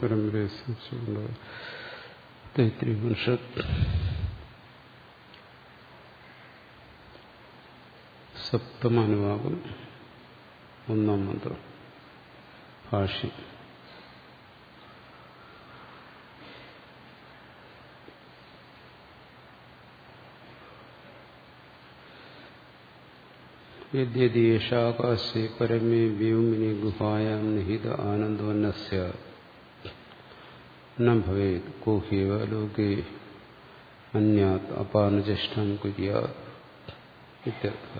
പരമ്പരയെ സംബന്ധിച്ചുകൊണ്ട് തൈത്രി ഉപനിഷത്ത് സപ്തമാനുഭാഗം ഒന്നാം മന്ത്രം ഭാഷ്യം യദ്യേഷാകാശേ പരമേ വ്യോമിനി ഗുഹായാം നിഹിത ആനന്ദവന്നസ്യ ന ഭവേത് കോഹ്യവ ലോകേ അന്യാത് അപാനചേഷ്ടം ഇത്യർത്ഥ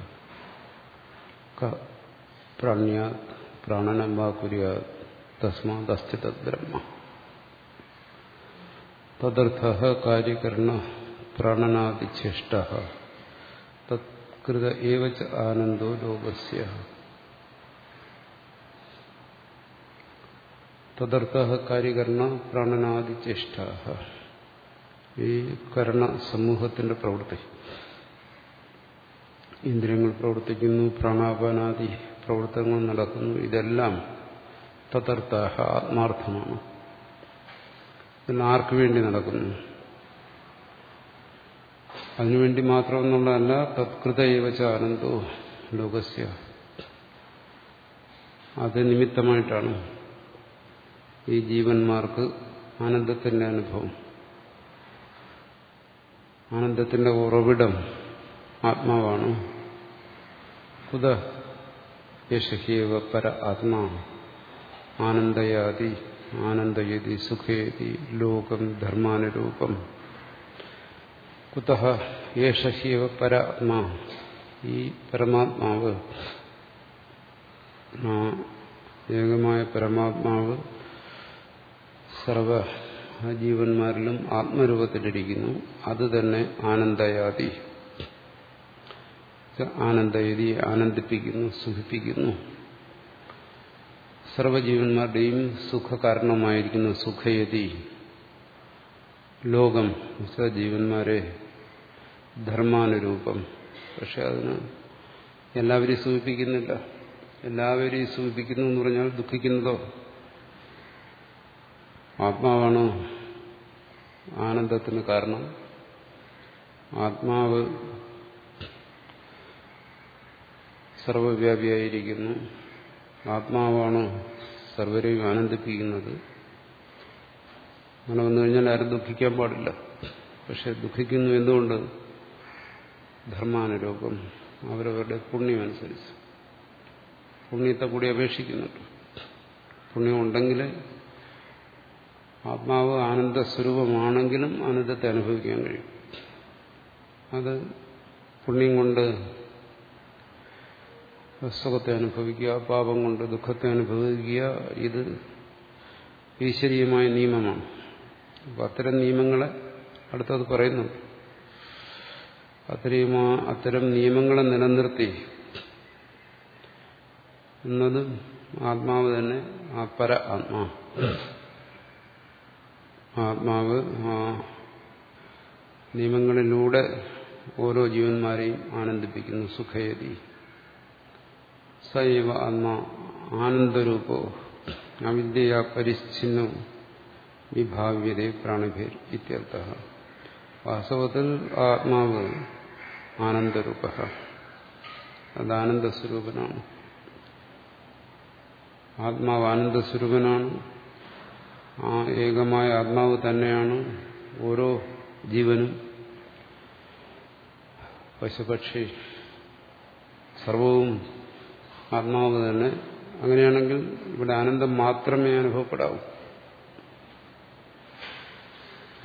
പ്രാണ്യാത് പ്രാണനം വാ കുര്യാത് തസ്മാദസ്തി തദ്ബ്രഹ്മ തദർത്ഥ കാര്യകരണ പ്രാണനാദിചേഷ്ട തത്കൃത ഏവ ആനന്ദോ ലോകസ്യ തദർത്ഥ കാര്യകരണ പ്രാണനാദിചേഷ്ട ഈ കരണ സമൂഹത്തിന്റെ പ്രവൃത്തി. ഇന്ദ്രിയങ്ങൾ പ്രവർത്തിക്കുന്നു പ്രാണാപാനാദി പ്രവർത്തനങ്ങൾ നടക്കുന്നു ഇതെല്ലാം തദർത്ഥ ആത്മാർത്ഥമാണ്. ഇതിൽ ആർക്കു വേണ്ടി നടക്കുന്നു? അതിനുവേണ്ടി മാത്രമെന്നുള്ളതല്ല തത്കൃത ഏവച്ച ആനന്ദോ ലോകസ്യ. അത് നിമിത്തമായിട്ടാണ്. ഈ ജീവന്മാർക്ക് ആനന്ദത്തിന്റെ അനുഭവം. ആനന്ദത്തിന്റെ ഉറവിടം ആത്മാവാണ്. കുത യശഹ്യേവ പര ആത്മാ. ആനന്ദയാതി ആനന്ദയതി സുഖേതി ലോകം ധർമാനുരൂപം. കുത പര ആത്മാ. ഈ പരമാത്മാവ് ഏകമായ പരമാത്മാവ് സർവ ജീവന്മാരിലും ആത്മരൂപത്തിലിരിക്കുന്നു. അത് തന്നെ ആനന്ദയാതി. ആനന്ദയതി ആനന്ദിപ്പിക്കുന്നു സുഖിപ്പിക്കുന്നു. സർവജീവന്മാരുടെയും സുഖകാരണമായിരിക്കുന്നു സുഖയതി. ലോകം ജീവന്മാരെ ധർമാനുരൂപം. പക്ഷെ അതിന് എല്ലാവരെയും സൂചിപ്പിക്കുന്നില്ല എല്ലാവരെയും സൂചിപ്പിക്കുന്നു എന്ന് പറഞ്ഞാൽ ദുഃഖിക്കുന്നതോ? ആത്മാവാണ് ആനന്ദത്തിന് കാരണം. ആത്മാവ് സർവവ്യാപിയായിരിക്കുന്നു. ആത്മാവാണ് സർവരെയും ആനന്ദിപ്പിക്കുന്നത്. അങ്ങനെ വന്നു കഴിഞ്ഞാൽ ആരും ദുഃഖിക്കാൻ പാടില്ല. പക്ഷെ ദുഃഖിക്കുന്നു എന്തുകൊണ്ട്? ധർമാനുരൂപം അവരവരുടെ പുണ്യമനുസരിച്ച് പുണ്യത്തെ കൂടി അപേക്ഷിക്കുന്നുണ്ട്. പുണ്യം ഉണ്ടെങ്കിൽ ആത്മാവ് ആനന്ദസ്വരൂപമാണെങ്കിലും ആനന്ദത്തെ അനുഭവിക്കാൻ കഴിയും. അത് പുണ്യം കൊണ്ട് സുഖത്തെ അനുഭവിക്കുക പാപം കൊണ്ട് ദുഃഖത്തെ അനുഭവിക്കുക ഇത് ഈശ്വരീയമായ നിയമമാണ്. അപ്പം അത്തരം നിയമങ്ങളെ അടുത്തത് പറയുന്നുണ്ട്. അത്തരം അത്തരം നിയമങ്ങളെ നിലനിർത്തി എന്നതും ആത്മാവ് തന്നെ ആ പര ആത്മാ. ആത്മാവ് ആ നിയമങ്ങളിലൂടെ ഓരോ ജീവന്മാരെയും ആനന്ദിപ്പിക്കുന്നു. സുഖയതി. സൈവ ആത്മാ ആനന്ദരൂപോ അവിദ്യ പരിച്ഛിന്നോ വിഭാവ്യത പ്രാണിഭേർ ഇത്യർത്ഥ. വാസ്തവത്തിൽ ആത്മാവ് ആനന്ദരൂപ. അത് ആനന്ദസ്വരൂപനാണ്. ആത്മാവ് ആനന്ദസ്വരൂപനാണ്. ആ ഏകമായ ആത്മാവ് തന്നെയാണ് ഓരോ ജീവനും. പശുപക്ഷി സർവവും ആത്മാവ് തന്നെ. അങ്ങനെയാണെങ്കിൽ ഇവിടെ ആനന്ദം മാത്രമേ അനുഭവപ്പെടാവൂ.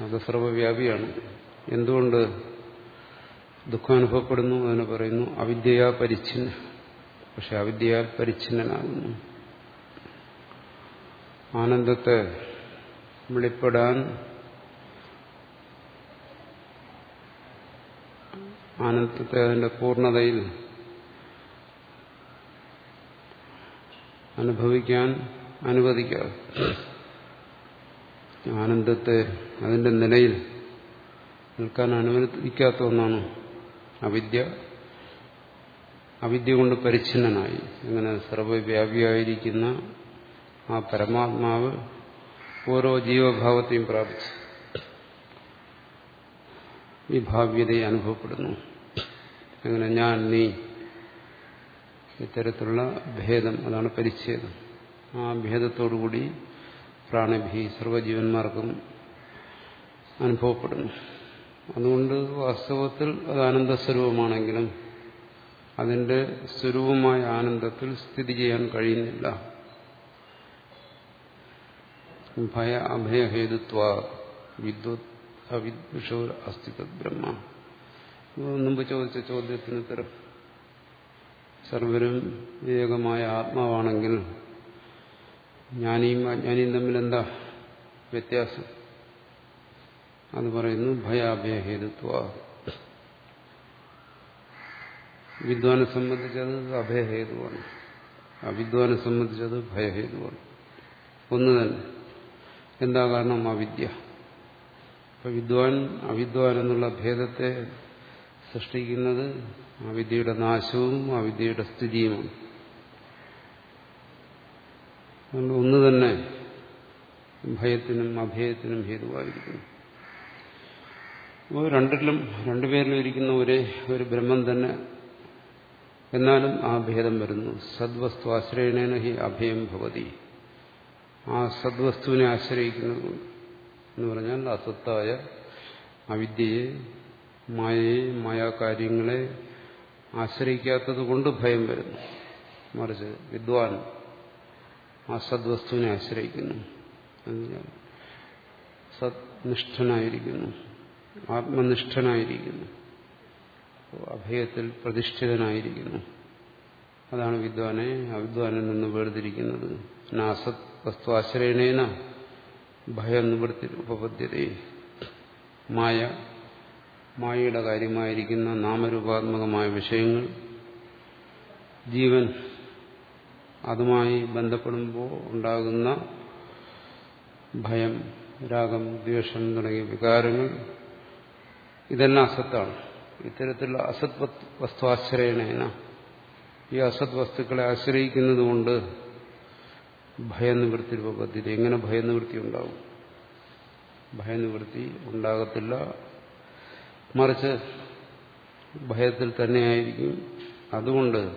അത് സർവവ്യാപിയാണ്. എന്തുകൊണ്ട് ദുഃഖം അനുഭവപ്പെടുന്നു എന്ന് പറയുന്നു അവിദ്യയാ പരിച്ഛിന്ന. പക്ഷെ അവിദ്യയാൽ പരിച്ഛിന്നനാകുന്നു. ആനന്ദത്തെ വെളിപ്പെടാൻ ആനന്ദത്തെ അതിന്റെ പൂർണതയിൽ അനുഭവിക്കാൻ അനുവദിക്കാതെ ആനന്ദത്തെ അതിന്റെ നിലയിൽ നിൽക്കാൻ അനുവദിക്കാത്ത ഒന്നാണ് അവിദ്യ. അവിദ്യ കൊണ്ട് പരിച്ഛിന്നനായി. അങ്ങനെ സർവവ്യാപിയായിരിക്കുന്ന ആ പരമാത്മാവ് ഓരോ ജീവഭാവത്തെയും പ്രാപിച്ച് ഈ ഭാവ്യതയെ അനുഭവപ്പെടുന്നു. അങ്ങനെ ഞാൻ നീ ഇത്തരത്തിലുള്ള ഭേദം അതാണ് പരിച്ഛേദം. ആ ഭേദത്തോടുകൂടി പ്രാണിഭി സർവജീവന്മാർക്കും അനുഭവപ്പെടുന്നു. അതുകൊണ്ട് വാസ്തവത്തിൽ അത് സ്വരൂപമാണെങ്കിലും അതിന്റെ സ്വരൂപമായ ആനന്ദത്തിൽ സ്ഥിതി ചെയ്യാൻ കഴിയുന്നില്ല. ഭയ അഭയഹേതുത്വ വിദ്വത് അവിദ്വിഷോർ അസ്തിത്വ ബ്രഹ്മ. മുമ്പ് ചോദിച്ച ചോദ്യത്തിന് ഉത്തരം. സർവരും ഏകമായ ആത്മാവാണെങ്കിൽ ജ്ഞാനിയും അജ്ഞാനിയും തമ്മിൽ എന്താ വ്യത്യാസം? അത് പറയുന്നു ഭയാഭയഹേതുത്വ. വിദ്വാനെ സംബന്ധിച്ചത് അഭയഹേതുവാണ്. അവിദ്വാനെ സംബന്ധിച്ചത് ഭയഹേതുവാണ്. ഒന്ന് തന്നെ. എന്താ കാരണം അവിദ്യ? അപ്പൊ വിദ്വാൻ അവിദ്വാൻ എന്നുള്ള ഭേദത്തെ സൃഷ്ടിക്കുന്നത് അവിദ്യയുടെ നാശവും അവിദ്യയുടെ സ്ഥിതിയുമാണ് അതുകൊണ്ട് ഒന്ന് തന്നെ ഭയത്തിനും അഭയത്തിനും ഹേതുവായിരിക്കുന്നു. അപ്പോൾ രണ്ടിലും രണ്ടുപേരിലും ഇരിക്കുന്ന ഒരേ ഒരു ബ്രഹ്മം തന്നെ എന്നാലും ആ ഭേദം വരുന്നു. സദ്വസ്തു ആശ്രയണേന ഹി അഭയം ഭവതി. ആ സദ്വസ്തുവിനെ ആശ്രയിക്കുന്നത് എന്ന് പറഞ്ഞാൽ അസത്തായ അവിദ്യയെ മായയെ മായാകാര്യങ്ങളെ ആശ്രയിക്കാത്തത് കൊണ്ട് ഭയം വരുന്നു. മറിച്ച് വിദ്വാൻ ആ സദ്വസ്തുവിനെ ആശ്രയിക്കുന്നു. സത്നിഷ്ഠനായിരിക്കുന്നു ആത്മനിഷ്ഠനായിരിക്കുന്നു. അഭയത്തിൽ പ്രതിഷ്ഠിതനായിരിക്കുന്നു. അതാണ് വിദ്വാനെ അവിദ്വാനിൽ നിന്ന് വേർതിരിക്കുന്നത്. അസത് വസ്തു ആശ്രയണേന ഭയം നിവൃത്തി ഉപപദ്ധ്യത മായ മായയുടെ കാര്യമായിരിക്കുന്ന നാമരൂപാത്മകമായ വിഷയങ്ങൾ ജീവൻ അതുമായി ബന്ധപ്പെടുമ്പോൾ ഉണ്ടാകുന്ന ഭയം രാഗം ദ്വേഷം തുടങ്ങിയ വികാരങ്ങൾ ഇതെല്ലാം അസത്താണ്. ഇത്തരത്തിലുള്ള അസത് വസ്തു ആശ്രയണേന ഈ അസത് വസ്തുക്കളെ ആശ്രയിക്കുന്നത് കൊണ്ട് ഭയനിവൃത്തി രൂപപദ്ധതി എങ്ങനെ ഭയനിവൃത്തി ഉണ്ടാവും? ഭയനിവൃത്തി ഉണ്ടാകത്തില്ല. മറിച്ച് ഭയത്തിൽ തന്നെയായിരിക്കും. അതുകൊണ്ട്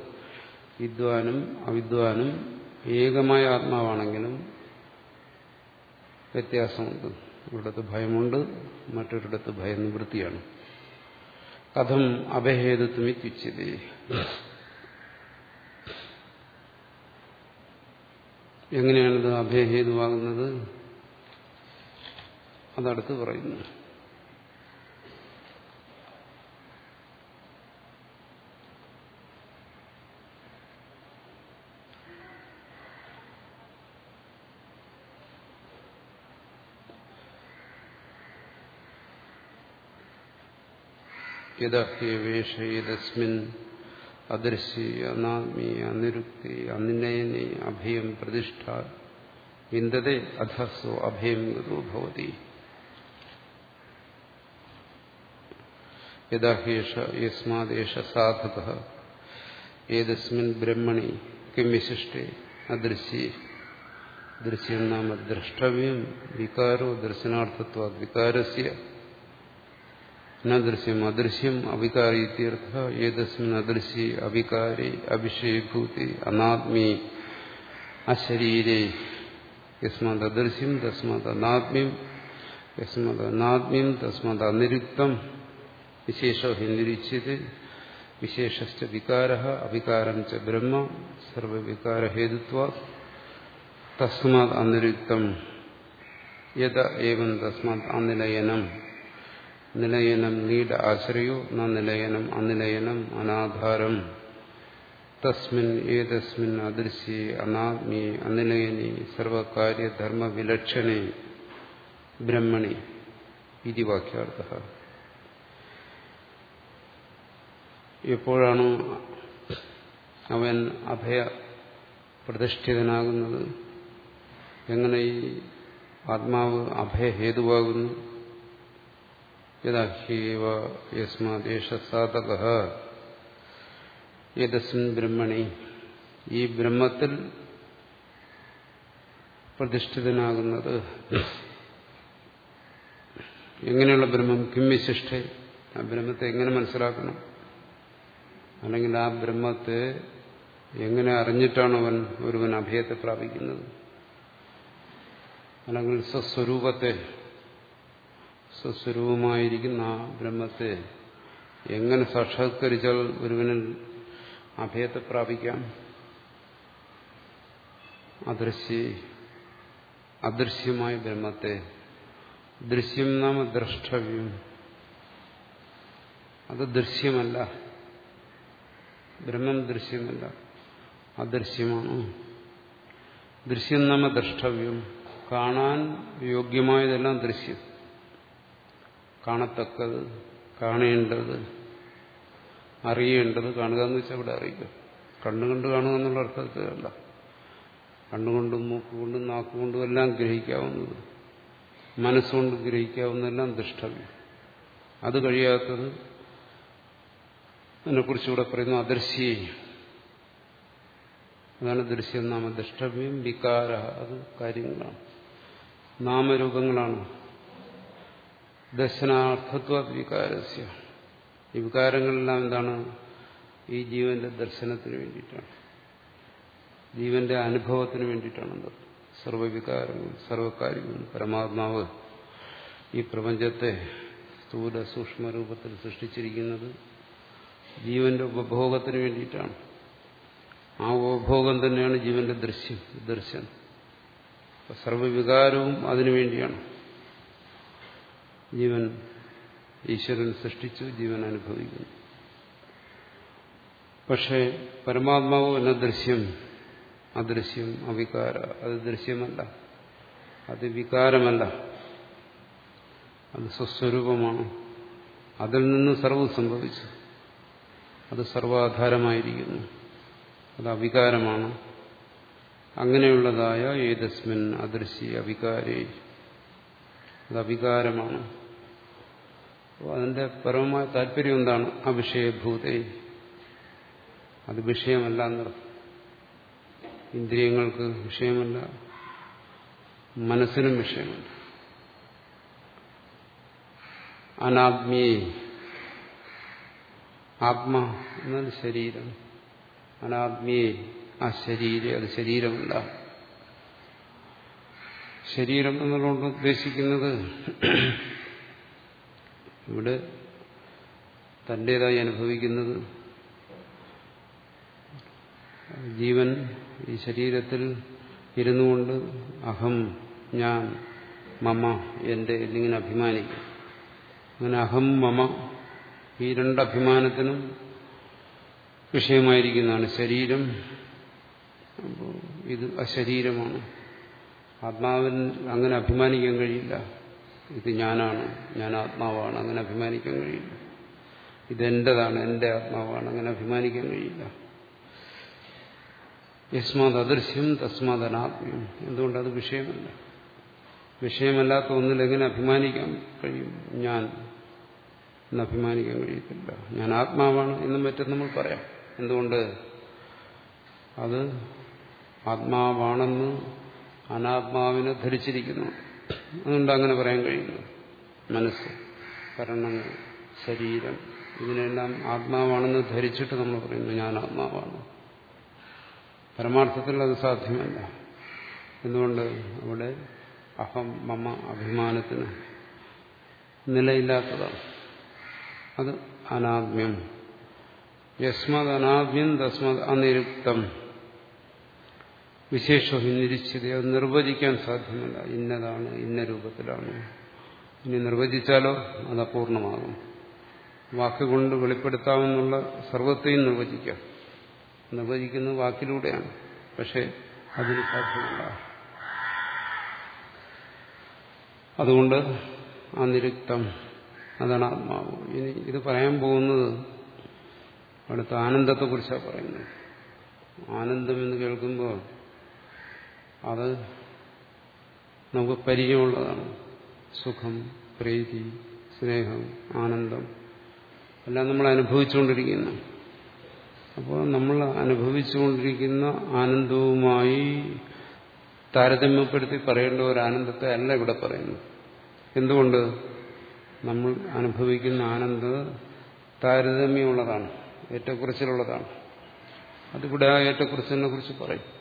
വിദ്വാനും അവിദ്വാനും ഏകമായ ആത്മാവാണെങ്കിലും വ്യത്യാസമുണ്ട്. ഇവിടത്ത് ഭയമുണ്ട് മറ്റൊരിടത്ത് ഭയനിവൃത്തിയാണ്. കഥം അഭേദത്വം ഇത്യുച്യതേ എങ്ങനെയാണിത് അഭയഹേതുവാകുന്നത്? അതടുത്ത് പറയുന്നു. യഥേവേഷേതസ്മിൻ അദൃശ്യ അനാമി അനിരുക്തി അനിനയനെ അഭയം പ്രതിഷ്ഠ വിന്ദതേ അധസ്സോ അഭയം ഗതോ ഭവതി. യഥാഹേഷ യസ്മാദേശ സാധക ഏതസ്മിൻ ബ്രഹ്മണി കിം വിശിഷ്ടേ? അദൃശ്യേ. ദൃശ്യം നാമ ദ്രഷ്ടവ്യം വികാരോ ദർശനാർത്ഥത്വ വികാരസ്യ. ന ദൃശ്യം അദൃശ്യം അവികാരീത്യർത്ഥ ഏതസ്മിൻ അദൃശ്യ അവികാരി അഭിഷേഭൂതി അനാത്മീ അശരീരേ യസ്മാത് അദൃശ്യം തസ്മാത് അനാത്മ്യം യസ്മാത് അനാത്മ്യം തസ്മാത് അനിരുക്തം വിശേഷ നിരീക്ഷ്യത്തെ വിശേഷ വികാര അവികാരം ച ബ്രഹ്മ സർവവികാരഹേതുത്വ തസ്മാത് അനിരുക്തം യഥ ഏവം തസ്മാത് അനിലയനം നിലയനം നീട് ആശ്രയോ ന നിലയനം അനിലയനം അനാധാരം. തസ്മിൻ ഏതസ്മിൻ അദൃശ്യേ അനാത്മീ അനിലയനി സർവകാര്യധർമ്മവിലക്ഷണേ ബ്രഹ്മണി ഇതി വാക്യാർത്ഥ. എപ്പോഴാണ് അവൻ അഭയ പ്രതിഷ്ഠിതനാകുന്നത്? എങ്ങനെ ഈ ആത്മാവ് അഭയഹേതുവാകുന്നു ബ്രഹ്മണി ഈ ബ്രഹ്മത്തിൽ പ്രതിഷ്ഠിതനാകുന്നത് എങ്ങനെയുള്ള ബ്രഹ്മം? കിം വിശിഷ്ട ആ ബ്രഹ്മത്തെ എങ്ങനെ മനസ്സിലാക്കണം? അല്ലെങ്കിൽ ആ ബ്രഹ്മത്തെ എങ്ങനെ അറിഞ്ഞിട്ടാണ് അവൻ ഒരുവൻ അഭയത്തെ പ്രാപിക്കുന്നത്? അല്ലെങ്കിൽ സ്വസ്വരൂപത്തെ സ്വസ്വരൂപമായിരിക്കുന്ന ആ ബ്രഹ്മത്തെ എങ്ങനെ സാക്ഷാത്കരിച്ചാൽ ഒരുവനിൽ അഭയത്തെ പ്രാപിക്കാം? അദൃശ്യ അദൃശ്യമായ ബ്രഹ്മത്തെ ദൃശ്യം നാം ദ്രഷ്ടവ്യം. അത് ദൃശ്യമല്ല. ബ്രഹ്മം ദൃശ്യമല്ല. അദൃശ്യമാണ്. ദൃശ്യം നാമ ദ്രഷ്ടവ്യം. കാണാൻ യോഗ്യമായതെല്ലാം ദൃശ്യം. കാണത്തക്കത് കാണേണ്ടത് അറിയേണ്ടത് കാണുക എന്ന് വെച്ചാൽ ഇവിടെ അറിയിക്കും കണ്ണുകൊണ്ട് കാണുക എന്നുള്ള അർത്ഥത്തിലല്ല. കണ്ണുകൊണ്ടും മൂക്കുകൊണ്ടും നാക്കുകൊണ്ടും എല്ലാം ഗ്രഹിക്കാവുന്നത് മനസ്സുകൊണ്ട് ഗ്രഹിക്കാവുന്നതെല്ലാം ദൃഷ്ടവ്യം. അത് കഴിയാത്തത് അതിനെക്കുറിച്ച് ഇവിടെ പറയുന്നു അദൃശ്യേ. അതാണ് ദൃശ്യം നാമ ദൃഷ്ടവ്യം വികാര അത് കാര്യങ്ങളാണ്. നാമരൂപങ്ങളാണ്. ദർശനാർത്ഥത്വ വികാരസ്യ ഈ വികാരങ്ങളെല്ലാം എന്താണ്? ഈ ജീവന്റെ ദർശനത്തിന് വേണ്ടിയിട്ടാണ്. ജീവന്റെ അനുഭവത്തിന് വേണ്ടിയിട്ടാണ് സർവവികാരങ്ങൾ സർവകാര്യങ്ങൾ പരമാത്മാവ് ഈ പ്രപഞ്ചത്തെ സ്ഥൂല സൂക്ഷ്മരൂപത്തിൽ സൃഷ്ടിച്ചിരിക്കുന്നത് ജീവന്റെ ഉപഭോഗത്തിന് വേണ്ടിയിട്ടാണ്. ആ ഉപഭോഗം തന്നെയാണ് ജീവന്റെ ദൃശ്യം ദർശനം. സർവവികാരവും അതിനു വേണ്ടിയാണ്. ജീവൻ ഈശ്വരൻ സൃഷ്ടിച്ചു ജീവൻ അനുഭവിക്കുന്നു. പക്ഷേ പരമാത്മാവ് എന്ന ദൃശ്യം അദൃശ്യം അവികാര അത് ദൃശ്യമല്ല. അത് വികാരമല്ല. അത് സ്വസ്വരൂപമാണ്. അതിൽ നിന്ന് സർവം സംഭവിച്ചു. അത് സർവാധാരമായിരിക്കുന്നു. അത് അവികാരമാണ്. അങ്ങനെയുള്ളതായ ഏതസ്മിൻ അദൃശ്യ അവികാരേ അത് അവികാരമാണ്. അതിന്റെ പരമമായ താല്പര്യം എന്താണ്? ആ അവിഷയഭൂതേ അത് വിഷയമല്ല എന്നർത്ഥം ഇന്ദ്രിയങ്ങൾക്ക് വിഷയമല്ല. മനസ്സിനും വിഷയമല്ല. അനാത്മീയ. ആത്മ എന്നാൽ ശരീരം. അനാത്മീയ. ആ ശരീരം അത് ശരീരമല്ല. ശരീരം എന്നുള്ളതുകൊണ്ട് ഉദ്ദേശിക്കുന്നത് ഇവിടെ തന്റേതായി അനുഭവിക്കുന്നത് ജീവൻ ഈ ശരീരത്തിൽ ഇരുന്നു കൊണ്ട് അഹം ഞാൻ മമ എന്റെ എന്നിങ്ങനെ അഭിമാനിക്കും. അങ്ങനെ അഹം മമ ഈ രണ്ട് അഭിമാനത്തിനും വിഷയമായിരിക്കുന്നതാണ് ശരീരം. ഇത് അശരീരമാണ്. ആത്മാവിന് അങ്ങനെ അഭിമാനിക്കാൻ കഴിയില്ല. ഇത് ഞാനാണ് ഞാൻ ആത്മാവാണ് അങ്ങനെ അഭിമാനിക്കാൻ കഴിയില്ല. ഇതെന്റേതാണ് എന്റെ ആത്മാവാണ് അങ്ങനെ അഭിമാനിക്കാൻ കഴിയില്ല. യസ്മാത് അദൃശ്യം തസ്മാത് അനാത്മ്യം. എന്തുകൊണ്ടത് വിഷയമല്ല? വിഷയമല്ലാത്ത ഒന്നിൽ എങ്ങനെ അഭിമാനിക്കാൻ കഴിയും? ഞാൻ. എന്ന് അഭിമാനിക്കാൻ കഴിയത്തില്ല. ഞാൻ ആത്മാവാണ് എന്നും മറ്റും നമ്മൾ പറയാം. എന്തുകൊണ്ട്? അത് ആത്മാവാണെന്ന് അനാത്മാവിനെ ധരിച്ചിരിക്കുന്നു. അതുകൊണ്ട് അങ്ങനെ പറയാൻ കഴിയുന്നു. മനസ്സ് കരണങ്ങൾ ശരീരം ഇതിനെല്ലാം ആത്മാവാണെന്ന് ധരിച്ചിട്ട് നമ്മൾ പറയുന്നു ഞാൻ ആത്മാവാണ് പരമാർത്ഥത്തിൽ അത് സാധ്യമല്ല. എന്തുകൊണ്ട്? അവിടെ അഹം മമ അഭിമാനത്തിന് നിലയില്ലാത്തതാണ്. അത് അനാത്മ്യം. യസ്മത് അനാത്മ്യം തസ്മത് അനിരുക്തം. വിശേഷം അത് നിർവചിക്കാൻ സാധ്യമല്ല. ഇന്നതാണ് ഇന്ന രൂപത്തിലാണ്. ഇനി നിർവചിച്ചാലോ അത് അപൂർണമാകും. വാക്കുകൊണ്ട് വെളിപ്പെടുത്താമെന്നുള്ള സർവത്തെയും നിർവചിക്കാം. നിർവചിക്കുന്നത് വാക്കിലൂടെയാണ്. പക്ഷെ അതിന് സാധ്യമല്ല. അതുകൊണ്ട് അനിരുക്തം അതാണ് ആത്മാവ്. ഇനി ഇത് പറയാൻ പോകുന്നത് അടുത്ത ആനന്ദത്തെക്കുറിച്ചാണ് പറയുന്നത്. ആനന്ദം എന്ന് കേൾക്കുമ്പോൾ അത് നമുക്ക് പരിചയമുള്ളതാണ്. സുഖം പ്രീതി സ്നേഹം ആനന്ദം. എല്ലാം നമ്മൾ അനുഭവിച്ചുകൊണ്ടിരിക്കുന്നു. അപ്പോൾ നമ്മൾ അനുഭവിച്ചുകൊണ്ടിരിക്കുന്ന ആനന്ദവുമായി താരതമ്യപ്പെടുത്തി പറയേണ്ട ഒരു ആനന്ദത്തെ അല്ല ഇവിടെ പറയുന്നു എന്തുകൊണ്ട്? നമ്മൾ അനുഭവിക്കുന്ന ആനന്ദ താരതമ്യമുള്ളതാണ് ഏറ്റക്കുറച്ചിലുള്ളതാണ്. അതിവിടെ ആ ഏറ്റക്കുറിച്ചിനെ കുറിച്ച് പറയും.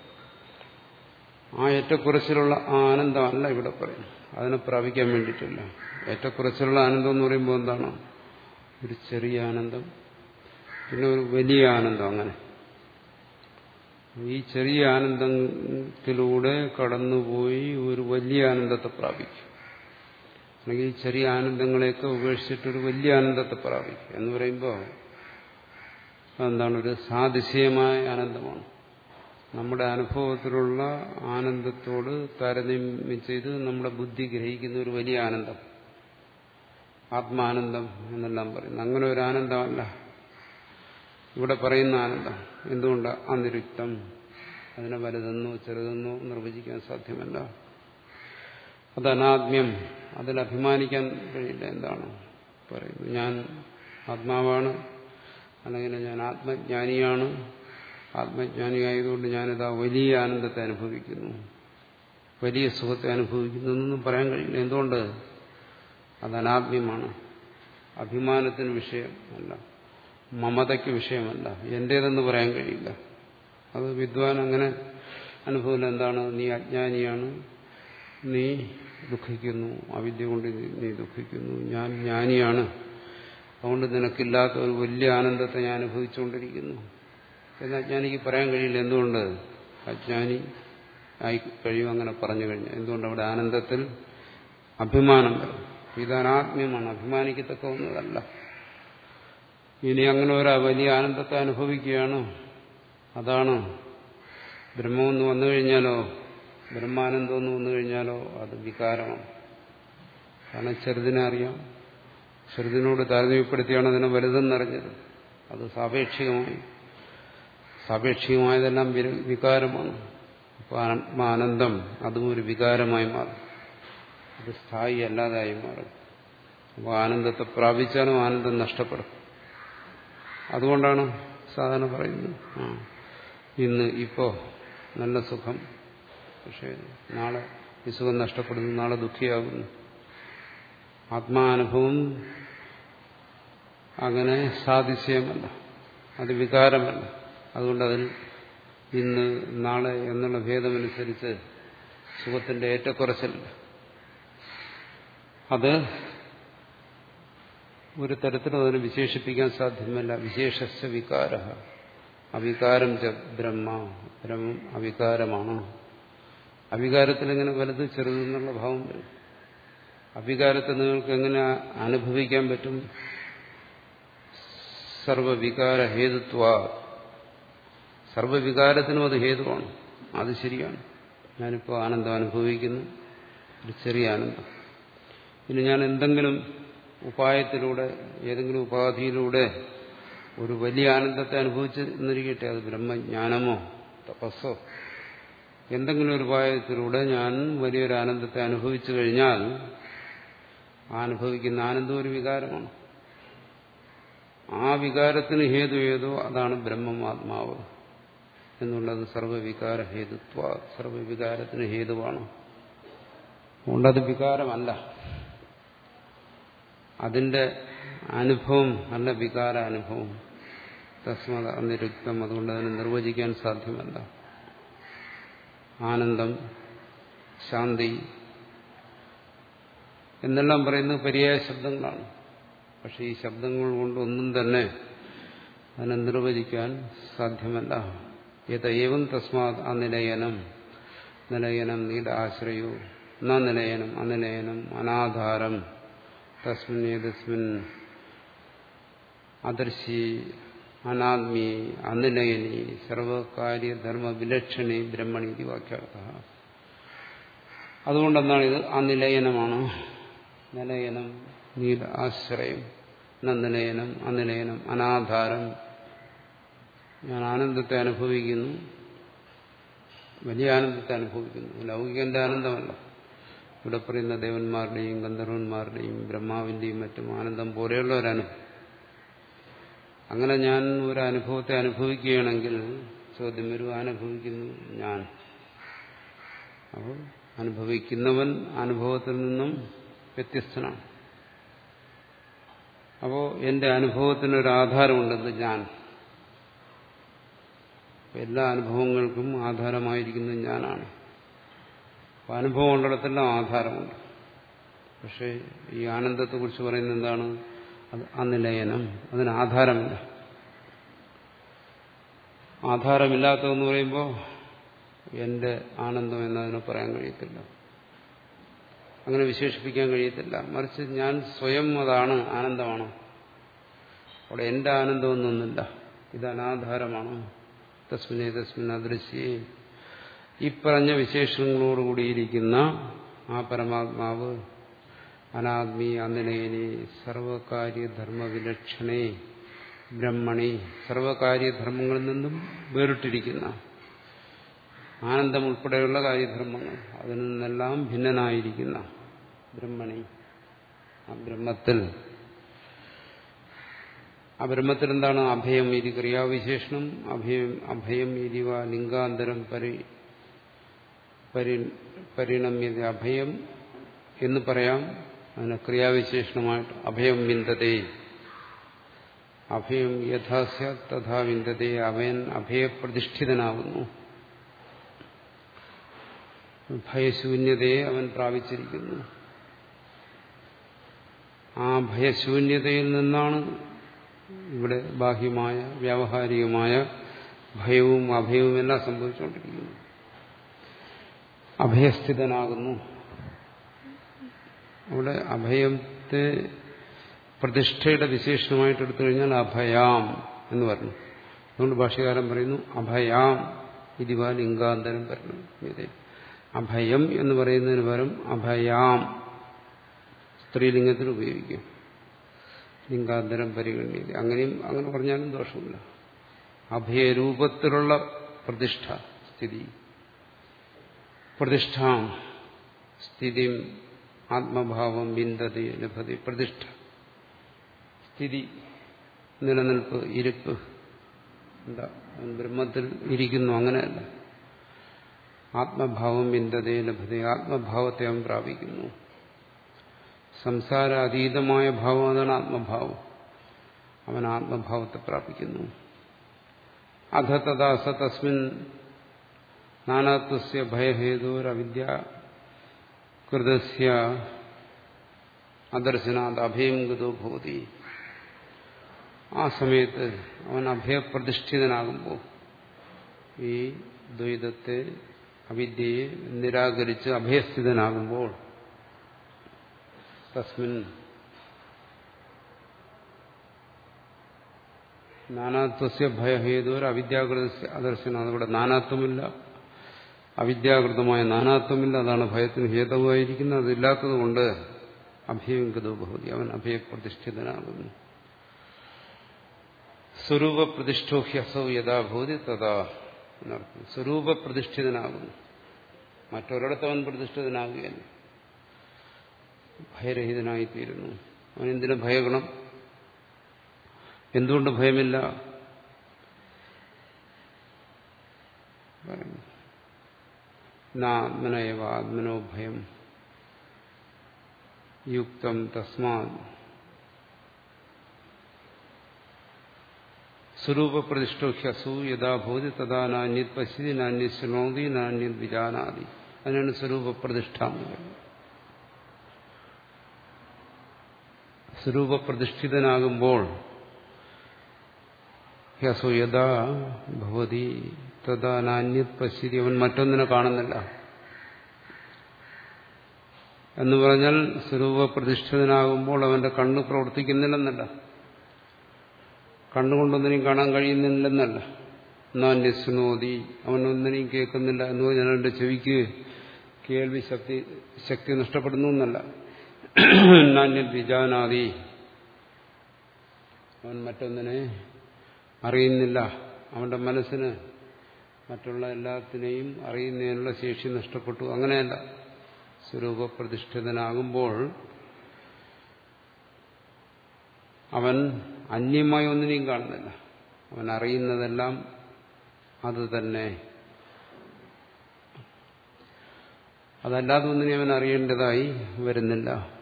ആ ഏറ്റക്കുറച്ചിലുള്ള ആനന്ദമല്ല ഇവിടെ പറയുന്നത്. അതിനെ പ്രാപിക്കാൻ വേണ്ടിയിട്ടില്ല. ഏറ്റക്കുറച്ചിലുള്ള ആനന്ദം എന്ന് പറയുമ്പോൾ എന്താണ്? ഒരു ചെറിയ ആനന്ദം പിന്നെ ഒരു വലിയ ആനന്ദം അങ്ങനെ. ഈ ചെറിയ ആനന്ദത്തിലൂടെ കടന്നുപോയി ഒരു വലിയ ആനന്ദത്തെ പ്രാപിക്കും. അല്ലെങ്കിൽ ഈ ചെറിയ ആനന്ദങ്ങളെയൊക്കെ ഉപേക്ഷിച്ചിട്ടൊരു വലിയ ആനന്ദത്തെ പ്രാപിക്കും എന്ന് പറയുമ്പോൾ എന്താണ് ഒരു സാതിശയമായ ആനന്ദമാണ്. നമ്മുടെ അനുഭവത്തിലുള്ള ആനന്ദത്തോട് താരതമ്യം ചെയ്ത് നമ്മുടെ ബുദ്ധി ഗ്രഹിക്കുന്ന ഒരു വലിയ ആനന്ദം. ആത്മാനന്ദം എന്നെല്ലാം പറയുന്നു. അങ്ങനെ ഒരു ആനന്ദമല്ല. ഇവിടെ പറയുന്ന ആനന്ദം. എന്തുകൊണ്ട്? അനിരുക്തം അതിനെ വലുതെന്നോ ചെറുതെന്നോ നിർവചിക്കാൻ സാധ്യമല്ല. അത് അനാത്മ്യം. അതിൽ അഭിമാനിക്കാൻ കഴിയില്ല എന്താണ് പറയുന്നു ഞാൻ ആത്മാവാണ്. അല്ലെങ്കിൽ ഞാൻ ആത്മജ്ഞാനിയാണ്. ആത്മജ്ഞാനിയായതുകൊണ്ട് ഞാനിതാ വലിയ ആനന്ദത്തെ അനുഭവിക്കുന്നു. വലിയ സുഖത്തെ അനുഭവിക്കുന്നു എന്നൊന്നും പറയാൻ കഴിയില്ല. എന്തുകൊണ്ട്? അത് അനാത്മ്യമാണ്. അഭിമാനത്തിന് വിഷയമല്ല. മമതയ്ക്ക് വിഷയമല്ല. എന്റേതെന്ന് പറയാൻ കഴിയില്ല. അത് വിദ്വാൻ അങ്ങനെ അനുഭവം എന്താണ്? നീ അജ്ഞാനിയാണ്. നീ ദുഃഖിക്കുന്നു. അവിദ്യ കൊണ്ട് നീ ദുഃഖിക്കുന്നു. ഞാൻ ജ്ഞാനിയാണ്. അതുകൊണ്ട് നിനക്കില്ലാത്ത ഒരു വലിയ ആനന്ദത്തെ ഞാൻ അനുഭവിച്ചുകൊണ്ടിരിക്കുന്നു. എന്ന് അജ്ഞാനിക്ക് പറയാൻ കഴിയില്ല. എന്തുകൊണ്ട്? അജ്ഞാനി ആയി കഴിയും അങ്ങനെ പറഞ്ഞു കഴിഞ്ഞു. എന്തുകൊണ്ട് അവിടെ ആനന്ദത്തിൽ അഭിമാനം വരും? ഇത് അനാത്മ്യമാണ് അഭിമാനിക്കത്തക്ക ഒന്നതല്ല ഇനി അങ്ങനെ ഒരു വലിയ ആനന്ദത്തെ അനുഭവിക്കുകയാണ്. അതാണ്. ബ്രഹ്മമെന്ന് വന്നു കഴിഞ്ഞാലോ? ബ്രഹ്മാനന്ദം എന്ന് വന്നു കഴിഞ്ഞാലോ? അത് വികാരമാണ്. കാരണം ചെറുതിനെ അറിയാം. ചെറുതിനോട് താരതമ്യപ്പെടുത്തിയാണ് അതിനെ വലുതെന്നറിഞ്ഞത്. അത് സാപേക്ഷികമായി. സാപേക്ഷികമായതെല്ലാം വികാരമാണ്. ആത്മാനന്ദം അതും ഒരു വികാരമായി മാറും. അത് സ്ഥായി അല്ലാതായി മാറും. അപ്പോൾ ആനന്ദത്തെ പ്രാപിച്ചാലും ആനന്ദം നഷ്ടപ്പെടും. അതുകൊണ്ടാണ് സാധാരണ പറയുന്നത്. ഇന്ന് ഇപ്പോ നല്ല സുഖം. പക്ഷേ നാളെ ഈ സുഖം നഷ്ടപ്പെടുന്നു നാളെ ദുഃഖിയാകുന്നു. ആത്മാനുഭവം അങ്ങനെ സാധിച്ചയമല്ല അത് വികാരമല്ല. അതുകൊണ്ട് അതിൽ ഇന്ന് നാളെ എന്നുള്ള ഭേദമനുസരിച്ച് സുഖത്തിന്റെ ഏറ്റക്കുറച്ചില്ല അത് ഒരു തരത്തിലും അതിനെ വിശേഷിപ്പിക്കാൻ സാധ്യമല്ല. വിശേഷ വികാര. അവികാരം ബ്രഹ്മ. ബ്രഹ്മം അവികാരമാണ്. അവികാരത്തിൽ എങ്ങനെ വലുത് ചെറുതെന്നുള്ള ഭാവം വരും. അവികാരത്തെ നിങ്ങൾക്ക് എങ്ങനെ അനുഭവിക്കാൻ പറ്റും? സർവവികാര ഹേതുത്വ. സർവവികാരത്തിനും അത് ഹേതുവാണ്. അത് ശരിയാണ്. ഞാനിപ്പോൾ ആനന്ദം അനുഭവിക്കുന്നു ഒരു ചെറിയ ആനന്ദം. ഇനി ഞാൻ എന്തെങ്കിലും ഉപായത്തിലൂടെ ഏതെങ്കിലും ഉപാധിയിലൂടെ ഒരു വലിയ ആനന്ദത്തെ അനുഭവിച്ച് എന്നിരിക്കട്ടെ അത് ബ്രഹ്മജ്ഞാനമോ തപസ്സോ? എന്തെങ്കിലും ഒരു ഉപായത്തിലൂടെ ഞാൻ വലിയൊരു ആനന്ദത്തെ അനുഭവിച്ചു കഴിഞ്ഞാൽ അനുഭവിക്കുന്ന ആനന്ദം ഒരു വികാരമാണ്. ആ വികാരത്തിന് ഹേതു ഏതോ? അതാണ് ബ്രഹ്മം ആത്മാവ് എന്നുള്ളത് സർവവികാര ഹേതുത്വ സർവവികാരത്തിന് ഹേതുവാണ്. അതുകൊണ്ടത് വികാരമല്ല. അതിന്റെ അനുഭവം അല്ല വികാര അനുഭവം തസ്മത് അനിരുക്തം അതുകൊണ്ട് അതിനെ നിർവചിക്കാൻ സാധ്യമല്ല. ആനന്ദം ശാന്തി എന്നെല്ലാം പറയുന്നത് പര്യായ ശബ്ദങ്ങളാണ്. പക്ഷെ ഈ ശബ്ദങ്ങൾ കൊണ്ടൊന്നും തന്നെ അതിനെ നിർവചിക്കാൻ സാധ്യമല്ല. യഥേവം തസ്മാത് അനിലയനം നിലയനം നീട ആശ്രയോ നിലയനം അനിലയനം അനാധാരം തസ്മിൻ ഏതസ്മിൻ അദർശി അനാത്മീ അനിലയനി സർവകാര്യധർമ്മ വിലക്ഷണി ബ്രഹ്മണി ഇത് വാക്യാർത്ഥ അതുകൊണ്ടെന്താണ് ഇത്? അനിലയനമാണ്. നിലയനം നീല ആശ്രയം നിലയനം അനിലയനം അനാധാരം। ഞാൻ ആനന്ദത്തെ അനുഭവിക്കുന്നു. വലിയ ആനന്ദത്തെ അനുഭവിക്കുന്നു. ലൗകികന്റെ ആനന്ദമല്ല. ഇവിടെ പറയുന്ന ദേവന്മാരുടെയും ഗന്ധർവന്മാരുടെയും ബ്രഹ്മാവിന്റെയും മറ്റും ആനന്ദം പോലെയുള്ള ഒരനുഭവം അങ്ങനെ ഞാൻ ഒരു അനുഭവത്തെ അനുഭവിക്കുകയാണെങ്കിൽ ചോദ്യം വരും അനുഭവിക്കുന്നു ഞാൻ. അപ്പോൾ അനുഭവിക്കുന്നവൻ അനുഭവത്തിൽ നിന്നും വ്യത്യസ്തനാണ്. അപ്പോൾ എന്റെ അനുഭവത്തിനൊരു ആധാരമുണ്ടെന്ന് ഞാൻ എല്ലാ അനുഭവങ്ങൾക്കും ആധാരമായിരിക്കുന്നത് ഞാനാണ്. അനുഭവം ഉള്ളിടത്തെല്ലാം ആധാരമുണ്ട്. പക്ഷേ ഈ ആനന്ദത്തെക്കുറിച്ച് പറയുന്നത് എന്താണ്? അത് അനിലയനം. അതിന് ആധാരമില്ല. ആധാരമില്ലാത്തതെന്ന് പറയുമ്പോൾ എന്റെ ആനന്ദം എന്നതിനെ പറയാൻ കഴിയത്തില്ല. അങ്ങനെ വിശേഷിപ്പിക്കാൻ കഴിയത്തില്ല. മറിച്ച് ഞാൻ സ്വയം അതാണ് ആനന്ദമാണ്. അവിടെ എന്റെ ആനന്ദമൊന്നുമില്ല ഇത് അനാധാരമാണ്. തസ്മിനെ തസ്മിൻ അദൃശ്യേ ഈ പറഞ്ഞ വിശേഷങ്ങളോടുകൂടിയിരിക്കുന്ന ആ പരമാത്മാവ് അനാത്മീ സർവകാര്യധർമ്മ സർവകാര്യധർമ്മവിലക്ഷണേ ബ്രഹ്മണി സർവകാര്യധർമ്മങ്ങളിൽ നിന്നും വേറിട്ടിരിക്കുന്ന ആനന്ദം ഉൾപ്പെടെയുള്ള കാര്യധർമ്മങ്ങൾ അതിൽ നിന്നെല്ലാം ഭിന്നനായിരിക്കുന്ന ബ്രഹ്മണി. ആ ബ്രഹ്മത്തിൽ ആ ബ്രഹ്മത്തിൽ എന്താണ് അഭയം ഇരി ക്രിയാവിശേഷണം അഭയം അഭയം ഇരിവ ലിംഗാന്തരം പരി പരിണമ്യത അഭയം എന്ന് പറയാം. അതിന് ക്രിയാവിശേഷണമായിട്ട് അഭയം വിന്ദതേ അഭയം യഥാസ്യ തഥാ വിന്ദതേ അവൻ അഭയപ്രതിഷ്ഠിതനാകുന്നു ഭയശൂന്യതയെ അവൻ പ്രാപിച്ചിരിക്കുന്നു. ആ ഭയശൂന്യതയിൽ നിന്നാണ് ഇവിടെ ബാഹ്യമായ വ്യാവഹാരികമായ ഭയവും അഭയവും എല്ലാം സംഭവിച്ചുകൊണ്ടിരിക്കുന്നു. അഭയസ്ഥിതനാകുന്നു. അവിടെ അഭയത്തെ പ്രതിഷ്ഠയുടെ വിശേഷണമായിട്ട് എടുത്തു കഴിഞ്ഞാൽ അഭയാം എന്ന് പറഞ്ഞു. അതുകൊണ്ട് ഭാഷകാരൻ പറയുന്നു അഭയാം ഇതിവാ ലിംഗാന്തരം പറഞ്ഞു. അഭയം എന്ന് പറയുന്നതിന് പകരം അഭയാം സ്ത്രീലിംഗത്തിൽ ഉപയോഗിക്കും. ലിംഗാന്തരം പരിഗണ്യത അങ്ങനെയും അങ്ങനെ പറഞ്ഞാലും ദോഷമില്ല. അഭയരൂപത്തിലുള്ള പ്രതിഷ്ഠ സ്ഥിതി. പ്രതിഷ്ഠ സ്ഥിതി ആത്മഭാവം ബിന്ദതി ലഭതി പ്രതിഷ്ഠ. സ്ഥിതി നിലനിൽപ്പ് ഇരിപ്പ്. എന്താ? ബ്രഹ്മത്തിൽ ഇരിക്കുന്നു അങ്ങനെയല്ല. ആത്മഭാവം ബിന്ദതയെ ലഭതി ആത്മഭാവത്തെ അവൻ പ്രാപിക്കുന്നു. സംസാര അതീതമായ ഭാവം അതാണ് ആത്മഭാവം. അവൻ ആത്മഭാവത്തെ പ്രാപിക്കുന്നു. അധ തഥാസ തസ്മിൻ നാനാത്വസ്യ ഭയഹേതുരവിദ്യ കൃതസ്യ അദർശനാത് അഭയം ഗതോ ഭൂതി ആ സമയത്ത് അവൻ അഭയപ്രതിഷ്ഠിതനാകുമ്പോൾ ഈ ദ്വൈതത്തെ അവിദ്യയെ നിരാകരിച്ച് അഭയസ്ഥിതനാകുമ്പോൾ തസ്മിൻ നാനാത്വസ്യ ഭയഹേതുവർ അവിദ്യാകൃത അദർശനം അതിവിടെ നാനാത്വമില്ല. അവിദ്യാകൃതമായ നാനാത്വമില്ല. അതാണ് ഭയത്തിന് ഹേതുവായിരിക്കുന്നത്. അതില്ലാത്തത് കൊണ്ട് അഭയങ്കതോ ഭവതി. അവൻ അഭയപ്രതിഷ്ഠിതനാകുന്നു. സ്വരൂപപ്രതിഷ്ഠോ ഹ്യസൗ യഥാഭൂതി തഥാ എന്നർത്ഥം. സ്വരൂപപ്രതിഷ്ഠിതനാകുന്നു. മറ്റൊരിടത്തവൻ പ്രതിഷ്ഠിതനാകുകയല്ല. ഭയരഹിതനായിത്തീരുന്നു. അവനെന്തിനു ഭയഗണം? എന്തുകൊണ്ട് ഭയമില്ല? ആത്മനയവ ആത്മനോ ഭയം യുക്തം തസ്മാ സ്വരൂപപ്രതിഷ്ഠോ ഹ്യസു യഥാ ഭൂതി തഥാ നാന്യത് പശ്യതി നാന്യത് ശൃണോതി നാന്യത് വിജാനാദി അതിനാണ് സ്വരൂപപ്രതിഷ്ഠ എന്ന് പറയുന്നത്. സ്വരൂപപ്രതിഷ്ഠിതനാകുമ്പോൾ ഹ്യസു ഭവതി തഥാ നാന്യത് പശ്യതി. അവൻ മറ്റൊന്നിനെ കാണുന്നില്ല. എന്ന് പറഞ്ഞാൽ സ്വരൂപപ്രതിഷ്ഠിതനാകുമ്പോൾ അവന്റെ കണ്ണ് പ്രവർത്തിക്കുന്നില്ലെന്നല്ല. കണ്ണുകൊണ്ടൊന്നിനെയും കാണാൻ കഴിയുന്നില്ലെന്നല്ല. നാന്യസ്നോതി അവനൊന്നിനെയും കേൾക്കുന്നില്ല എന്ന് പറഞ്ഞാൽ അവന്റെ ചെവിക്ക് കേൾവി ശക്തി ശക്തി നഷ്ടപ്പെടുന്നു എന്നല്ല. നാന്യത് വിജാനാദി അവൻ മറ്റൊന്നിനെ അറിയുന്നില്ല. അവന്റെ മനസ്സിന് മറ്റുള്ള എല്ലാത്തിനെയും അറിയുന്നതിനുള്ള ശേഷി നഷ്ടപ്പെട്ടു. അങ്ങനെയല്ല. സ്വരൂപപ്രതിഷ്ഠിതനാകുമ്പോൾ അവൻ അന്യമായി ഒന്നിനെയും കാണുന്നില്ല. അവൻ അറിയുന്നതെല്ലാം അത് തന്നെ. അതല്ലാതെ ഒന്നിനെ അവൻ അറിയേണ്ടതായി വരുന്നില്ല.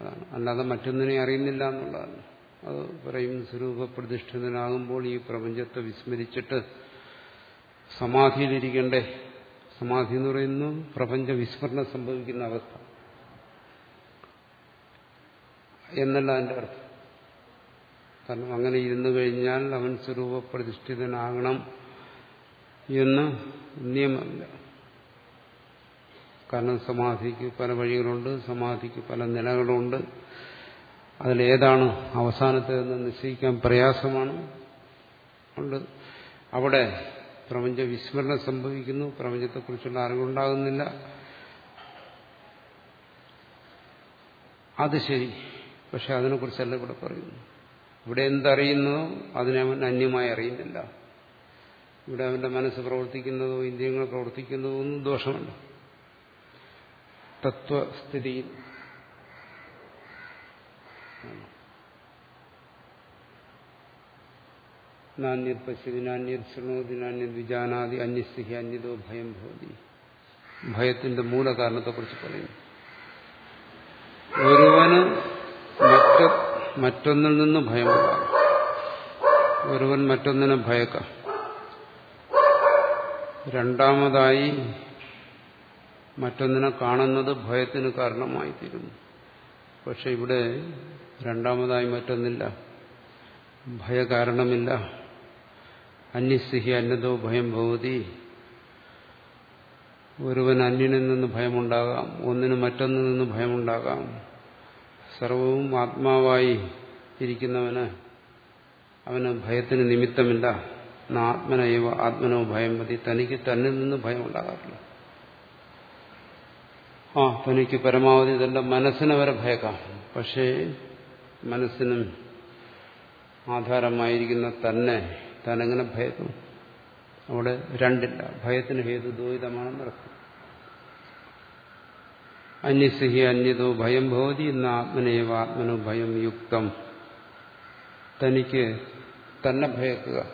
അതാണ്. അല്ലാതെ മറ്റൊന്നിനെ അറിയുന്നില്ല എന്നുള്ളതാണ് അത് പറയും സ്വരൂപ പ്രതിഷ്ഠിതനാകുമ്പോൾ ഈ പ്രപഞ്ചത്തെ വിസ്മരിച്ചിട്ട് സമാധിയിലിരിക്കണ്ടേ? സമാധി എന്ന് പറയുന്നു പ്രപഞ്ച വിസ്മരണം സംഭവിക്കുന്ന അവസ്ഥ. എന്നല്ല അതിന്റെ അർത്ഥം. കാരണം അങ്ങനെ ഇരുന്നു കഴിഞ്ഞാൽ അവൻ സ്വരൂപ പ്രതിഷ്ഠിതനാകണം എന്ന് നിയമമില്ല. കാരണം സമാധിക്ക് പല വഴികളുണ്ട് സമാധിക്ക് പല നിലകളുണ്ട്. അതിലേതാണ് അവസാനത്തേതെന്ന് നിശ്ചയിക്കാൻ പ്രയാസമാണ്. ഉണ്ട്. അവിടെ പ്രപഞ്ച വിസ്മരണം സംഭവിക്കുന്നു. പ്രപഞ്ചത്തെക്കുറിച്ചുള്ള അറിവുണ്ടാകുന്നില്ല. അത് ശരി. പക്ഷെ അതിനെക്കുറിച്ചല്ല ഇവിടെ പറയുന്നു. ഇവിടെ എന്തറിയുന്നതോ അതിനെ അവൻ അന്യമായി അറിയുന്നില്ല. ഇവിടെ അവന്റെ മനസ്സ് പ്രവർത്തിക്കുന്നതോ ഇന്ദ്രിയങ്ങൾ പ്രവർത്തിക്കുന്നതോ ഒന്നും ദോഷമല്ല. തത്വസ്ഥിതിയിൽ നാന്യത് പശ്യതി നാന്യത് ശൃണോതി നാന്യത് വിജാനാദി അന്യസ്ഥിഹി അന്യതോ ഭയം ഭവതി. ഭയത്തിന്റെ മൂലകാരണത്തെക്കുറിച്ച് പറയുന്നു ഒരുവന് മറ്റ മറ്റൊന്നിൽ നിന്ന് ഭയമുണ്ടാകും ഒരുവൻ മറ്റൊന്നിനെ ഭയക്കാം. രണ്ടാമതായി മറ്റൊന്നിനെ കാണുന്നത് ഭയത്തിന് കാരണമായി തീരുന്നു പക്ഷെ ഇവിടെ രണ്ടാമതായി മറ്റൊന്നില്ല. ഭയകാരണമില്ല. അന്യസ്ഥിതി അന്നതോ ഭയം ഭവതി. ഒരുവൻ അന്യനിൽ നിന്ന് ഭയമുണ്ടാകാം ഒന്നിന് മറ്റൊന്നിൽ നിന്ന് ഭയമുണ്ടാകാം. സർവവും ആത്മാവായി ഇരിക്കുന്നവന് അവന് ഭയത്തിന് നിമിത്തമില്ല. ആത്മനൈവ ആത്മനോ ഭയം മതി. തനിക്ക് തന്നിൽ നിന്ന് ഭയമുണ്ടാകാറില്ല. ആ തനിക്ക് പരമാവധി തന്റെ മനസ്സിനെ വരെ ഭയക്കാം. പക്ഷേ മനസ്സിനും ആധാരമായിരിക്കുന്ന തന്നെ താനെങ്ങനെ ഭയക്കും. അവിടെ രണ്ടില്ല. ഭയത്തിന് ഹേതു ദ്വൈതമാണെന്നർത്ഥം അന്യസിഹി അന്യതോ ഭയം ഭവതി എന്ന ആത്മനേവ ആത്മനോ ഭയം യുക്തം. തനിക്ക് തന്നെ ഭയക്കുക.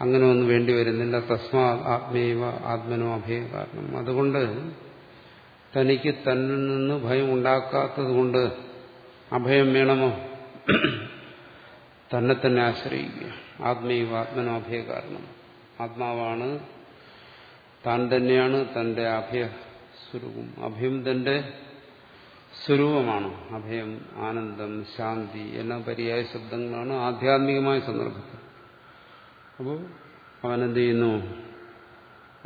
അങ്ങനെ ഒന്നും വേണ്ടി വരുന്നില്ല. തസ്മാ ആത്മേവ ആത്മനോ അഭയ കാരണം അതുകൊണ്ട് തനിക്ക് തന്നിൽ നിന്ന് ഭയം ഉണ്ടാക്കാത്തത് കൊണ്ട് അഭയം വേണമോ? തന്നെ തന്നെ ആശ്രയിക്കുക. ആത്മീയ ആത്മനോ അഭയ കാരണം ആത്മാവാണ്. താൻ തന്നെയാണ് തന്റെ അഭയ സ്വരൂപം. അഭയം തന്റെ സ്വരൂപമാണ്. അഭയം ആനന്ദം ശാന്തി എല്ലാം പര്യായ ശബ്ദങ്ങളാണ് ആധ്യാത്മികമായ സന്ദർഭത്തിൽ. അപ്പോൾ അവനെന്ത് ചെയ്യുന്നു?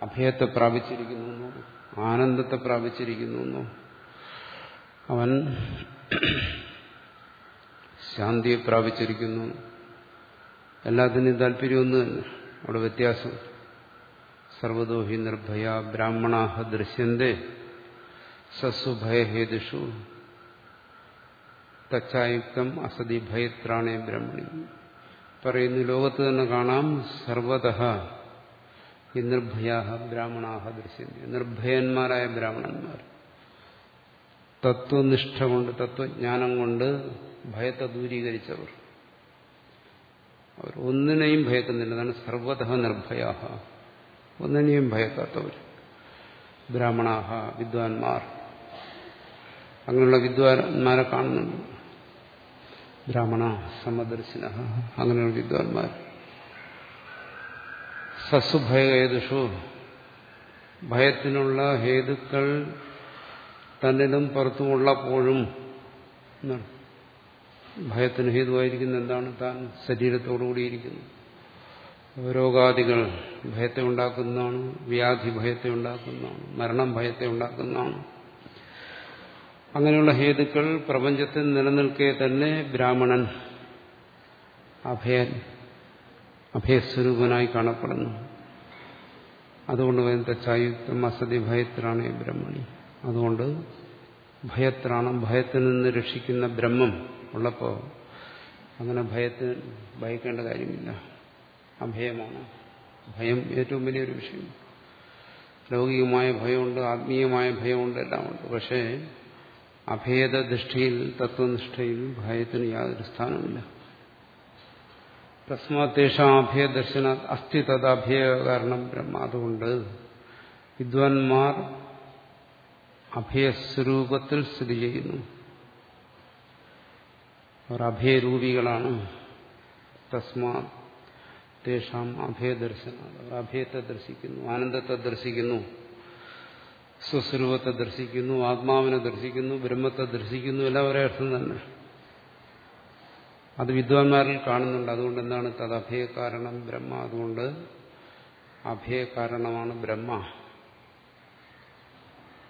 അഭയത്തെ പ്രാപിച്ചിരിക്കുന്നു ആനന്ദത്തെ പ്രാപിച്ചിരിക്കുന്നു അവൻ ശാന്തിയെ പ്രാപിച്ചിരിക്കുന്നു. എല്ലാത്തിനും താല്പര്യമൊന്നും തന്നെ. അവിടെ വ്യത്യാസം. സർവദോഹി നിർഭയ ബ്രാഹ്മണാഹ ദൃശ്യന്തേ സസ്വഭയഹേതുഷു തച്ചായുക്തം അസതി ഭയത്രാണേ ബ്രഹ്മണി. പറയുന്നു ലോകത്ത് തന്നെ കാണാം സർവത ഈ നിർഭയാഹ ബ്രാഹ്മണാഹ ദൃശ്യന്തി. നിർഭയന്മാരായ ബ്രാഹ്മണന്മാർ. തത്വനിഷ്ഠ കൊണ്ട് തത്വജ്ഞാനം കൊണ്ട് ഭയത്തെ ദൂരീകരിച്ചവർ. അവർ ഒന്നിനെയും ഭയക്കുന്നില്ല. അതാണ് സർവത നിർഭയാഹ. ഒന്നിനെയും ഭയക്കാത്തവർ. ബ്രാഹ്മണാഹ വിദ്വാൻമാർ. അങ്ങനെയുള്ള വിദ്വാൻമാരെ കാണുന്നുണ്ട്. ബ്രാഹ്മണ സമദർശിന അങ്ങനെയുള്ള വിദ്വാൻമാർ. സസ്സുഭയഹേതുഷു ഭയത്തിനുള്ള ഹേതുക്കൾ തന്നിലും പുറത്തുമുള്ളപ്പോഴും ഭയത്തിന് ഹേതുവായിരിക്കുന്ന എന്താണ്? താൻ ശരീരത്തോടുകൂടിയിരിക്കുന്നു രോഗാദികൾ ഭയത്തെ ഉണ്ടാക്കുന്നതാണ് വ്യാധി ഭയത്തെ ഉണ്ടാക്കുന്നതാണ് മരണം ഭയത്തെ ഉണ്ടാക്കുന്നതാണ്. അങ്ങനെയുള്ള ഹേതുക്കൾ പ്രപഞ്ചത്തിൽ നിലനിൽക്കെ തന്നെ ബ്രാഹ്മണൻ അഭയൻ. അഭയസ്വരൂപനായി കാണപ്പെടുന്നു. അതുകൊണ്ട് വരുന്ന ചായുക്തം അസതി ഭയത്രാണ് ബ്രഹ്മണി. അതുകൊണ്ട് ഭയത്രാണം ഭയത്തിൽ നിന്ന് രക്ഷിക്കുന്ന ബ്രഹ്മം ഉള്ളപ്പോൾ അങ്ങനെ ഭയത്തിന് ഭയക്കേണ്ട കാര്യമില്ല. അഭയമാണ്. ഭയം ഏറ്റവും വലിയൊരു വിഷയം. ലൗകികമായ ഭയമുണ്ട് ആത്മീയമായ ഭയമുണ്ട് എല്ലാം ഉണ്ട് പക്ഷേ അഭേദ ദൃഷ്ടിയിൽ തത്വനിഷ്ഠയിൽ ഭയത്തിന് യാതൊരു സ്ഥാനമില്ല തസ്മാത്തേഷാം ദർശന അസ്ഥി തഥാഭയ കാരണം ബ്രഹ്മ. അതുകൊണ്ട് വിദ്വാൻമാർ അഭയസ്വരൂപത്തിൽ സ്ഥിതി ചെയ്യുന്നു. അവർ അഭയരൂപികളാണ്. തസ്മാ തേഷാം അഭയദർശന. അവർ അഭയത്തെ ദർശിക്കുന്നു ആനന്ദത്തെ ദർശിക്കുന്നു സ്വസ്വരൂപത്തെ ദർശിക്കുന്നു ആത്മാവിനെ ദർശിക്കുന്നു ബ്രഹ്മത്തെ ദർശിക്കുന്നു എല്ലാം അർത്ഥം തന്നെ. അത് വിദ്വാൻമാരിൽ കാണുന്നുണ്ട്. അതുകൊണ്ട് എന്താണ് തത് അഭയകാരണം ബ്രഹ്മ? അതുകൊണ്ട് അഭയകാരണമാണ് ബ്രഹ്മ.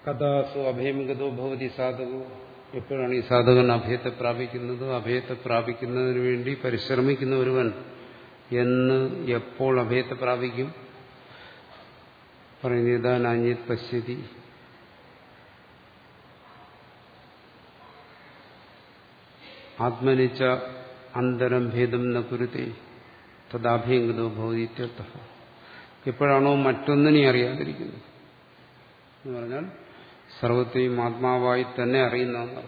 കഥാസു അഭയമികതോ ഭവതി സാധകു. എപ്പോഴാണ് ഈ സാധകൻ അഭയത്തെ പ്രാപിക്കുന്നത്? അഭയത്തെ പ്രാപിക്കുന്നതിന് വേണ്ടി പരിശ്രമിക്കുന്ന ഒരുവൻ എന്ന് എപ്പോൾ അഭയത്തെ പ്രാപിക്കും? പറയുന്നത് ഇതാ പശ്യതി. ആത്മനിച്ച അന്തരം ഭേദം ന കുരുത്തി തദാഭയങ്കതോ ഭൗതിത്യർത്ഥ എപ്പോഴാണോ മറ്റൊന്നിനെ അറിയാതിരിക്കുന്നത്? എന്ന് പറഞ്ഞാൽ സർവത്തെയും ആത്മാവായി തന്നെ അറിയുന്ന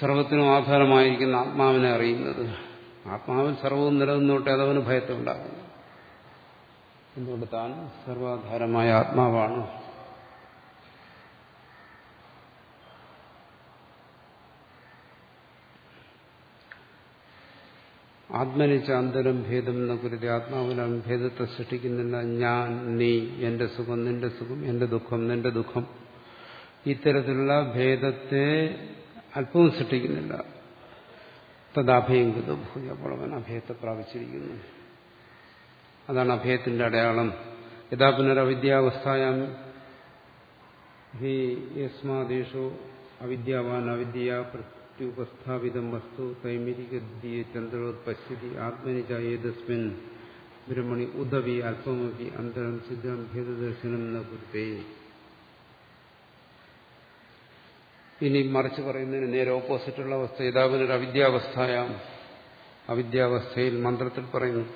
സർവത്തിനും ആധാരമായിരിക്കുന്ന ആത്മാവിനെ അറിയുന്നത്. ആത്മാവിൽ സർവവും നിലനിന്നോട്ടെ അതവന് ഭയത്തുണ്ടാകുന്നു എന്തുകൊണ്ട് താൻ സർവാധാരമായ ആത്മാവാണ്. ആത്മനിച്ച ഭേദം എന്ന കുരുതി. ആത്മാവിനാണ് ഭേദത്തെ സൃഷ്ടിക്കുന്നില്ല ഞാൻ നീ എന്റെ സുഖം നിന്റെ സുഖം എന്റെ ദുഃഖം നിന്റെ ദുഃഖം. ഇത്തരത്തിലുള്ള ഭേദത്തെ അല്പവും സൃഷ്ടിക്കുന്നില്ല. തദാഭയം ഭൂതി അപ്പോൾ അവൻ അഭയത്തെ പ്രാപിച്ചിരിക്കുന്നു. അതാണ് അഭയത്തിന്റെ അടയാളം. യഥാ പുനരവിദ്യാവസ്ഥായാം ഹി യസ്മാദേശോ അവിദ്യാവാൻ അവിദ്യ പ്രത്യുപസ്ഥാപിതം വസ്തു കൈമിരികദ്യ ചന്ദ്രോത്പശ്യതി ആത്മനി ചായേതസ്മിൻ ബ്രഹ്മണി ഉദവി അല്പമപി അന്തരം സിദ്ധം ഭേദദർശനം എന്ന കുരുത്തേ. ഇനി മറിച്ച് പറയുന്നതിന് നേരെ ഓപ്പോസിറ്റുള്ള അവസ്ഥ ഏതാവിനൊരു അവിദ്യാവസ്ഥയാം. അവിദ്യാവസ്ഥയിൽ മന്ത്രത്തിൽ പറയുന്നു.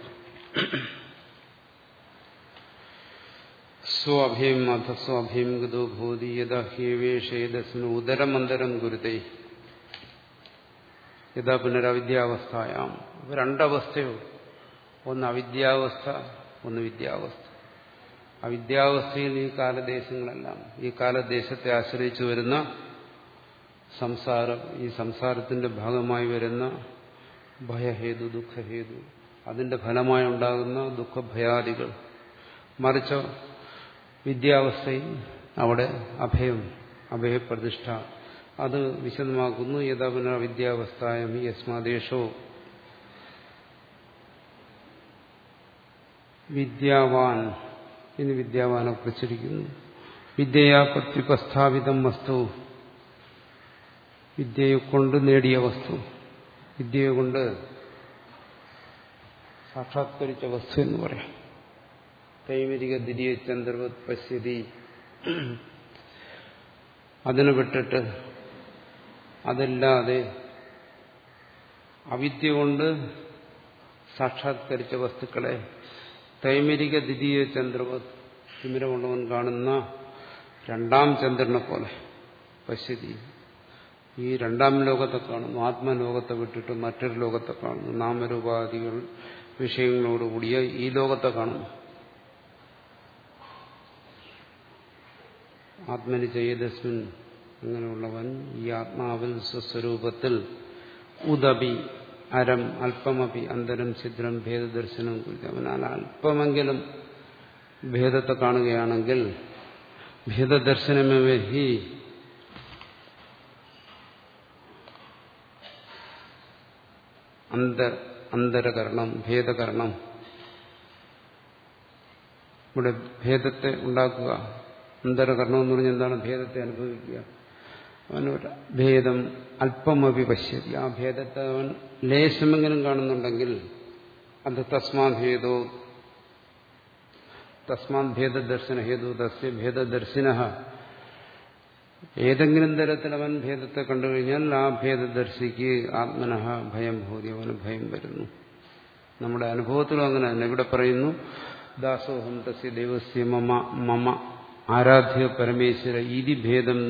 സ്വാഭയം അധ സ്വാഭയം ഗതോ ഭൂതി യഥാ ഹ്യവേഷേതസ്മിന് ഉദരമന്തരം ഗുരുതേ യഥാ പുനരവിദ്യാവസ്ഥയാം. രണ്ടവസ്ഥയോ ഒന്ന് അവിദ്യാവസ്ഥ ഒന്ന് വിദ്യാവസ്ഥ. അവിദ്യാവസ്ഥയിൽ ഈ കാലദേശങ്ങളെല്ലാം ഈ കാലദേശത്തെ ആശ്രയിച്ചു വരുന്ന സംസാരം ഈ സംസാരത്തിന്റെ ഭാഗമായി വരുന്ന ഭയഹേതു ദുഃഖഹേതു അതിന്റെ ഫലമായി ഉണ്ടാകുന്ന ദുഃഖഭയാദികൾ. മറിച്ചോ വിദ്യാവസ്ഥയിൽ അവിടെ അഭയം അഭയപ്രതിഷ്ഠ അത് വിശദമാക്കുന്നു. യഥാപുന വിദ്യാവസ്ഥായം ഈ യസ്മാദേശോ വിദ്യാവാൻ. ഇനി വിദ്യാവാനെ കുറിച്ചിരിക്കുന്നു വിദ്യയാ പ്രത്യുപസ്ഥാപിതം വസ്തു. വിദ്യയെ കൊണ്ട് നേടിയ വസ്തു. വിദ്യയെ കൊണ്ട് സാക്ഷാത്കരിച്ച വസ്തു എന്ന് പറയാം. കൈമരിക ദ്വിതീയ ചന്ദ്രവത് പശ്യതി. അതിനെ വിട്ടിട്ട് അതല്ലാതെ അവിദ്യ കൊണ്ട് സാക്ഷാത്കരിച്ച വസ്തുക്കളെ തൈമരിക ദ്വിതീയ ചന്ദ്രവത് തിമിരമുള്ളവൻ കാണുന്ന രണ്ടാം ചന്ദ്രനെ പോലെ പശ്യതി ഈ രണ്ടാം ലോകത്തെ കാണുന്നു ആത്മലോകത്തെ വിട്ടിട്ട് മറ്റൊരു ലോകത്തെ കാണുന്നു. നാമരൂപാദികൾ വിഷയങ്ങളോടുകൂടിയ ഈ ലോകത്തെ കാണുന്നു. ആത്മനി ചെയ്തസ്മിൻ അങ്ങനെയുള്ളവൻ ഈ ആത്മാവിൽ സ്വസ്വരൂപത്തിൽ ഉദപി അരം അല്പമപി അന്തരം ഛിദ്രം ഭേദദർശനം കുറിച്ച്. അവനാൽ അല്പമെങ്കിലും ഭേദത്തെ കാണുകയാണെങ്കിൽ ഭേദദർശനമേ ഹി അന്തരകരണം ഭേദകരണം. ഇവിടെ ഭേദത്തെ ഉണ്ടാക്കുക. അന്തരകരണം എന്ന് പറഞ്ഞാൽ എന്താണ്? ഭേദത്തെ അനുഭവിക്കുക. അവനൊരു ഭേദം അല്പമപി പശ്യതി. ആ ഭേദത്തെ അവൻ ലേശമെങ്കിലും കാണുന്നുണ്ടെങ്കിൽ അത് തസ്മാ ഭേദോ തസ്മാൻ ഭേദദർശന ഹേതു തസ്യ ഭേദദർശിന ഏതെങ്കിലും തരത്തിൽ അവൻ ഭേദത്തെ കണ്ടു കഴിഞ്ഞാൽ ആ ഭേദദർശിക്ക് ആത്മനഹ ഭയം ഭൂതി അവന് ഭയം വരുന്നു. നമ്മുടെ അനുഭവത്തിലും അങ്ങനെ തന്നെ. ഇവിടെ പറയുന്നു ദാസോഹം തസ്യ ദൈവസ്യ മമ മമ ആരാധ്യ പരമേശ്വര ഇതി ഭേദം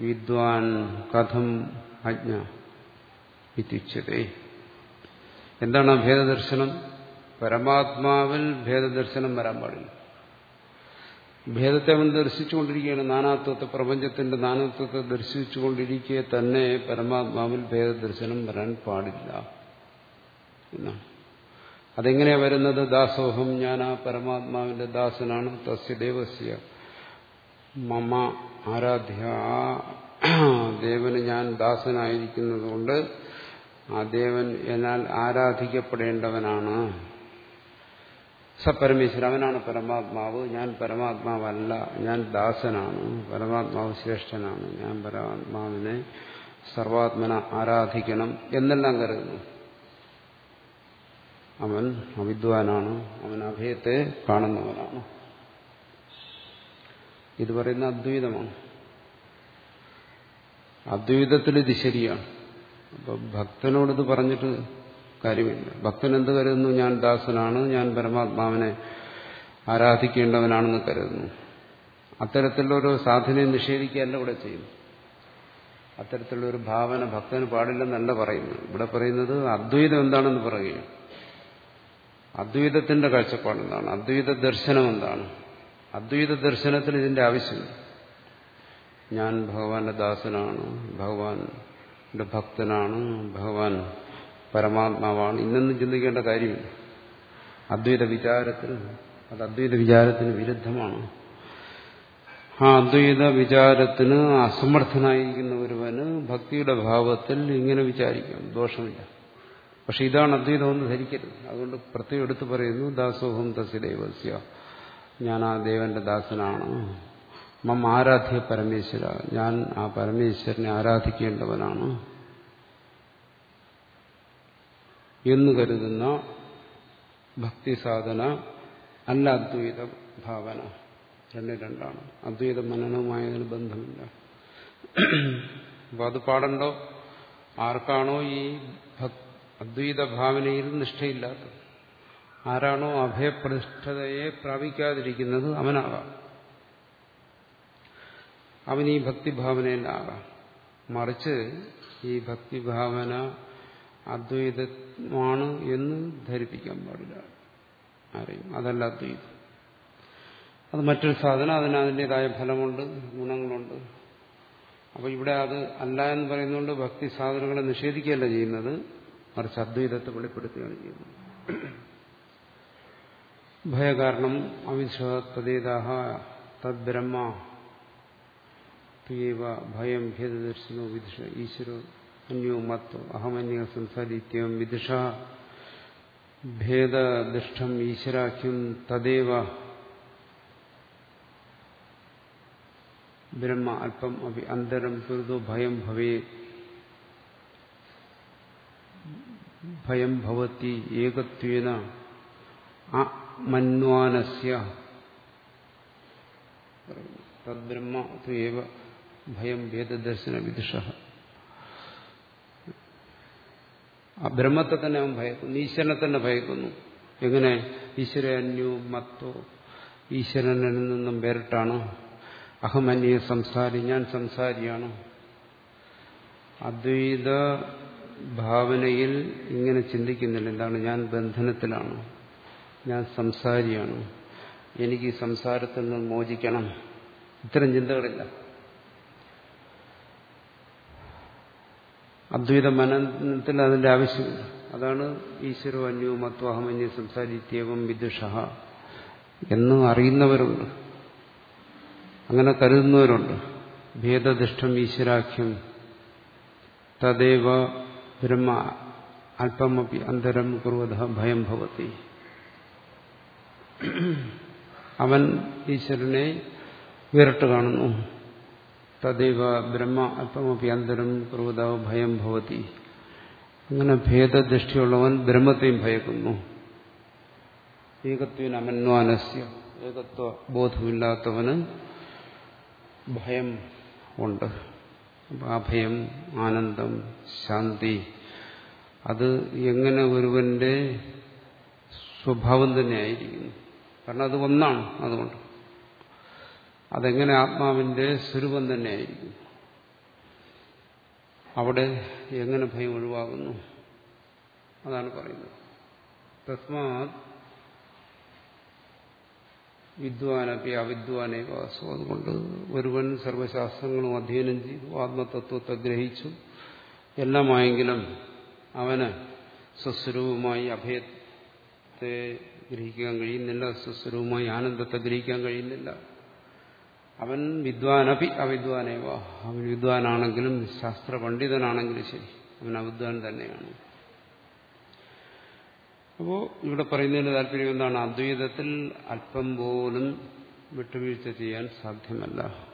വിദ്വാൻ കഥം അജ്ഞ ഇത്യുച്ചതേ എന്താണ് ആ ഭേദദർശനം? പരമാത്മാവിൽ ഭേദദർശനം വരാൻ പാടില്ല. ഭേദത്തെ അവൻ ദർശിച്ചുകൊണ്ടിരിക്കുകയാണ്. നാനാത്വത്തെ പ്രപഞ്ചത്തിന്റെ നാനാത്വത്തെ ദർശിച്ചുകൊണ്ടിരിക്കെ തന്നെ പരമാത്മാവിൽ ഭേദദർശനം വരാൻ പാടില്ല എന്നാണ്. വരുന്നത്? ദാസോഹം ഞാൻ ആ പരമാത്മാവിന്റെ ദാസനാണ് തസ്യ ദേവസ്യ മമ ആരാധ്യ ദേവന് ഞാൻ ദാസനായിരിക്കുന്നത് കൊണ്ട് ആ ദേവൻ എന്നാൽ ആരാധിക്കപ്പെടേണ്ടവനാണ്. സപരമേശ്വരൻ അവനാണ് പരമാത്മാവ്. ഞാൻ പരമാത്മാവല്ല ഞാൻ ദാസനാണ്. പരമാത്മാവ് ശ്രേഷ്ഠനാണ്. ഞാൻ പരമാത്മാവിനെ സർവാത്മന ആരാധിക്കണം എന്നെല്ലാം കരുതുന്നു. അവൻ അവിദ്വാനാണ്. അവൻ അഭയത്തെ കാണുന്നവനാണ്. ഇത് പറയുന്ന അദ്വൈതമാണ്. അദ്വൈതത്തിൽ ഇത് ശരിയാണ്. അപ്പൊ ഭക്തനോടിത് പറഞ്ഞിട്ട് കാര്യമില്ല. ഭക്തൻ എന്ത് കരുതുന്നു? ഞാൻ ദാസനാണ് ഞാൻ പരമാത്മാവിനെ ആരാധിക്കേണ്ടവനാണെന്ന് കരുതുന്നു. അത്തരത്തിലുള്ള ഒരു സാധനയെ നിഷേധിക്കുകയല്ല ഇവിടെ ചെയ്യുന്നു അത്തരത്തിലുള്ള ഒരു ഭാവന ഭക്തന് പാടില്ലെന്നല്ല പറയുന്നത്. ഇവിടെ പറയുന്നത് അദ്വൈതം എന്താണെന്ന് പറയുകയാണ്. അദ്വൈതത്തിന്റെ കാഴ്ചപ്പാട് എന്താണ് അദ്വൈത ദർശനം എന്താണ് അദ്വൈത ദർശനത്തിൽ ഇതിന്റെ ആവശ്യമില്ല. ഞാൻ ഭഗവാന്റെ ദാസനാണ് ഭഗവാന്റെ ഭക്തനാണ് ഭഗവാൻ പരമാത്മാവാണ്. ഇന്നൊന്നും ചിന്തിക്കേണ്ട കാര്യമില്ല. അദ്വൈത വിചാരത്തിൽ അത് അദ്വൈത വിചാരത്തിന് വിരുദ്ധമാണ്. ആ അദ്വൈത വിചാരത്തിന് അസമർത്ഥനായിരിക്കുന്ന ഒരുവന് ഭക്തിയുടെ ഭാവത്തിൽ ഇങ്ങനെ വിചാരിക്കാം. ദോഷമില്ല. പക്ഷെ ഇതാണ് അദ്വൈതം ധരിക്കരുത്. അതുകൊണ്ട് പ്രത്യേകം എടുത്തു പറയുന്നു ദാസോഹം തസ്യദേവസ്യ ഞാൻ ആ ദേവന്റെ ദാസനാണ്. മം ആരാധ്യ പരമേശ്വര. ഞാൻ ആ പരമേശ്വരനെ ആരാധിക്കേണ്ടവനാണ്. എന്ന് കരുതുന്ന ഭക്തി സാധന അല്ല അദ്വൈത ഭാവന. രണ്ട് രണ്ടാണ്. അദ്വൈത മനനവുമായതിന് ബന്ധമില്ല. അപ്പൊ അത് പാടണ്ടോ? ആർക്കാണോ ഈ അദ്വൈത ഭാവനയിൽ നിഷ്ഠയില്ലാത്തത്? ആരാണോ അഭയപ്രതിഷ്ഠതയെ പ്രാപിക്കാതിരിക്കുന്നത് അവനാകാം അവൻ ഈ ഭക്തിഭാവനയിലാകാം മറിച്ച് ഈ ഭക്തിഭാവന അദ്വൈതമാണ് എന്ന് ധരിപ്പിക്കാൻ പാടില്ല. ആരെയും? അതല്ല അദ്വൈതം. അത് മറ്റൊരു സാധനം അതിന് അതിന്റെതായ ഫലമുണ്ട് ഗുണങ്ങളുണ്ട്. അപ്പോൾ ഇവിടെ അത് അല്ല എന്ന് പറയുന്നതുകൊണ്ട് ഭക്തി സാധനങ്ങളെ നിഷേധിക്കുകയല്ല ചെയ്യുന്നത് മറിച്ച് അദ്വൈതത്തെ വെളിപ്പെടുത്തുകയാണ് ചെയ്യുന്നത്. ഭയകാരണം അവിശ്വാത്പതേതാഹ തദ്ബ്രഹ്മ. തുയവ ഭയം ഭേദദർശനോ വിദുഷ ഈശ്വരോ അന്യോ മത്തോ അഹമന്യ സംസാരിത്യം വിദുഷ. ഭേദദൃഷ്ടം ഈശ്വരാഖ്യം തദേവ. ബ്രഹ്മ അല്പം അഭി അന്തരം പുരുതോ ഭയം ഭവേ ഭയം ഭവത്തി ഏകത്വേന. മന്വാനസ്യ തദ്ബ്രഹ്മ തുവ ഭയം ഭേദദർശന വിദുഷ. ആ ബ്രഹ്മത്തെ തന്നെ അവൻ ഭയക്കുന്നു ഈശ്വരനെ തന്നെ ഭയക്കുന്നു. എങ്ങനെ? ഈശ്വര അന്യോ മത്തോ. ഈശ്വരനിൽ നിന്നും വേറിട്ടാണ്? അഹമന്യ സംസാരി ഞാൻ സംസാരിയാണോ. അദ്വൈത ഭാവനയിൽ ഇങ്ങനെ ചിന്തിക്കുന്നില്ല. എന്താണ്? ഞാൻ ബന്ധനത്തിലാണ്. ഞാൻ സംസാരിയാണ്. എനിക്ക് ഈ സംസാരത്തിൽ നിന്ന് മോചിക്കണം. ഇത്തരം ചിന്തകളില്ല. അദ്വൈത മനനത്തിൽ അതിന്റെ ആവശ്യമില്ല. അതാണ് ഈശ്വരോ അന്യോ മത്വാഹം മത്വാഹമന്യ സംസാരിത്യവും വിദുഷ എന്ന് അറിയുന്നവരുണ്ട് അങ്ങനെ കരുതുന്നവരുണ്ട്. ഭേദദിഷ്ടം ഈശ്വരാഖ്യം തദേവ ബ്രഹ്മ അല്പമപി അന്തരം കുറുവത ഭയം ഭവത്തി അവൻ ഈശ്വരനെ വേറിട്ട് കാണുന്നു. തദൈവ ബ്രഹ്മ അല്പമപി അന്തരം കുറുവത ഭയം ഭവതി. അങ്ങനെ ഭേദദൃഷ്ടിയുള്ളവൻ ബ്രഹ്മത്തെയും ഭയക്കുന്നു. ഏകത്വന അമന്വാനസ്യ ഏകത്വ ബോധമില്ലാത്തവന് ഭയം ഉണ്ട്. ആ ഭയം ആനന്ദം ശാന്തി അത് എങ്ങനെ ഒരുവന്റെ സ്വഭാവം തന്നെ ആയിരിക്കുന്നു. കാരണം അത് ഒന്നാണ് അതുകൊണ്ട്. അതെങ്ങനെ ആത്മാവിന്റെ സ്വരൂപം തന്നെയായിരിക്കും. അവിടെ എങ്ങനെ ഭയം ഒഴിവാകുന്നു? അതാണ് പറയുന്നത്. തസ്മാത് വിദ്വാനപ്പി അവിദ്വാനെ വാസു. അതുകൊണ്ട് ഒരുവൻ സർവശാസ്ത്രങ്ങളും അധ്യയനം ചെയ്തു ആത്മതത്വത്തെ ഗ്രഹിച്ചു. എല്ലാമായെങ്കിലും അവന് സ്വസ്വരൂപമായി അഭയത്തെ ഗ്രഹിക്കാൻ കഴിയുന്നില്ല സ്വസ്വരൂപമായി ആനന്ദത്തെ ഗ്രഹിക്കാൻ കഴിയുന്നില്ല. അവൻ വിദ്വാനപി അവിദ്വാനേവ. അവൻ വിദ്വാനാണെങ്കിലും ശാസ്ത്ര പണ്ഡിതനാണെങ്കിലും ശരി അവൻ അവിദ്വാൻ തന്നെയാണ്. അപ്പോൾ ഇവിടെ പറയുന്നതിന് താല്പര്യം എന്താണ്? അദ്വൈതത്തിൽ അല്പം പോലും വിട്ടുവീഴ്ച ചെയ്യാൻ സാധ്യമല്ല.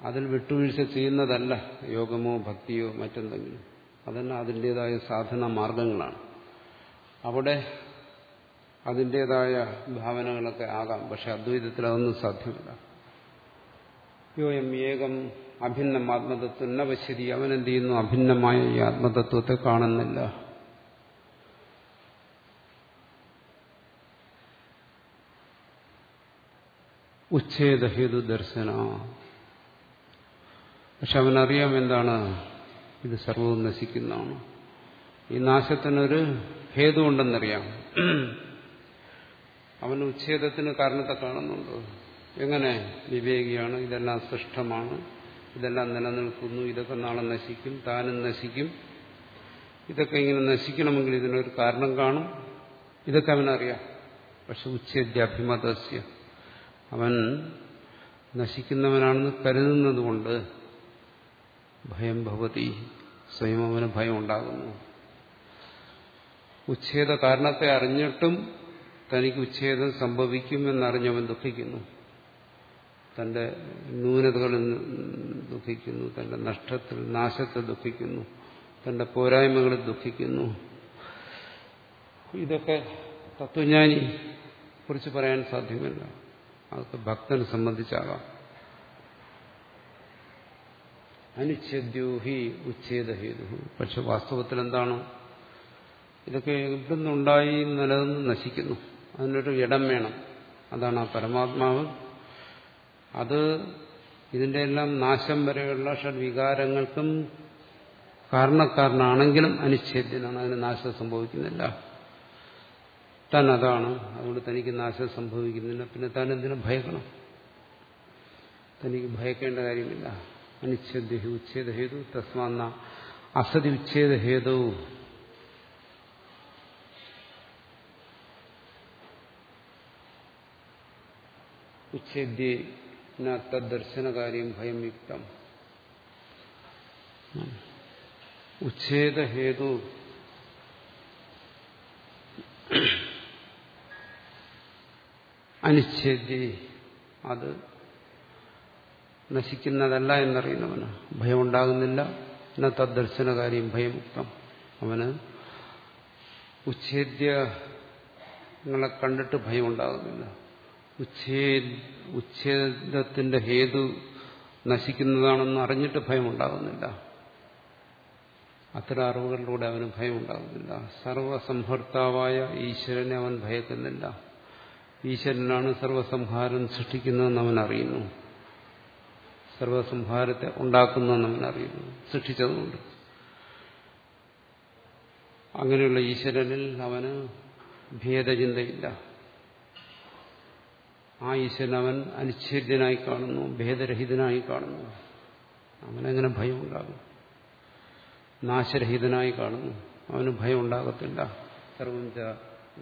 അതിൽ വിട്ടുവീഴ്ച ചെയ്യുന്നതല്ല യോഗമോ ഭക്തിയോ മറ്റെന്തെങ്കിലും. അതന്നെ അതിന്റെതായ സാധന മാർഗങ്ങളാണ് അവിടെ അതിന്റെതായ ഭാവനകളൊക്കെ ആകാം. പക്ഷെ അദ്വൈതത്തിൽ അതൊന്നും സാധ്യമല്ല. യോയം ഏകം അഭിന്നം ആത്മതത്വം. എന്ന പശ്യതി അവൻ എന്ത് ചെയ്യുന്നു? അഭിന്നമായ ഈ ആത്മതത്വത്തെ കാണുന്നില്ല. ഉച്ഛേദഹേതു ദർശന. പക്ഷെ അവനറിയാം എന്താണ്? ഇത് സർവവും നശിക്കുന്നതാണ്. ഈ നാശത്തിനൊരു ഹേതുണ്ടെന്നറിയാം അവൻ ഉച്ഛേദത്തിന് കാരണത്തെ കാണുന്നുണ്ട് എങ്ങനെ? വിവേകിയാണ്. ഇതെല്ലാം സൃഷ്ടമാണ് ഇതെല്ലാം നിലനിൽക്കുന്നു. ഇതൊക്കെ നാളെ നശിക്കും. താനും നശിക്കും. ഇതൊക്കെ ഇങ്ങനെ നശിക്കണമെങ്കിൽ ഇതിനൊരു കാരണം കാണും. ഇതൊക്കെ അവനറിയാം. പക്ഷെ ഉച്ഛേദ്യാഭിമതസ്യ. അവൻ നശിക്കുന്നവനാണെന്ന് കരുതുന്നതുകൊണ്ട് ഭയം ഭവതി. സ്വയം അവന് ഭയം ഉണ്ടാകുന്നു ഉച്ഛേദ കാരണത്തെ അറിഞ്ഞിട്ടും തനിക്ക് ഉച്ഛേദം സംഭവിക്കുമെന്നറിഞ്ഞവൻ ദുഃഖിക്കുന്നു. തന്റെ ന്യൂനതകളിൽ ദുഃഖിക്കുന്നു. തന്റെ നഷ്ടത്തിൽ നാശത്തെ ദുഃഖിക്കുന്നു. തന്റെ പോരായ്മകളിൽ ദുഃഖിക്കുന്നു. ഇതൊക്കെ തത്വജ്ഞാനി കുറിച്ച് പറയാൻ സാധ്യമല്ല. അതൊക്കെ ഭക്തനെ സംബന്ധിച്ചാകാം അനുച്ഛേദ്യോഹി ഉച്ഛേദഹേതു പക്ഷെ വാസ്തവത്തിൽ എന്താണ്? ഇതൊക്കെ ഇവിടുന്നുണ്ടായി നിലനിന്ന് നശിക്കുന്നു. അതിനൊരു ഇടം വേണം. അതാണ് ആ പരമാത്മാവ്. അത് ഇതിന്റെ എല്ലാം നാശം വരെയുള്ള ഷഡ്വികാരങ്ങൾക്കും കാരണക്കാരനാണെങ്കിലും അനിശ്ചേദ്യനാണ് അതിന് നാശം സംഭവിക്കുന്നില്ല. താൻ അതാണ് അതുകൊണ്ട് തനിക്ക് നാശം സംഭവിക്കുന്നില്ല. പിന്നെ താൻ എന്തിനു ഭയക്കണം? തനിക്ക് ഭയക്കേണ്ട കാര്യമില്ല. അനിശ്ചേദ്യ ഉച്ഛേദഹേതു തസ്മാന്ന അസതി ഉച്ഛേദഹേതു. ഉച്ഛേദ്യ തദ്ദർശനകാര്യം ഭയം യുക്തം ഉച്ഛേദഹേതു അനിശ്ചേദ്യ അത് നശിക്കുന്നതല്ല എന്നറിയുന്നവന് ഭയമുണ്ടാകുന്നില്ല എന്ന തദ്ദർശനകാര്യം ഭയമുക്തം. അവന് ഉച്ഛേദ്യങ്ങളെ കണ്ടിട്ട് ഭയം ഉണ്ടാകുന്നില്ല ഉച്ഛേദ ഉച്ഛേദത്തിന്റെ ഹേതു നശിക്കുന്നതാണെന്ന് അറിഞ്ഞിട്ട് ഭയമുണ്ടാകുന്നില്ല. അത്തരം അറിവുകളിലൂടെ അവന് ഭയമുണ്ടാകുന്നില്ല. സർവസംഹർത്താവായ ഈശ്വരനെ അവൻ ഭയക്കുന്നില്ല. ഈശ്വരനാണ് സർവസംഹാരം സൃഷ്ടിക്കുന്നതെന്ന് അവൻ അറിയുന്നു. സർവസംഹാരത്തെ ഉണ്ടാക്കുന്നതെന്ന് അവൻ അറിയുന്നു. സൃഷ്ടിച്ചതുകൊണ്ട്. അങ്ങനെയുള്ള ഈശ്വരനിൽ അവന് ഭേദചിന്തയില്ല. ആ ഈശ്വരൻ അവൻ കാണുന്നു ഭേദരഹിതനായി കാണുന്നു. അവനെങ്ങനെ ഭയം ഉണ്ടാകും നാശരഹിതനായി കാണുന്നു. അവന് ഭയം ഉണ്ടാകത്തില്ല സർവം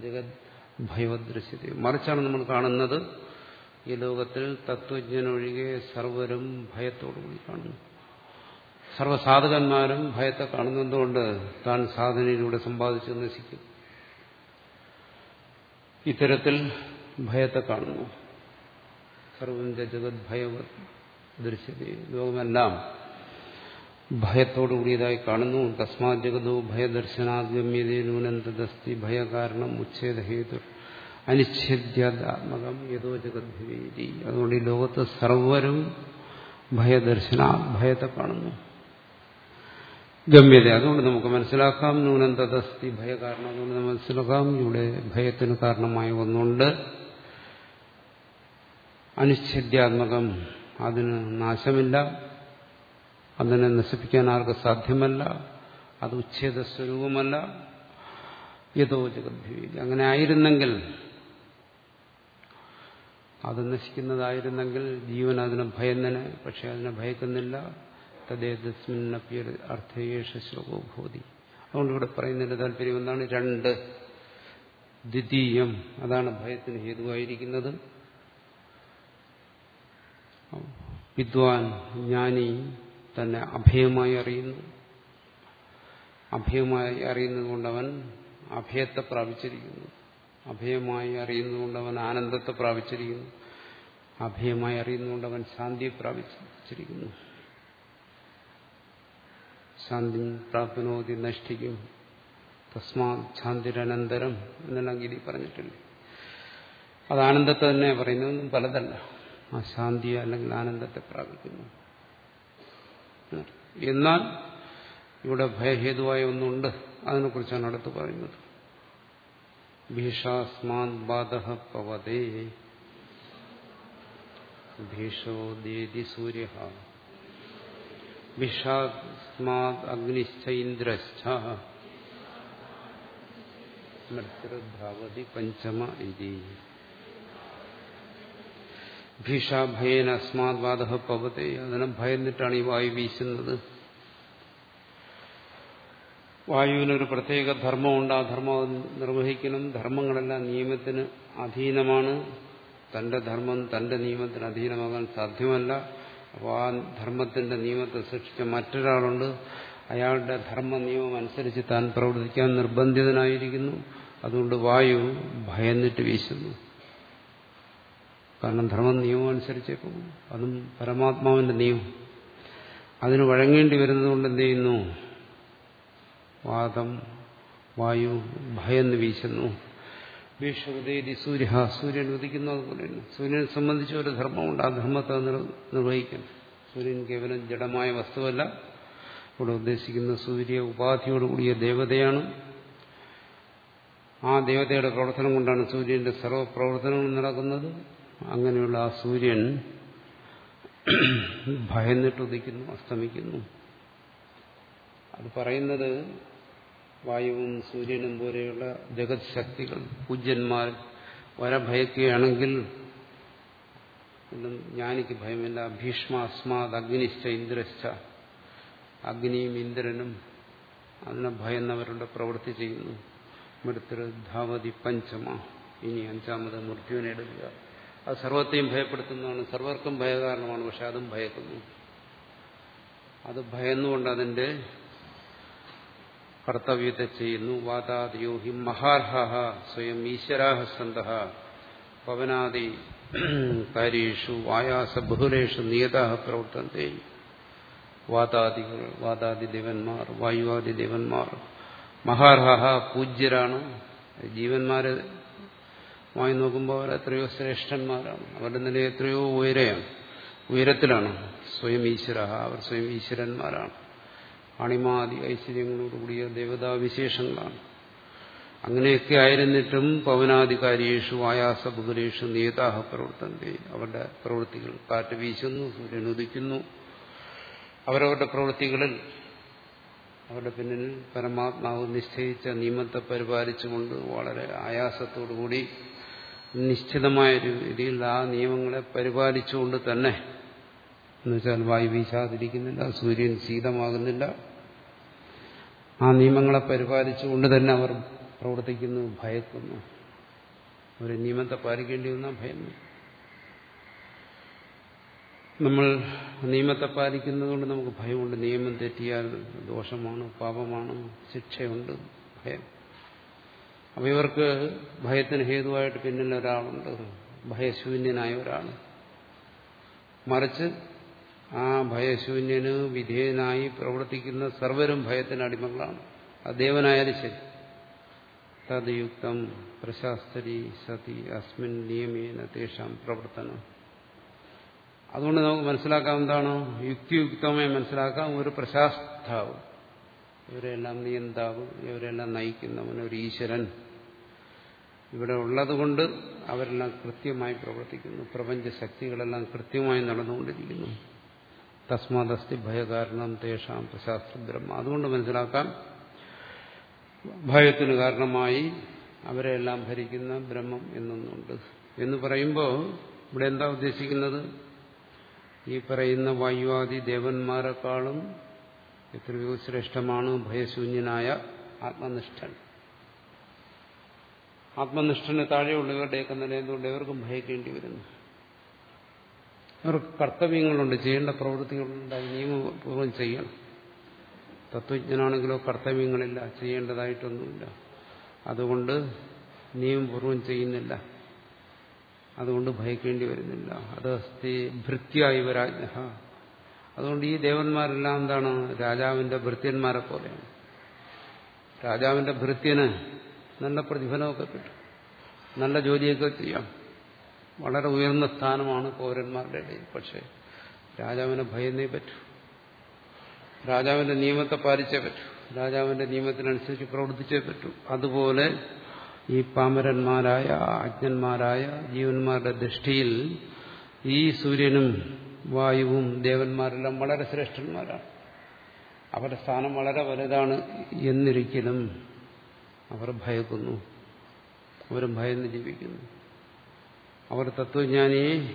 ജഗത് ഭയവദൃശ്യത. മറിച്ചാണ് നമ്മൾ കാണുന്നത് ഈ ലോകത്തിൽ തത്വജ്ഞനൊഴികെ സർവരും ഭയത്തോടുകൂടി കാണുന്നു. സർവസാധകന്മാരും ഭയത്തെ കാണുന്നതുകൊണ്ട് താൻ സാധനയിലൂടെ സമ്പാദിച്ചു നശിക്കും. ഇത്തരത്തിൽ ഭയത്തെ കാണുന്നു. സർവം ജഗത് ഭയവത് ദൃശ്യത. ലോകമെല്ലാം ഭയത്തോടുകൂടിയതായി കാണുന്നു. തസ്മാ ജഗതോ ഭയദർശനാദ്ഗമ്യതേ നൂനന്തദസ്തി ഭയകാരണം ഉച്ഛേദഹേതു അനിച്ഛേദ്യാത്മകം യഥോ ജഗദ്ഭവേരി അതുകൊണ്ട് ഈ ലോകത്ത് സർവരും ഭയദർശന ഭയത്തെ കാണുന്നു. ഗമ്യത. അതുകൊണ്ട് നമുക്ക് മനസ്സിലാക്കാം. ന്യൂനന്തദസ്തി ഭയകാരണം. അതുകൊണ്ട് മനസ്സിലാക്കാം. ഇവിടെ ഭയത്തിന് കാരണമായി ഒന്നുണ്ട് അനിശ്ചിദ്യാത്മകം അതിന് നാശമില്ല. അതിനെ നശിപ്പിക്കാൻ ആർക്ക് സാധ്യമല്ല. അത് ഉച്ഛേദ സ്വരൂപമല്ല. യഥോ ജഗദ്ഭീതി അങ്ങനെ ആയിരുന്നെങ്കിൽ അത് നശിക്കുന്നതായിരുന്നെങ്കിൽ ജീവൻ അതിനെ ഭയന്നനെ പക്ഷെ അതിനെ ഭയക്കുന്നില്ല. തദ്ദേതസ്മിന്നപ്യ അർത്ഥയേഷ ശ്ലോകോഭൂതി അതുകൊണ്ട് ഇവിടെ പറയുന്നതിന്റെ താല്പര്യം എന്താണ്? രണ്ട് ദ്വിതീയം. അതാണ് ഭയത്തിന് ഹേതുവായിരിക്കുന്നത്. വിദ്വാൻ ജ്ഞാനി തന്നെ അഭയമായി അറിയുന്നു. അഭയമായി അറിയുന്നതുകൊണ്ട് അവൻ അഭയത്തെ പ്രാപിച്ചിരിക്കുന്നു. അഭയമായി അറിയുന്നതുകൊണ്ട് അവൻ ആനന്ദത്തെ പ്രാപിച്ചിരിക്കുന്നു. അഭയമായി അറിയുന്നതുകൊണ്ട് അവൻ ശാന്തിയെ പ്രാപിച്ചിരിക്കുന്നു. ശാന്തി പ്രാപ്നോതി നഷ്ടിക്കും. തസ്മാ ശാന്തിരനന്തരം എന്നെല്ലാം ഗീതി പറഞ്ഞിട്ടില്ലേ? അത് ആനന്ദത്തെ തന്നെ പറയുന്നതൊന്നും പലതല്ല. ആ ശാന്തിയെ അല്ലെങ്കിൽ ആനന്ദത്തെ പ്രാപിക്കുന്നു. എന്നാൽ ഇവിടെ ഭയഹേതുവായ ഒന്നുണ്ട്. അതിനെക്കുറിച്ചാണ് അടുത്ത് പറയുന്നത്. ഭീഷാസ്മാൻ ബാധ പവതേ. ഭീഷോദേതി സൂര്യ ഭീഷാസ്മാത് അഗ്നിശ്ചൈന്ദ്രശ്ച മൃത്യുധാവതി പഞ്ചമ ഇതി. ഭീഷാഭയേന അസ്മാത് ബാധ പവത്തെ അതിനെ ഭയന്നിട്ടാണ് ഈ വായു വീശുന്നത്. വായുവിനൊരു പ്രത്യേക ധർമ്മമുണ്ട്. ആ ധർമ്മം നിർവഹിക്കണം. ധർമ്മങ്ങളെല്ലാം നിയമത്തിന് അധീനമാണ്. തന്റെ ധർമ്മം തന്റെ നിയമത്തിന് അധീനമാകാൻ സാധ്യമല്ല. അപ്പോൾ ആ ധർമ്മത്തിന്റെ നിയമത്തെ സൃഷ്ടിച്ച മറ്റൊരാളുണ്ട്. അയാളുടെ ധർമ്മ നിയമം അനുസരിച്ച് താൻ പ്രവർത്തിക്കാൻ നിർബന്ധിതനായിരിക്കുന്നു. അതുകൊണ്ട് വായു ഭയന്നിട്ട് വീശുന്നു. കാരണം ധർമ്മ നിയമം അനുസരിച്ചേ പോകും. അതും പരമാത്മാവിന്റെ നിയമം. അതിന് വഴങ്ങേണ്ടി വരുന്നതുകൊണ്ട് എന്ത് ചെയ്യുന്നു? വാദം വായു ഭയന്ന് വീശുന്നു. ഭീഷ്മതേരി സൂര്യ സൂര്യൻ ഉദിക്കുന്നു അതുപോലെ തന്നെ. സൂര്യനെ സംബന്ധിച്ച് ഒരു ധർമ്മമുണ്ട്. ആ ധർമ്മത്തെ നിർവഹിക്കണം സൂര്യൻ കേവലം ജഡമായ വസ്തുവല്ല. ഇവിടെ ഉദ്ദേശിക്കുന്ന സൂര്യ ഉപാധിയോടുകൂടിയ ദേവതയാണ്. ആ ദേവതയുടെ പ്രവർത്തനം കൊണ്ടാണ് സൂര്യന്റെ സർവപ്രവർത്തനങ്ങൾ നടക്കുന്നത്. അങ്ങനെയുള്ള ആ സൂര്യൻ ഭയന്നിട്ടുദിക്കുന്നു അസ്തമിക്കുന്നു. അത് പറയുന്നത് വായുവും സൂര്യനും പോലെയുള്ള ജഗത് ശക്തികൾ പൂജ്യന്മാർ വരഭയക്കുകയാണെങ്കിൽ ജ്ഞാനിക്ക് ഭയമില്ല. ഭീഷ്മ അസ്മാത് അഗ്നിശ്ച ഇന്ദ്രശ്ച അഗ്നിയും ഇന്ദ്രനും അതിനെ ഭയന്നവരുടെ പ്രവൃത്തി ചെയ്യുന്നു. മൃത്യു ധാവതി പഞ്ചമ ഇനി അഞ്ചാമത് മൃത്യുവിനെ എടുക്കുക. അത് സർവത്തെയും ഭയപ്പെടുത്തുന്നതാണ്. സർവർക്കും ഭയകാരണമാണ്. പക്ഷെ അതും ഭയക്കുന്നു. അത് ഭയന്നുകൊണ്ട് അതിന്റെ കർത്തവ്യത്തെ ചെയ്യുന്നു. വാതാദിയോ ഹി മഹാർഹ സ്വയം ഈശ്വരാഹ സന്ത പവനാദി കാര്യേഷു വായാസ ബഹുലേഷു നിയതാഹ പ്രവർത്തനത്തെ വാതാദികൾ വാതാദി ദേവന്മാർ വായുവാദി ദേവന്മാർ. മഹാർഹ പൂജ്യരാണ്. ജീവന്മാരെ മായി നോക്കുമ്പോൾ അവർ എത്രയോ ശ്രേഷ്ഠന്മാരാണ്. അവരുടെ നില എത്രയോ ഉയരെയാണ്. ഉയരത്തിലാണ്. സ്വയം ഈശ്വര അവർ സ്വയം ഈശ്വരന്മാരാണ്. അണിമാതി ഐശ്വര്യങ്ങളോടുകൂടിയ ദേവതാവിശേഷങ്ങളാണ്. അങ്ങനെയൊക്കെ ആയിരുന്നിട്ടും പവനാധികാരിയേഷു ആയാസ ബുധുരേഷു നിയതാഹ പ്രവർത്തനത്തെ അവരുടെ പ്രവൃത്തികൾ കാറ്റ് വീശുന്നു സൂര്യൻ ഉദിക്കുന്നു. അവരവരുടെ പ്രവൃത്തികളിൽ അവരുടെ പിന്നിൽ പരമാത്മാവ് നിശ്ചയിച്ച നിയമത്തെ പരിപാലിച്ചുകൊണ്ട് വളരെ ആയാസത്തോടുകൂടി നിശ്ചിതമായ രീതിയിൽ ആ നിയമങ്ങളെ പരിപാലിച്ചുകൊണ്ട് തന്നെ എന്നുവെച്ചാൽ വായു വീശാതിരിക്കുന്നില്ല സൂര്യൻ ശീതമാകുന്നില്ല ആ നിയമങ്ങളെ പരിപാലിച്ചുകൊണ്ട് തന്നെ അവർ പ്രവർത്തിക്കുന്നു ഭയക്കുന്നു. ഒരു നിയമത്തെ പാലിക്കേണ്ടി വന്നാൽ ഭയന്നു നമ്മൾ നിയമത്തെ പാലിക്കുന്നതുകൊണ്ട് നമുക്ക് ഭയമുണ്ട്. നിയമം തെറ്റിയാൽ ദോഷമാണ് പാപമാണ് ശിക്ഷയുണ്ട് ഭയം. അപ്പൊ ഇവർക്ക് ഭയത്തിന് ഹേതുവായിട്ട് പിന്നിൽ ഒരാളുണ്ട്. ഭയശൂന്യനായ ഒരാൾ മറിച്ച് ആ ഭയശൂന്യന് വിധേയനായി പ്രവർത്തിക്കുന്ന സർവരും ഭയത്തിന് അടിമകളാണ്. അത് ദേവനായാലും ശരി. തദ്യുക്തം പ്രശാസ്തരി സതി അസ്മിൻ നിയമേന തേഷാം പ്രവർത്തനം. അതുകൊണ്ട് നമുക്ക് മനസ്സിലാക്കാം എന്താണ്? യുക്തിയുക്തമായി മനസ്സിലാക്കാം. ഒരു പ്രശാസ്താവ്. ഇവരെല്ലാം നിയന്താവ്. ഇവരെല്ലാം നയിക്കുന്നവൻ ഒരു ഈശ്വരൻ. ഇവിടെ ഉള്ളതുകൊണ്ട് അവരെല്ലാം കൃത്യമായി പ്രവർത്തിക്കുന്നു. പ്രപഞ്ച ശക്തികളെല്ലാം കൃത്യമായി നടന്നുകൊണ്ടിരിക്കുന്നു. തസ്മാദസ്തി ഭയകാരണം തേഷാം പ്രശാസ്ത്ര ബ്രഹ്മ. അതുകൊണ്ട് മനസ്സിലാക്കാം ഭയത്തിന് കാരണമായി അവരെല്ലാം ഭരിക്കുന്ന ബ്രഹ്മം എന്നൊന്നുണ്ട്. എന്ന് പറയുമ്പോൾ ഇവിടെ എന്താ ഉദ്ദേശിക്കുന്നത്? ഈ പറയുന്ന വായുവാദി ദേവന്മാരെക്കാളും എത്രയോ ശ്രേഷ്ഠമാണ് ഭയശൂന്യനായ ആത്മനിഷ്ഠൻ. ആത്മനിഷ്ഠന് താഴെയുള്ളവരുടെയൊക്കെ നിലയതുകൊണ്ട് ഇവർക്കും ഭയക്കേണ്ടി വരുന്നു. ഇവർക്ക് കർത്തവ്യങ്ങളുണ്ട് ചെയ്യേണ്ട പ്രവൃത്തികളുണ്ട് അത് നിയമപൂർവം ചെയ്യണം. തത്വജ്ഞനാണെങ്കിലോ കർത്തവ്യങ്ങളില്ല ചെയ്യേണ്ടതായിട്ടൊന്നുമില്ല. അതുകൊണ്ട് നിയമപൂർവം ചെയ്യുന്നില്ല. അതുകൊണ്ട് ഭയക്കേണ്ടി വരുന്നില്ല. അത് ഭൃത്യായി വരാജ്ഞ. അതുകൊണ്ട് ഈ ദേവന്മാരെല്ലാം എന്താണ്? രാജാവിന്റെ ഭൃത്യന്മാരെ പോലെയാണ്. രാജാവിന്റെ ഭൃത്യന് നല്ല പ്രതിഫലമൊക്കെ കിട്ടും. നല്ല ജോലിയൊക്കെ ചെയ്യാം. വളരെ ഉയർന്ന സ്ഥാനമാണ് പൗരന്മാരുടെ ഇടയിൽ. പക്ഷേ രാജാവിനെ ഭയന്നേ പറ്റൂ. രാജാവിന്റെ നിയമത്തെ പാലിച്ചേ പറ്റൂ. രാജാവിന്റെ നിയമത്തിനനുസരിച്ച് പ്രവർത്തിച്ചേ പറ്റൂ. അതുപോലെ ഈ പാമരന്മാരായ അജ്ഞന്മാരായ ജീവന്മാരുടെ ദൃഷ്ടിയിൽ ഈ സൂര്യനും വായുവും ദേവന്മാരെല്ലാം വളരെ ശ്രേഷ്ഠന്മാരാണ്. അവരുടെ സ്ഥാനം വളരെ വലുതാണ് എന്നിരിക്കലും അവർ ഭയക്കുന്നു. അവർ ഭയന്ന് ജീവിക്കുന്നു. അവർ തത്വജ്ഞാനിയെ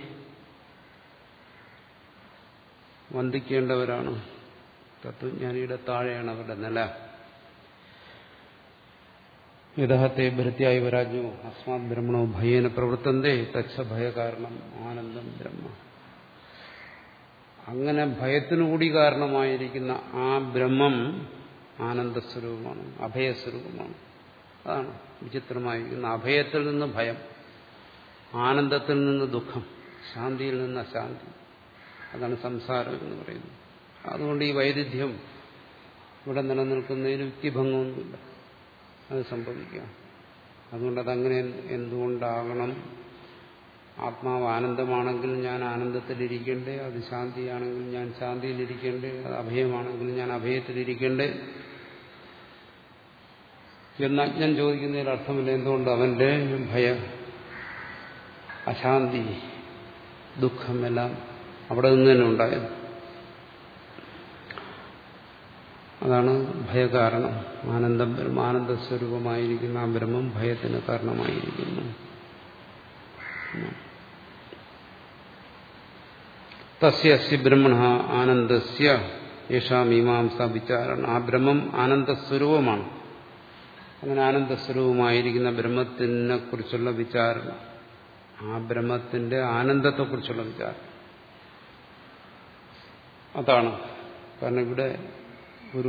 വന്ദിക്കേണ്ടവരാണ്. തത്വജ്ഞാനിയുടെ താഴെയാണ് അവരുടെ നില. യഥാത്തെ ഭൃത്യായി വരാജ്ഞോ അസ്മാത് ബ്രഹ്മണോ ഭയേന പ്രവർത്തന്തേ തച്ച ഭയകാരണം ആനന്ദം ബ്രഹ്മ. അങ്ങനെ ഭയത്തിനുകൂടി കാരണമായിരിക്കുന്ന ആ ബ്രഹ്മം ആനന്ദസ്വരൂപമാണ് അഭയസ്വരൂപമാണ്. അതാണ് വിചിത്രമായിരിക്കുന്ന അഭയത്തിൽ നിന്ന് ഭയം ആനന്ദത്തിൽ നിന്ന് ദുഃഖം ശാന്തിയിൽ നിന്ന് അശാന്തി. അതാണ് സംസാരം എന്ന് പറയുന്നത്. അതുകൊണ്ട് ഈ വൈരുദ്ധ്യം ഇവിടെ നിലനിൽക്കുന്നതിന് യുക്തിഭംഗമൊന്നുമില്ല അത് സംഭവിക്കുക അതുകൊണ്ട് അതങ്ങനെ എന്തുകൊണ്ടാകണം? ആത്മാവ് ആനന്ദമാണെങ്കിൽ ഞാൻ ആനന്ദത്തിലിരിക്കണ്ടേ അത് ശാന്തിയാണെങ്കിൽ ഞാൻ ശാന്തിയിലിരിക്കണ്ടേ അത് അഭയമാണെങ്കിൽ ഞാൻ അഭയത്തിലിരിക്കണ്ടേ എന്ന് അജ്ഞൻ ചോദിക്കുന്നതിൽ അർത്ഥമില്ല. എന്തുകൊണ്ട് അവന്റെ ഭയം അശാന്തി ദുഃഖം എല്ലാം അവിടെ നിന്ന് തന്നെ ഉണ്ടായത്? അതാണ് ഭയകാരണം. ആനന്ദം സ്വരൂപമായിരിക്കുന്ന. ആ ബ്രഹ്മം ഭയത്തിന് കാരണമായിരിക്കുന്നു. തസ്യ അസ്യ ബ്രഹ്മണ ആനന്ദസ്യ യേഷാ മീമാംസ വിചാരണ. ആ ബ്രഹ്മം ആനന്ദസ്വരൂപമാണ് അങ്ങനെ ആനന്ദസ്വരൂപമായിരിക്കുന്ന ബ്രഹ്മത്തിനെ കുറിച്ചുള്ള വിചാരണ ആ ബ്രഹ്മത്തിന്റെ ആനന്ദത്തെക്കുറിച്ചുള്ള വിചാരം. അതാണ്. കാരണം ഇവിടെ ഒരു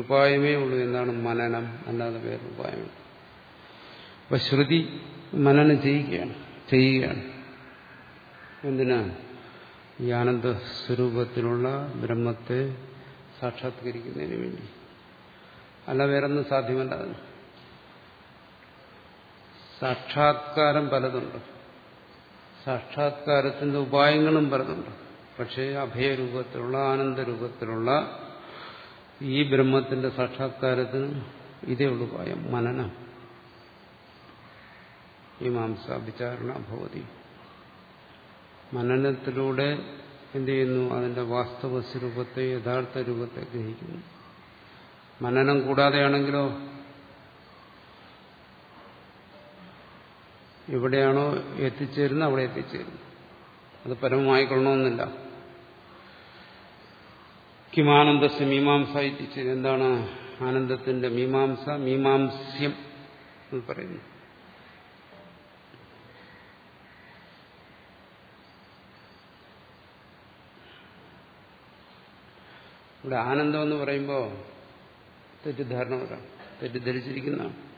ഉള്ളൂ എന്താണ് മനനം അല്ലാതെ വേറെ ഉപായമില്ല അപ്പൊ ശ്രുതി മനനം ചെയ്യുകയാണ് ചെയ്യുകയാണ്. എന്തിനാ? ഈ ആനന്ദ സ്വരൂപത്തിലുള്ള ബ്രഹ്മത്തെ സാക്ഷാത്കരിക്കുന്നതിന് വേണ്ടി. അല്ല വേറൊന്നും സാധ്യമല്ല. സാക്ഷാത്കാരം പലതുണ്ട്. സാക്ഷാത്കാരത്തിന്റെ ഉപായങ്ങളും പലതുണ്ട്. പക്ഷേ അഭയരൂപത്തിലുള്ള ആനന്ദരൂപത്തിലുള്ള ഈ ബ്രഹ്മത്തിന്റെ സാക്ഷാത്കാരത്തിന് ഇതേ ഉള്ളു ഉപായം മനനം. മീമാംസ വിചാരണ ഭവതി. മനനത്തിലൂടെ എന്ത് ചെയ്യുന്നു? അതിന്റെ വാസ്തവ സ്വരൂപത്തെ യഥാർത്ഥ രൂപത്തെ ഗ്രഹിക്കുന്നു. മനനം കൂടാതെയാണെങ്കിലോ എവിടെയാണോ എത്തിച്ചേരുന്നത്? അവിടെ എത്തിച്ചേരുന്നു. അത് പരമമായി കൊള്ളണമെന്നില്ല കിമാനന്ദസ് മീമാംസ എത്തിച്ചേരും എന്താണ് ആനന്ദത്തിന്റെ മീമാംസ? മീമാംസ്യം എന്ന് പറയുന്നു. ഇവിടെ ആനന്ദം എന്ന് പറയുമ്പോൾ തെറ്റിദ്ധാരണ വരാം തെറ്റിദ്ധരിച്ചിരിക്കുന്നതാണ്.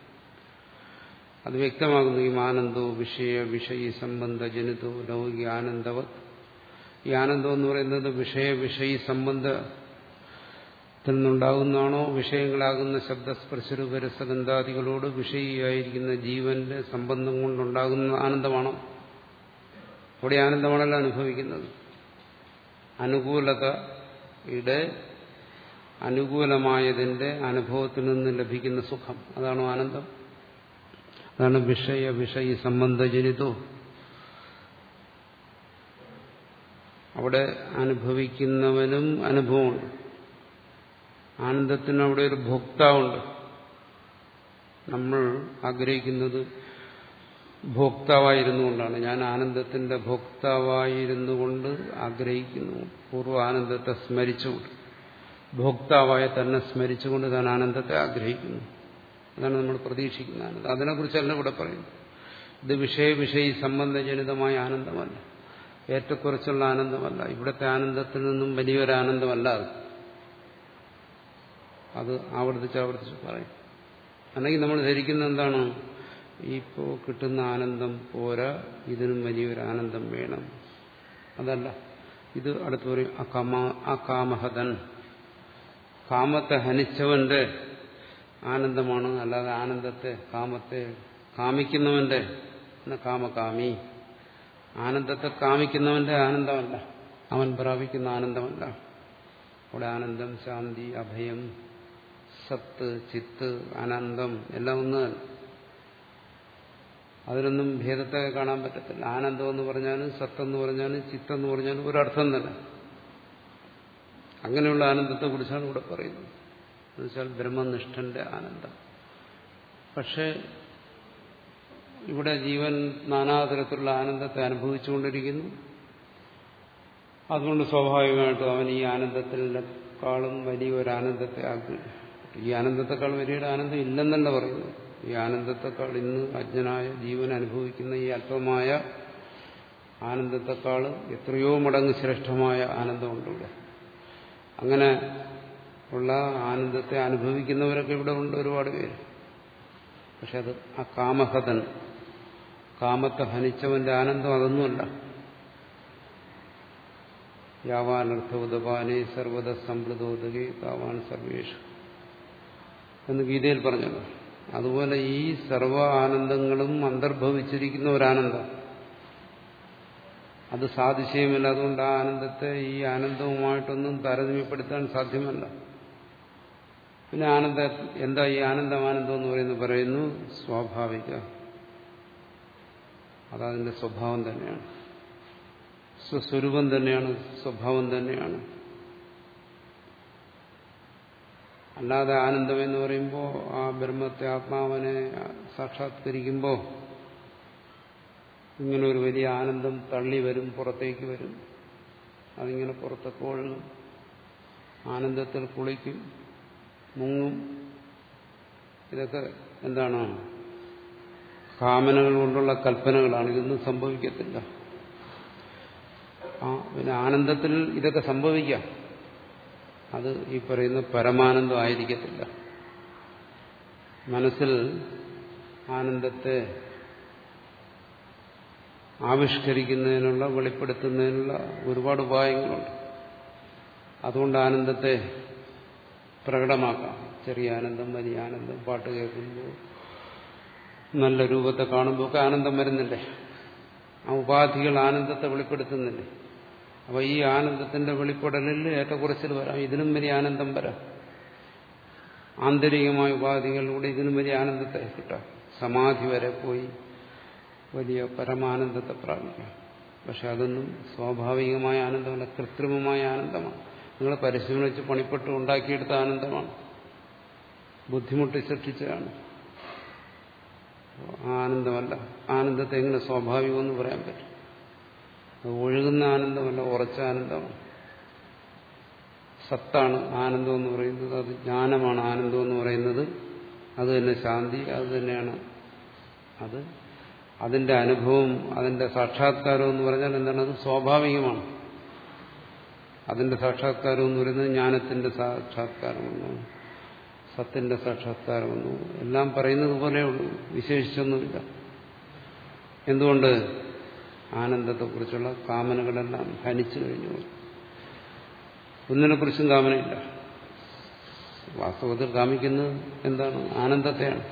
അത് വ്യക്തമാകുന്നു. ഈ ആനന്ദോ വിഷയ വിഷയി സംബന്ധ ജനിതോ ലൗകിക ആനന്ദവത്. ഈ ആനന്ദം എന്ന് പറയുന്നത് വിഷയ വിഷയി സംബന്ധത്തിൽ നിന്നുണ്ടാകുന്നതാണോ വിഷയങ്ങളാകുന്ന ശബ്ദസ്പർശരൂപ രസഗന്ധാദികളോട് വിഷയിയായിരിക്കുന്ന ജീവന്റെ സംബന്ധം കൊണ്ടുണ്ടാകുന്ന ആനന്ദമാണോ? അവിടെ ആനന്ദമാണല്ലോ അനുഭവിക്കുന്നത്. അനുകൂലതയുടെ അനുകൂലമായതിന്റെ അനുഭവത്തിൽ നിന്ന് ലഭിക്കുന്ന സുഖം. അതാണോ ആനന്ദം? അതാണ് വിഷയ വിഷയ സംബന്ധജനിതോ. അവിടെ അനുഭവിക്കുന്നവനും അനുഭവമുണ്ട്. ആനന്ദത്തിന് അവിടെ ഒരു ഭോക്താവുണ്ട്. നമ്മൾ ആഗ്രഹിക്കുന്നത് ഭോക്താവായിരുന്നുകൊണ്ടാണ്. ഞാൻ ആനന്ദത്തിന്റെ ഭോക്താവായിരുന്നു കൊണ്ട് ആഗ്രഹിക്കുന്നു. പൂർവ ആനന്ദത്തെ സ്മരിച്ചുകൊണ്ട്. ഭോക്താവായ തന്നെ സ്മരിച്ചുകൊണ്ട് താൻ ആനന്ദത്തെ ആഗ്രഹിക്കുന്നു. അതാണ് നമ്മൾ പ്രതീക്ഷിക്കുന്ന ആനന്ദം അതിനെക്കുറിച്ചല്ല ഇവിടെ പറയുന്നു. ഇത് വിഷയ വിഷയ സംബന്ധജനിതമായ ആനന്ദമല്ല. ഏറ്റക്കുറച്ചുള്ള ആനന്ദമല്ല. ഇവിടുത്തെ ആനന്ദത്തിൽ നിന്നും വലിയൊരു ആനന്ദമല്ല അത്. അത് ആവർത്തിച്ച് ആവർത്തിച്ച് പറയും. അല്ലെങ്കിൽ നമ്മൾ ധരിക്കുന്ന എന്താണ്? ഇപ്പോൾ കിട്ടുന്ന ആനന്ദം പോരാ ഇതിനും വലിയൊരു ആനന്ദം വേണം. അതല്ല. ഇത് അടുത്ത് പറയും അകാമ അകാമഹതൻ. കാമത്തെ ഹനിച്ചവന്റെ ആനന്ദമാണ്. അല്ലാതെ ആനന്ദത്തെ കാമത്തെ കാമിക്കുന്നവന്റെ കാമകാമി. ആനന്ദത്തെ കാമിക്കുന്നവന്റെ ആനന്ദമല്ല. അവൻ പ്രാപിക്കുന്ന ആനന്ദമല്ല. അവിടെ ആനന്ദം ശാന്തി അഭയം സത്ത് ചിത്ത് ആനന്ദം എല്ലാം ഒന്ന് അതിലൊന്നും ഭേദത്തെ കാണാൻ പറ്റത്തില്ല. ആനന്ദം എന്ന് പറഞ്ഞാലും സത്തെന്ന് പറഞ്ഞാലും ചിത്തെന്ന് പറഞ്ഞാലും ഒരർത്ഥം തന്നെ. അങ്ങനെയുള്ള ആനന്ദത്തെ കുറിച്ചാണ് ഇവിടെ പറയുന്നത്. എന്നുവെച്ചാൽ ബ്രഹ്മനിഷ്ഠന്റെ ആനന്ദം. പക്ഷേ ഇവിടെ ജീവൻ നാനാതരത്തിലുള്ള ആനന്ദത്തെ അനുഭവിച്ചുകൊണ്ടിരിക്കുന്നു. അതുകൊണ്ട് സ്വാഭാവികമായിട്ടും അവൻ ഈ ആനന്ദത്തിനേക്കാളും വലിയൊരു ആനന്ദത്തെ ആഗ്രഹിക്കും ഈ ആനന്ദത്തെക്കാൾ വലിയൊരു ആനന്ദം ഇല്ലെന്നല്ല പറയുന്നു ഈ ആനന്ദത്തെക്കാൾ ഇന്ന് അജ്ഞനായ ജീവൻ അനുഭവിക്കുന്ന ഈ അല്പമായ ആനന്ദത്തെക്കാൾ എത്രയോ മടങ്ങ് ശ്രേഷ്ഠമായ ആനന്ദമുണ്ട് അങ്ങനെ ഉള്ള ആനന്ദത്തെ അനുഭവിക്കുന്നവരൊക്കെ ഇവിടെ ഉണ്ട് ഒരുപാട് പേര്. പക്ഷെ അത് ആ കാമഹതൻ കാമത്തെ ഹനിച്ചവന്റെ ആനന്ദം അതൊന്നുമല്ല. യാവാനർത്ഥ ഉദപാനെ സർവത സമ്പ്രദോദകെ താവാൻ സർവേഷു. എന്ന് ഗീതയിൽ പറഞ്ഞല്ലോ. അതുപോലെ ഈ സർവ ആനന്ദങ്ങളും അന്തർഭവിച്ചിരിക്കുന്ന ഒരാനന്ദം. അത് സാതിശയമില്ല. അതുകൊണ്ട് ആ ആനന്ദത്തെ ഈ ആനന്ദവുമായിട്ടൊന്നും താരതമ്യപ്പെടുത്താൻ സാധ്യമല്ല. പിന്നെ ആനന്ദ എന്താ ഈ ആനന്ദം ആനന്ദം എന്ന് പറയുന്നത് പറയുന്നു സ്വാഭാവിക. അതതിന്റെ സ്വഭാവം തന്നെയാണ്. സ്വസ്വരൂപം തന്നെയാണ് സ്വഭാവം തന്നെയാണ്. അല്ലാതെ ആനന്ദം എന്ന് പറയുമ്പോൾ ആ ബ്രഹ്മത്തെ ആത്മാവനെ സാക്ഷാത്കരിക്കുമ്പോൾ ഇങ്ങനെ ഒരു വലിയ ആനന്ദം തള്ളി വരും പുറത്തേക്ക് വരും. അതിങ്ങനെ പുറത്തൊക്കെ ഒഴുകും ആനന്ദത്തിൽ കുളിക്കും. മുങ്ങും. ഇതൊക്കെ എന്താണ്? കാമനകൾ കൊണ്ടുള്ള കൽപ്പനകളാണ്. ഇതൊന്നും സംഭവിക്കത്തില്ല. ആ പിന്നെ ആനന്ദത്തിൽ ഇതൊക്കെ സംഭവിക്കാം. അത് ഈ പറയുന്ന പരമാനന്ദം ആയിരിക്കത്തില്ല. മനസ്സിൽ ആനന്ദത്തെ ആവിഷ്കരിക്കുന്നതിനുള്ള വെളിപ്പെടുത്തുന്നതിനുള്ള ഒരുപാട് ഉപായങ്ങളുണ്ട്. അതുകൊണ്ട് ആനന്ദത്തെ പ്രകടമാക്കാം. ചെറിയ ആനന്ദം വലിയ ആനന്ദം പാട്ട് കേൾക്കുമ്പോൾ നല്ല രൂപത്തെ കാണുമ്പോൾ ഒക്കെ ആനന്ദം വരുന്നില്ലേ? ആ ഉപാധികൾ ആനന്ദത്തെ വെളിപ്പെടുത്തുന്നില്ലേ? അപ്പൊ ഈ ആനന്ദത്തിന്റെ വെളിപ്പെടലിൽ ഏറ്റക്കുറച്ചിൽ വരാം. ഇതിനും വലിയ ആനന്ദം വരാം. ആന്തരികമായ ഉപാധികളിലൂടെ ഇതിനും വലിയ ആനന്ദത്തെ കിട്ടാം. സമാധി വരെ പോയി വലിയ പരമാനന്ദത്തെ പ്രാപിക്കാം. പക്ഷെ അതൊന്നും സ്വാഭാവികമായ ആനന്ദമല്ല കൃത്രിമമായ ആനന്ദമാണ്. നിങ്ങൾ പരിശീലിച്ച് പണിപ്പെട്ട് ഉണ്ടാക്കിയെടുത്ത ആനന്ദമാണ്. ബുദ്ധിമുട്ട് സൃഷ്ടിച്ചതാണ്. ആനന്ദമല്ല. ആനന്ദത്തെ എങ്ങനെ സ്വാഭാവികമെന്ന് പറയാൻ പറ്റും. അത് ഒഴുകുന്ന ആനന്ദമല്ല ഉറച്ച ആനന്ദമാണ്. സത്താണ് ആനന്ദം എന്ന് പറയുന്നത്. അത് ജ്ഞാനമാണ് ആനന്ദം എന്ന് പറയുന്നത്. അത് തന്നെ ശാന്തി അത് തന്നെയാണ് അത്. അതിന്റെ അനുഭവം അതിന്റെ സാക്ഷാത്കാരം എന്ന് പറഞ്ഞാൽ എന്താണ്? അത് സ്വാഭാവികമാണ്. അതിന്റെ സാക്ഷാത്കാരം എന്ന് പറയുന്നത് ജ്ഞാനത്തിന്റെ സാക്ഷാത്കാരമെന്നു സത്തിന്റെ സാക്ഷാത്കാരമെന്നു എല്ലാം പറയുന്നത് പോലെയുള്ളൂ വിശേഷിച്ചൊന്നുമില്ല. എന്തുകൊണ്ട്? ആനന്ദത്തെക്കുറിച്ചുള്ള കാമനകളെല്ലാം ഹനിച്ചു കഴിഞ്ഞു. ഒന്നിനെക്കുറിച്ചും കാമനയില്ല. വാസ്തവത്തിൽ കാമിക്കുന്നത് എന്താണ്? ആനന്ദത്തെയാണ്.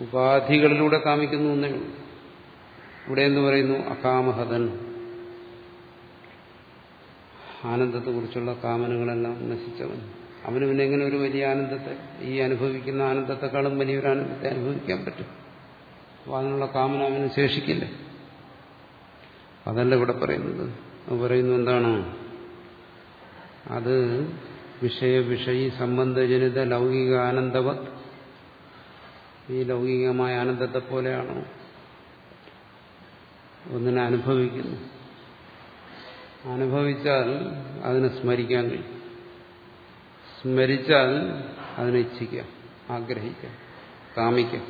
ഉപാധികളിലൂടെ കാമിക്കുന്നു എന്നേ ഉള്ളൂ. ഇവിടെ എന്ന് പറയുന്നു? അകാമഹതൻ. ആനന്ദത്തെക്കുറിച്ചുള്ള കാമനകളെല്ലാം നശിച്ചവൻ. അവന് പിന്നെ എങ്ങനെ ഒരു വലിയ ആനന്ദത്തെ ഈ അനുഭവിക്കുന്ന ആനന്ദത്തെക്കാളും വലിയൊരു ആനന്ദത്തെ അനുഭവിക്കാൻ പറ്റും? അപ്പോൾ അതിനുള്ള കാമന അവന് ശേഷിക്കില്ല. അതല്ല ഇവിടെ പറയുന്നത്. പറയുന്നു എന്താണ്? അത് വിഷയവിഷയി സംബന്ധജനിത ലൗകിക ആനന്ദവത്. ഈ ലൗകികമായ ആനന്ദത്തെ പോലെയാണോ ഒന്നിനെ അനുഭവിക്കുന്നു. അനുഭവിച്ചാൽ അതിനെ സ്മരിക്കാൻ കഴിയും. സ്മരിച്ചാൽ അതിനെ ഇച്ഛിക്കാം ആഗ്രഹിക്കാം കാമിക്കാം.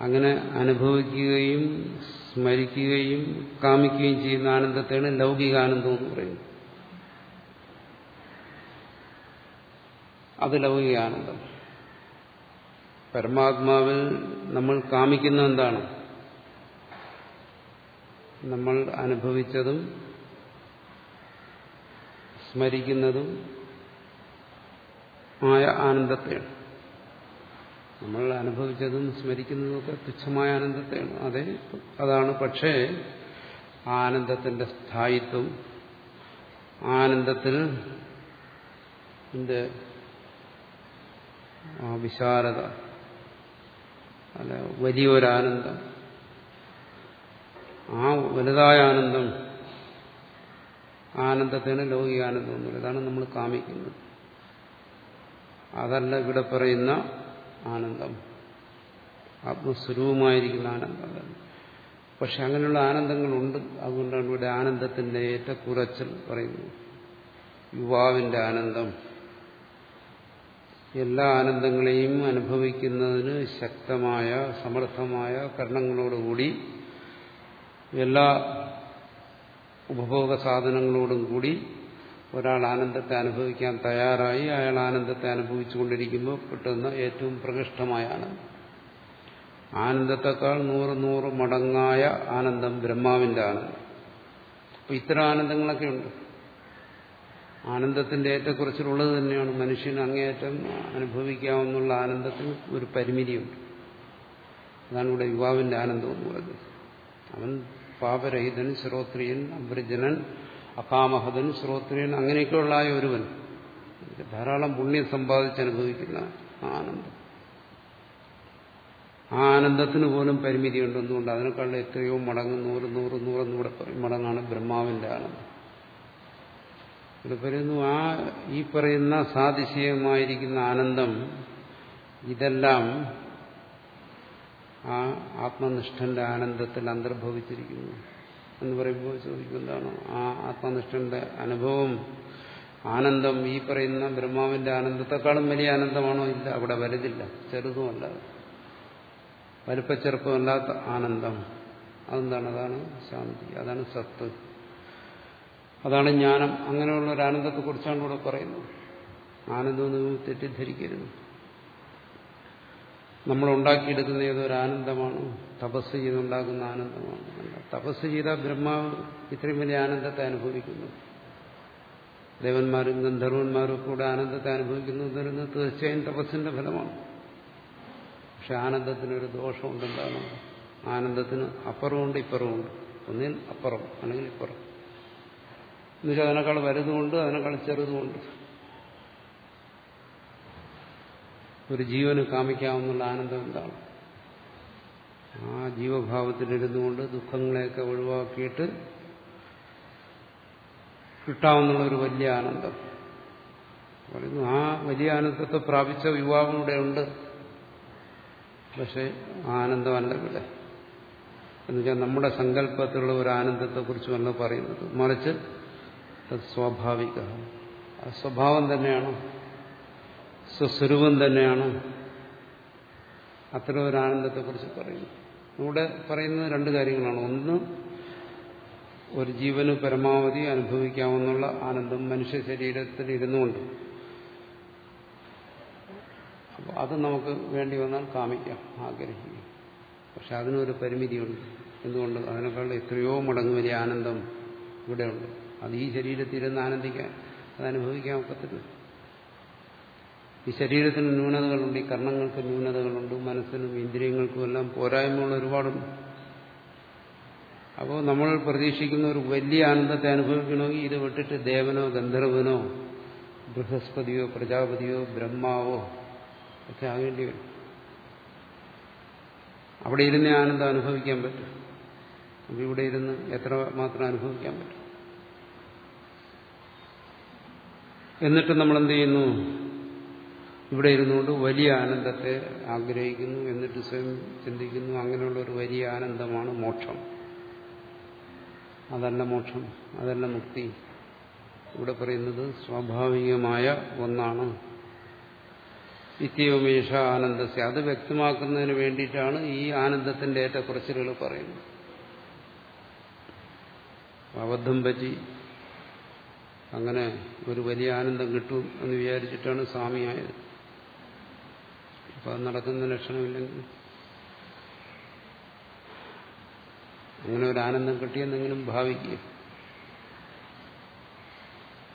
അങ്ങനെ അനുഭവിക്കുകയും സ്മരിക്കുകയും കാമിക്കുകയും ചെയ്യുന്ന ആനന്ദത്തെയാണ് ലൗകികാനന്ദം എന്ന് പറയുന്നത്. അത് ലൗകികാനന്ദം. പരമാത്മാവിൽ നമ്മൾ കാമിക്കുന്ന എന്താണ്? നമ്മൾ അനുഭവിച്ചതും സ്മരിക്കുന്നതും ആയ ആനന്ദത്തെയാണ്. നമ്മൾ അനുഭവിച്ചതും സ്മരിക്കുന്നതും ഒക്കെ തുച്ഛമായ ആനന്ദത്തെയാണ്. അതെ അതാണ്. പക്ഷേ ആനന്ദത്തിന്റെ സ്ഥായിത്വം ആനന്ദത്തിൽ വിശാലത അല്ല വലിയൊരാനന്ദം ആ വലുതായ ആനന്ദം ആനന്ദത്തിന് ലൗകികാനന്ദം ഒന്നുമില്ല അതാണ് നമ്മൾ കാമിക്കുന്നത്. അതല്ല ഇവിടെ പറയുന്ന ആനന്ദം. ആത്മസ്വരൂപമായിരിക്കുന്ന ആനന്ദം. പക്ഷെ അങ്ങനെയുള്ള ആനന്ദങ്ങളുണ്ട്. അതുകൊണ്ടാണ് ഇവിടെ ആനന്ദത്തിന്റെ ഏറ്റക്കുറച്ചൽ പറയുന്നത്. യുവാവിന്റെ ആനന്ദം. എല്ലാ ആനന്ദങ്ങളെയും അനുഭവിക്കുന്നതിന് ശക്തമായ സമർത്ഥമായ കർണങ്ങളോടുകൂടി എല്ലാ ഉപഭോഗ സാധനങ്ങളോടും കൂടി ഒരാൾ ആനന്ദത്തെ അനുഭവിക്കാൻ തയ്യാറായി അയാൾ ആനന്ദത്തെ അനുഭവിച്ചുകൊണ്ടിരിക്കുമ്പോൾ കിട്ടുന്ന ഏറ്റവും പ്രകൃഷ്ടമായ ആനന്ദം ആനന്ദത്തെക്കാൾ നൂറ് നൂറ് മടങ്ങായ ആനന്ദം ബ്രഹ്മാവിന്റെ ആനന്ദം അപ്പൊ ഇത്തരം ആനന്ദങ്ങളൊക്കെ ഉണ്ട്. ആനന്ദത്തിന്റെ ഏറ്റക്കുറച്ചിലുള്ളത് തന്നെയാണ്. മനുഷ്യന് അങ്ങേയറ്റം അനുഭവിക്കാവുന്നുള്ള ആനന്ദത്തിന് ഒരു പരിമിതിയുണ്ട്. അതാണ് ഇവിടെ യുവാവിന്റെ ആനന്ദം എന്ന് പറയുന്നത്. അവൻ പാപരഹിതൻ ശ്രോത്രിയൻ അഭ്രജനൻ അകാമഹതൻ ശ്രോത്രിയൻ അങ്ങനെയൊക്കെയുള്ള ഒരുവൻ. ധാരാളം പുണ്യം സമ്പാദിച്ച് അനുഭവിക്കുന്ന ആനന്ദം. ആ ആനന്ദത്തിന് പോലും പരിമിതിയുണ്ട്. എന്തുകൊണ്ട്? അതിനേക്കാൾ എത്രയോ മടങ്ങ് നൂറ് നൂറ് നൂറെന്നൂടെ മടങ്ങാണ് ബ്രഹ്മാവിന്റെ ആനന്ദം. ഇവിടെ പറയുന്നു ആ ഈ പറയുന്ന സാതിശയമായിരിക്കുന്ന ആനന്ദം ഇതെല്ലാം ആ ആത്മനിഷ്ഠന്റെ ആനന്ദത്തിൽ അന്തർഭവിച്ചിരിക്കുന്നു എന്ന് പറയുമ്പോൾ ചോദിക്കുന്നതാണ് ആ ആത്മനിഷ്ഠന്റെ അനുഭവം ആനന്ദം ഈ പറയുന്ന ബ്രഹ്മാവിന്റെ ആനന്ദത്തെക്കാളും വലിയ ആനന്ദമാണോ? ഇല്ല അവിടെ വലുതില്ല ചെറുതുമല്ല. വലുപ്പച്ചെറുപ്പമല്ലാത്ത ആനന്ദം. അതെന്താണ്? അതാണ് ശാന്തി അതാണ് സത്ത്. അതാണ് ജ്ഞാനം. അങ്ങനെയുള്ള ഒരു ആനന്ദത്തെക്കുറിച്ചാണ് ഇവിടെ പറയുന്നത്. ആനന്ദം തെറ്റിദ്ധരിക്കരുത്. നമ്മൾ ഉണ്ടാക്കിയെടുക്കുന്ന ഏതൊരു ആനന്ദമാണ് തപസ് ചെയ്തുണ്ടാകുന്ന ആനന്ദമാണ്. തപസ് ചെയ്ത ബ്രഹ്മാവ് ഇത്രയും വലിയ ആനന്ദത്തെ അനുഭവിക്കുന്നു. ദേവന്മാരും ഗന്ധർവന്മാരും കൂടെ ആനന്ദത്തെ അനുഭവിക്കുന്നു എന്ന് തീർച്ചയായും തപസ്സിന്റെ ഫലമാണ്. പക്ഷെ ആനന്ദത്തിനൊരു ദോഷമുണ്ടെന്താണ്? ആനന്ദത്തിന് അപ്പുറമുണ്ട് ഇപ്പുറമുണ്ട്. ഒന്നിൽ അപ്പുറം അല്ലെങ്കിൽ ഇപ്പുറം. എന്നുവെച്ചാൽ അതിനേക്കാൾ വലുതുകൊണ്ട് അതിനേക്കാൾ ചെറുതുകൊണ്ട് ഒരു ജീവന് കാമിക്കാവുന്ന ആനന്ദം എന്താണ് ആ ജീവഭാവത്തിലിരുന്നു കൊണ്ട് ദുഃഖങ്ങളെയൊക്കെ ഒഴിവാക്കിയിട്ട് കിട്ടാവുന്ന ഒരു വലിയ ആനന്ദം. പറയുന്നു ആ വലിയ ആനന്ദത്തെ പ്രാപിച്ച യുവാവും ഉണ്ട്. പക്ഷെ ആനന്ദമല്ല ഇവിടെ. എന്നുവെച്ചാൽ നമ്മുടെ സങ്കല്പത്തിലുള്ള ഒരു ആനന്ദത്തെക്കുറിച്ചുമല്ല പറയുന്നത് മറിച്ച് സ്വാഭാവിക. ആ സ്വഭാവം തന്നെയാണ്. സ്വസ്വരൂപം തന്നെയാണ്. അത്തരം ഒരു ആനന്ദത്തെക്കുറിച്ച് പറയുന്നു. ഇവിടെ പറയുന്നത് രണ്ട് കാര്യങ്ങളാണ്. ഒന്ന് ഒരു ജീവന് പരമാവധി അനുഭവിക്കാവുന്ന ആനന്ദം മനുഷ്യ ശരീരത്തിൽ ഇരുന്നുകൊണ്ട്. അപ്പോൾ അത് നമുക്ക് വേണ്ടി വന്നാൽ കാമിക്കാം ആഗ്രഹിക്കാം. പക്ഷെ അതിനൊരു പരിമിതിയുണ്ട്. എന്തുകൊണ്ട്? അതിനേക്കാൾ എത്രയോ മടങ്ങ് വലിയ ആനന്ദം ഇവിടെയുണ്ട്. അത് ഈ ശരീരത്തിൽ ഇരുന്ന് ആനന്ദിക്കാൻ അത് അനുഭവിക്കാൻ ഒക്കത്തില്ല. ഈ ശരീരത്തിന് ന്യൂനതകളുണ്ട് ഈ കർണങ്ങൾക്ക് ന്യൂനതകളുണ്ട് മനസ്സിനും ഇന്ദ്രിയങ്ങൾക്കും എല്ലാം പോരായ്മകൾ ഒരുപാടുണ്ട്. അപ്പോൾ നമ്മൾ പ്രതീക്ഷിക്കുന്ന ഒരു വലിയ ആനന്ദത്തെ അനുഭവിക്കണമെങ്കിൽ ഇത് വിട്ടിട്ട് ദേവനോ ഗന്ധർവനോ ബൃഹസ്പതിയോ പ്രജാപതിയോ ബ്രഹ്മാവോ ഒക്കെ ആകേണ്ടി വരും. അവിടെ ഇരുന്ന് ആനന്ദം അനുഭവിക്കാൻ പറ്റും. ഇവിടെ ഇരുന്ന് എത്ര മാത്രം അനുഭവിക്കാൻ പറ്റും? എന്നിട്ട് നമ്മൾ എന്ത് ചെയ്യുന്നു? ഇവിടെ ഇരുന്നുകൊണ്ട് വലിയ ആനന്ദത്തെ ആഗ്രഹിക്കുന്നു എന്നിട്ട് സ്വയം ചിന്തിക്കുന്നു. അങ്ങനെയുള്ള ഒരു വലിയ ആനന്ദമാണ് മോക്ഷം. അതല്ല മോക്ഷം അതല്ല മുക്തി. ഇവിടെ പറയുന്നത് സ്വാഭാവികമായ ഒന്നാണ്. നിത്യവുമേഷ ആനന്ദസ്യ. അത് വ്യക്തമാക്കുന്നതിന് വേണ്ടിയിട്ടാണ് ഈ ആനന്ദത്തിന്റെ ഏറ്റക്കുറച്ചിലുകൾ പറയുന്നത്. അബദ്ധം പറ്റി അങ്ങനെ ഒരു വലിയ ആനന്ദം കിട്ടും എന്ന് വിചാരിച്ചിട്ടാണ് സ്വാമിയായത്. അപ്പൊ അത് നടക്കുന്ന ലക്ഷണമില്ലെങ്കിൽ അങ്ങനെ ഒരു ആനന്ദം കിട്ടിയെന്നെങ്കിലും ഭാവിക്കുക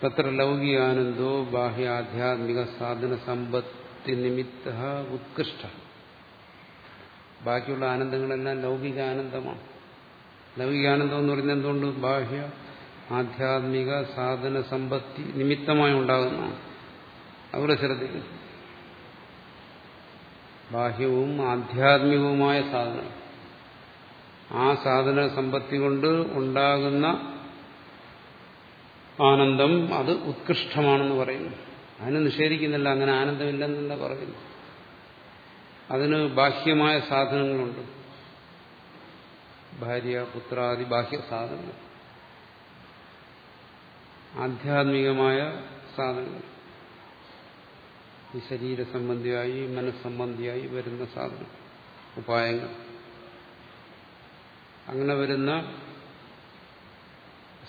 തത്ര ലൗകികാനന്ദോ ബാഹ്യ ആധ്യാത്മിക സാധന സമ്പത്തി നിമിത്ത ഉത്കൃഷ്ട. ബാക്കിയുള്ള ആനന്ദങ്ങളെല്ലാം ആനന്ദമാണ്. ലൗകികാനന്ദം എന്ന് പറയുന്നത് എന്തുകൊണ്ട്? ബാഹ്യ ആധ്യാത്മിക സാധന സമ്പത്തി നിമിത്തമായി ഉണ്ടാകുന്നതാണ്. അവിടെ ശ്രദ്ധിക്കും ബാഹ്യവും ആധ്യാത്മികവുമായ സാധനം. ആ സാധന സമ്പത്തി കൊണ്ട് ഉണ്ടാകുന്ന ആനന്ദം അത് ഉത്കൃഷ്ടമാണെന്ന് പറയുന്നു. അതിന് നിഷേധിക്കുന്നില്ല അങ്ങനെ ആനന്ദമില്ലെന്നല്ല പറയുന്നു. അതിന് ബാഹ്യമായ സാധനങ്ങളുണ്ട്. ഭാര്യ പുത്രാദി ബാഹ്യ സാധനങ്ങൾ. ആധ്യാത്മികമായ സാധനങ്ങൾ. ഈ ശരീര സംബന്ധിയായി മനസ്സംബന്ധിയായി വരുന്ന സാധനം ഉപായങ്ങൾ. അങ്ങനെ വരുന്ന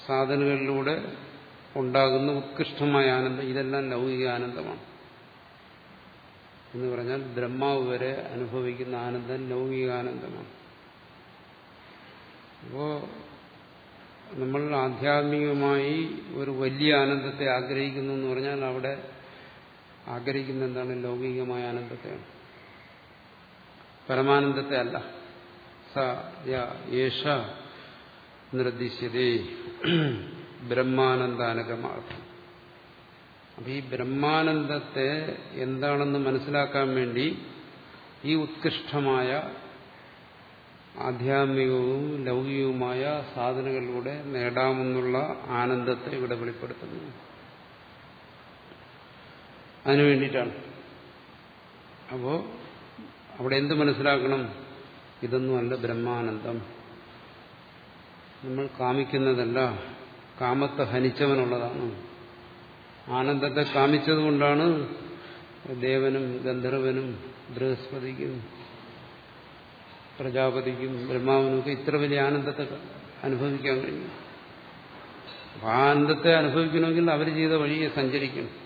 സാധനങ്ങളിലൂടെ ഉണ്ടാകുന്ന ഉത്കൃഷ്ടമായ ആനന്ദം ഇതെല്ലാം ലൗകിക ആനന്ദമാണ്. എന്ന് പറഞ്ഞാൽ ബ്രഹ്മാവ് വരെ അനുഭവിക്കുന്ന ആനന്ദം ലൗകികാനന്ദമാണ് അപ്പോ നമ്മൾ ആധ്യാത്മികമായി ഒരു വലിയ ആനന്ദത്തെ ആഗ്രഹിക്കുന്നു എന്ന് പറഞ്ഞാൽ അവിടെ ആഗ്രഹിക്കുന്ന എന്താണ് ലൗകികമായ ആനന്ദത്തെയാണ്. പരമാനന്ദത്തെ അല്ല. സ യേഷ നിർദ്ദിശ്യതേ. ബ്രഹ്മാനന്ദാനകമാർത്ഥം. അപ്പൊ ഈ ബ്രഹ്മാനന്ദത്തെ എന്താണെന്ന് മനസ്സിലാക്കാൻ വേണ്ടി ഈ ഉത്കൃഷ്ടമായ ആധ്യാത്മികവും ലൗകികവുമായ സാധനങ്ങളിലൂടെ നേടാമെന്നുള്ള ആനന്ദത്തെ ഇവിടെ വെളിപ്പെടുത്തുന്നു. അതിനു വേണ്ടിയിട്ടാണ്. അപ്പോ അവിടെ എന്ത് മനസ്സിലാക്കണം? ഇതൊന്നുമല്ല ബ്രഹ്മാനന്ദം. നമ്മൾ കാമിക്കുന്നതല്ല കാമത്തെ ഹനിച്ചവനുള്ളതാണ്. ആനന്ദത്തെ കാമിച്ചതുകൊണ്ടാണ് ദേവനും ഗന്ധർവനും ബൃഹസ്പതിക്കും പ്രജാപതിക്കും ബ്രഹ്മാവിനുമൊക്കെ ഇത്ര വലിയ ആനന്ദത്തെ അനുഭവിക്കാൻ കഴിയും. ആനന്ദത്തെ അനുഭവിക്കണമെങ്കിൽ അവർ ചെയ്ത വഴിയെ സഞ്ചരിക്കണം.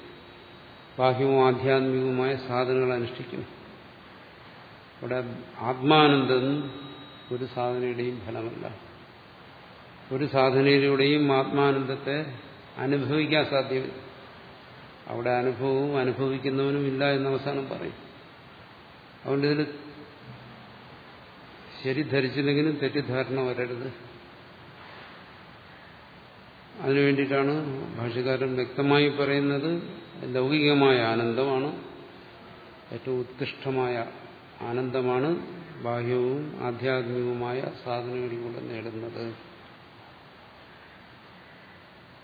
ബാഹ്യവും ആധ്യാത്മികവുമായ സാധനങ്ങൾ അനുഷ്ഠിക്കുന്നു. അവിടെ ആത്മാനന്ദം ഒരു സാധനയുടെയും ഫലമല്ല. ഒരു സാധനയിലൂടെയും ആത്മാനന്ദത്തെ അനുഭവിക്കാൻ സാധ്യമല്ല. അവിടെ അനുഭവവും അനുഭവിക്കുന്നവനും ഇല്ല എന്ന് അവസാനം പറയും. അതുകൊണ്ട് ഇതിൽ ശരി ധരിച്ചില്ലെങ്കിലും തെറ്റിദ്ധാരണ വരരുത്. അതിനു വേണ്ടിയിട്ടാണ് ഭാഷകാരൻ വ്യക്തമായി പറയുന്നത് ലൗകികമായ ആനന്ദമാണ്. ഏറ്റവും ഉത്കൃഷ്ടമായ ആനന്ദമാണ് ബാഹ്യവും ആധ്യാത്മികവുമായ സാധനങ്ങളിലൂടെ നേടുന്നത്.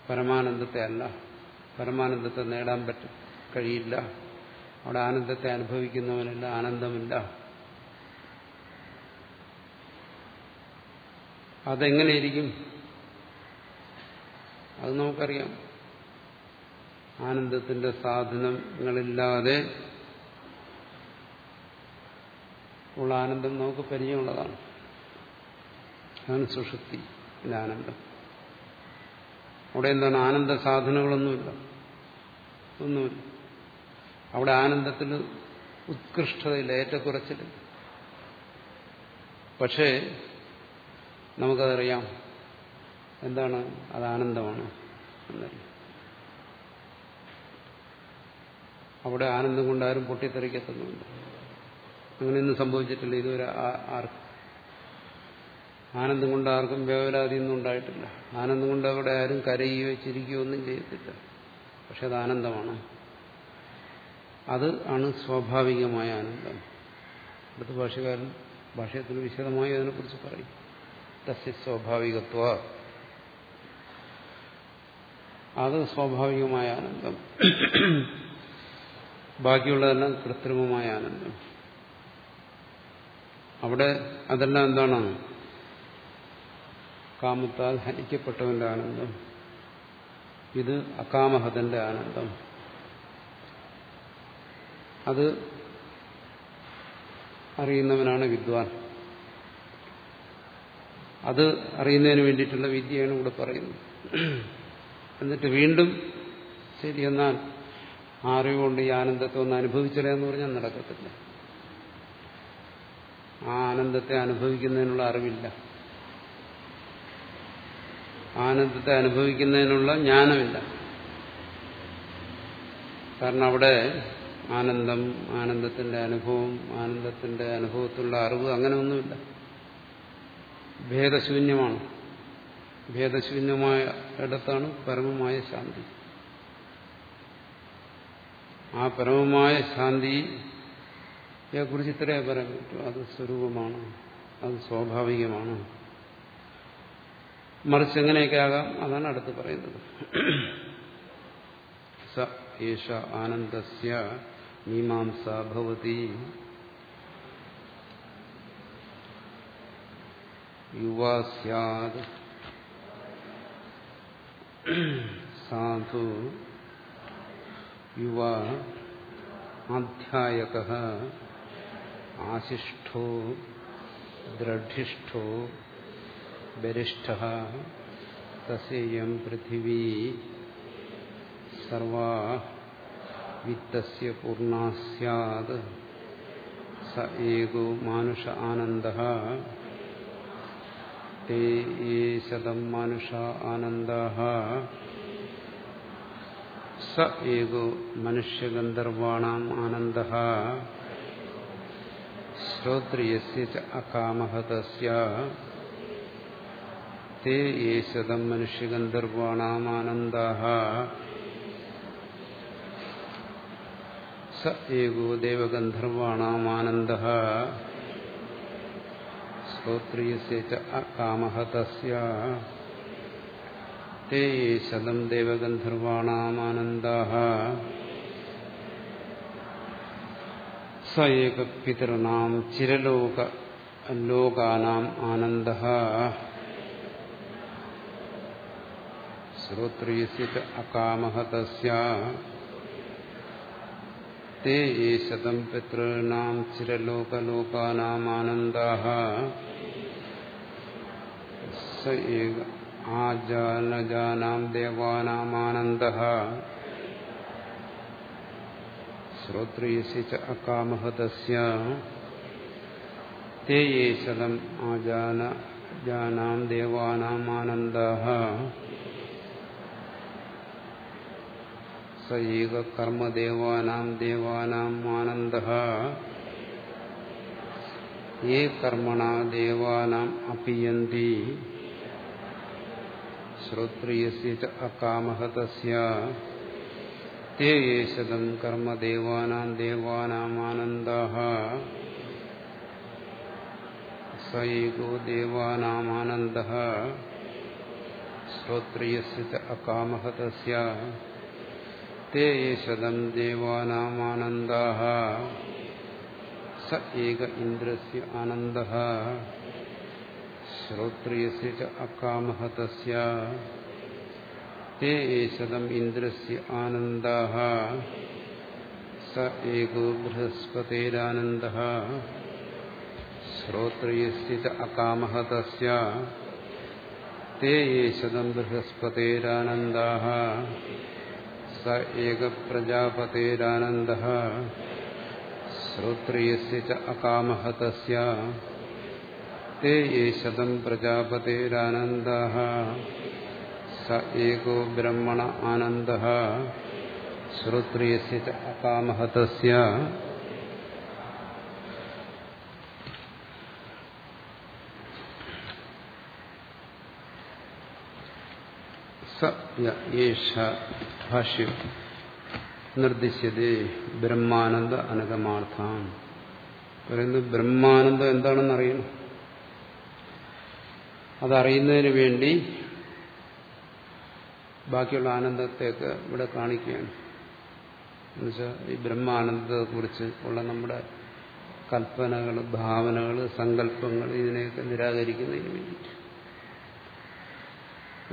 പരമാനന്ദത്തെ അല്ല. പരമാനന്ദത്തെ നേടാൻ പറ്റും കഴിയില്ല. അവിടെ ആനന്ദത്തെ അനുഭവിക്കുന്നവനില്ല ആനന്ദമില്ല. അതെങ്ങനെയിരിക്കും? അത് നമുക്കറിയാം. ആനന്ദത്തിന്റെ സാധനങ്ങളില്ലാതെ ഉള്ള ആനന്ദം നമുക്ക് പരിചയമുള്ളതാണ്. അതാണ് സുഷുപ്തി ആനന്ദം. അവിടെ എന്താണ്? ആനന്ദ സാധനങ്ങളൊന്നുമില്ല. ഒന്നുമില്ല. അവിടെ ആനന്ദത്തിൽ ഉത്കൃഷ്ടതയില്ല ഏറ്റക്കുറച്ചിലില്ല പക്ഷേ നമുക്കതറിയാം. എന്താണ്? അത് ആനന്ദമാണ് എന്നറിയാം. അവിടെ ആനന്ദം കൊണ്ട് ആരും പൊട്ടിത്തെറിക്കത്തൊന്നുമില്ല. അങ്ങനെയൊന്നും സംഭവിച്ചിട്ടില്ല. ഇതുവരെ ആർക്കും. ആനന്ദം കൊണ്ട് ആർക്കും വേവലാതിയൊന്നും ഉണ്ടായിട്ടില്ല. ആനന്ദം കൊണ്ട് അവിടെ ആരും കരയുകയോ ചിരിക്കുകയോ ഒന്നും ചെയ്യത്തില്ല പക്ഷെ അത് ആനന്ദമാണ്. അത് ആണ് സ്വാഭാവികമായ ആനന്ദം. അടുത്ത ഭാഷകാരൻ ഭാഷയത്തിൽ വിശദമായി അതിനെക്കുറിച്ച് പറയും. തസ്യ സ്വാഭാവികത്വ. അത് സ്വാഭാവികമായ ആനന്ദം. ബാക്കിയുള്ളതെല്ലാം കൃത്രിമമായ ആനന്ദം. അവിടെ അതെല്ലാം എന്താണ്? കാമത്താൽ ഹനിക്കപ്പെട്ടവന്റെ ആനന്ദം. ഇത് അകാമഹതന്റെ ആനന്ദം. അത് അറിയുന്നവനാണ് വിദ്വാൻ. അത് അറിയുന്നതിന് വേണ്ടിയിട്ടുള്ള വിദ്യയാണ് ഇവിടെ പറയുന്നത്. എന്നിട്ട് വീണ്ടും ശരി എന്നാൽ അറിവുകൊണ്ട് ഈ ആനന്ദത്തെ ഒന്ന് അനുഭവിച്ചില്ലെന്ന് പറഞ്ഞാൽ നടക്കത്തില്ല. ആ ആനന്ദത്തെ അനുഭവിക്കുന്നതിനുള്ള അറിവില്ല. ആനന്ദത്തെ അനുഭവിക്കുന്നതിനുള്ള ജ്ഞാനമില്ല. കാരണം അവിടെ ആനന്ദം ആനന്ദത്തിന്റെ അനുഭവം ആനന്ദത്തിന്റെ അനുഭവത്തിലുള്ള അറിവ് അങ്ങനെ ഒന്നുമില്ല. ഭേദശൂന്യമാണ്. ഭേദശൂന്യമായ ഇടത്താണ് പരമമായ ശാന്തി. ആ പരമമായ ശാന്തിയെ കുറിച്ച് ഇത്രയേ പറയാൻ പറ്റൂ അത് സ്വരൂപമാണ്. അത് സ്വാഭാവികമാണ്. മറിച്ച് എങ്ങനെയൊക്കെ ആകാം? അതാണ് അടുത്ത് പറയുന്നത്. സ ഏഷ ആനന്ദസ്യ മീമാംസ ഭവതി. യുവാ സാധു. യുവ ആധ്യായക ആശിഷ്ഠോ ദൃഢിഷ്ഠോ ബരിഷ്ഠ തസ്യം പൃഥിവീ സർവാ വിത്തസ്യ പൂർണ സ്യാത് സ ഏകോ മാനുഷ ആനന്ദ തേ ഏ ശതം മാനുഷ ആനന്ദ സ ഏകോ മനുഷ്യഗന്ധർവാണാം ആനന്ദ ശ്രോത്രിയസ്യ അകാമഹ തേ ഏ ശതം മനുഷ്യഗന്ധർവാണാം ആനന്ദ സ ഏകോ ദേവഗന്ധർവാണാം ആനന്ദ ശ്രോത്രിയസ്യ അകാമഹ തേ ശതം ദേവഗന്ധർവാണാം ആനന്ദ സ ഏക പിതൃണാം ചിരലോക ലോകാനാം ആനന്ദ ശ്രോത്രിയസ്യ അകാമഹ തസ്യ തേ ശതം പിതॄണാം ചിരലോകലോകാനാം ആനന്ദ സ ഏക ആജാനജാനാം ദേവാനാം ആനന്ദ ശ്രോത്രിയസ്യ ച അകാമഹ തസ്യ തേ യേ ശതം ആജാന ജാനാം ദേവാനാം ആനന്ദ സ ഏക കർമ്മദേവാനാം ദേവാനാം ആനന്ദ യേ കർമ്മണ ദേവാനാം അപിയന്തി. ശ്രോത്രിയസ്യ അകാമഹ തസ്യ തേ യേ ശതം കർമ്മദേവാനാം ദേവാനാം ആനന്ദഃ സ ഏകോ ദേവാനാമാനന്ദഃ ശ്രോത്രിയസ്യ അകാമഹ തസ്യ തേ യേ ശതം സ ഏക ഇന്ദ്രസ്യ ആനന്ദഃ ശ്രോത്രിയസ്യ ച അകാമഹ തസ്യ തേ ഏശതം ഇന്ദ്രസ്യ ആനന്ദഃ സ ഏകോ ബൃഹസ്പതേരാനന്ദഃ ശ്രോത്രിയസ്യ ച അകാമഹ തസ്യ തേ ഏശതം ബൃഹസ്പതേരാനന്ദഃ സ ഏക പ്രജാപതേരാനന്ദഃ ശ്രോത്രിയസ്യ ച അകാമഹ തസ്യ തേ യേ ശതം പ്രജാപതിരാനന്ദ സ ഏകോ ബ്രഹ്മണ ആനന്ദ ശ്രോത്രിയസ്യ ച അകാമഹ തസ്യ സ യേഷ ഭാഷ്യം നിർദ്ദിശ്യതേ ബ്രഹ്മാനന്ദ അനഗമാർത്ഥം. പറയുന്നത് ബ്രഹ്മാനന്ദം എന്താണെന്ന് അറിയണം അതറിയുന്നതിന് വേണ്ടി ബാക്കിയുള്ള ആനന്ദത്തെയൊക്കെ ഇവിടെ കാണിക്കുകയാണ്. എന്നുവെച്ചാൽ ഈ ബ്രഹ്മാനന്ദത്തെ കുറിച്ച് ഉള്ള നമ്മുടെ കൽപ്പനകൾ ഭാവനകൾ സങ്കല്പങ്ങൾ ഇതിനെയൊക്കെ നിരാകരിക്കുന്നതിന് വേണ്ടിയിട്ട്.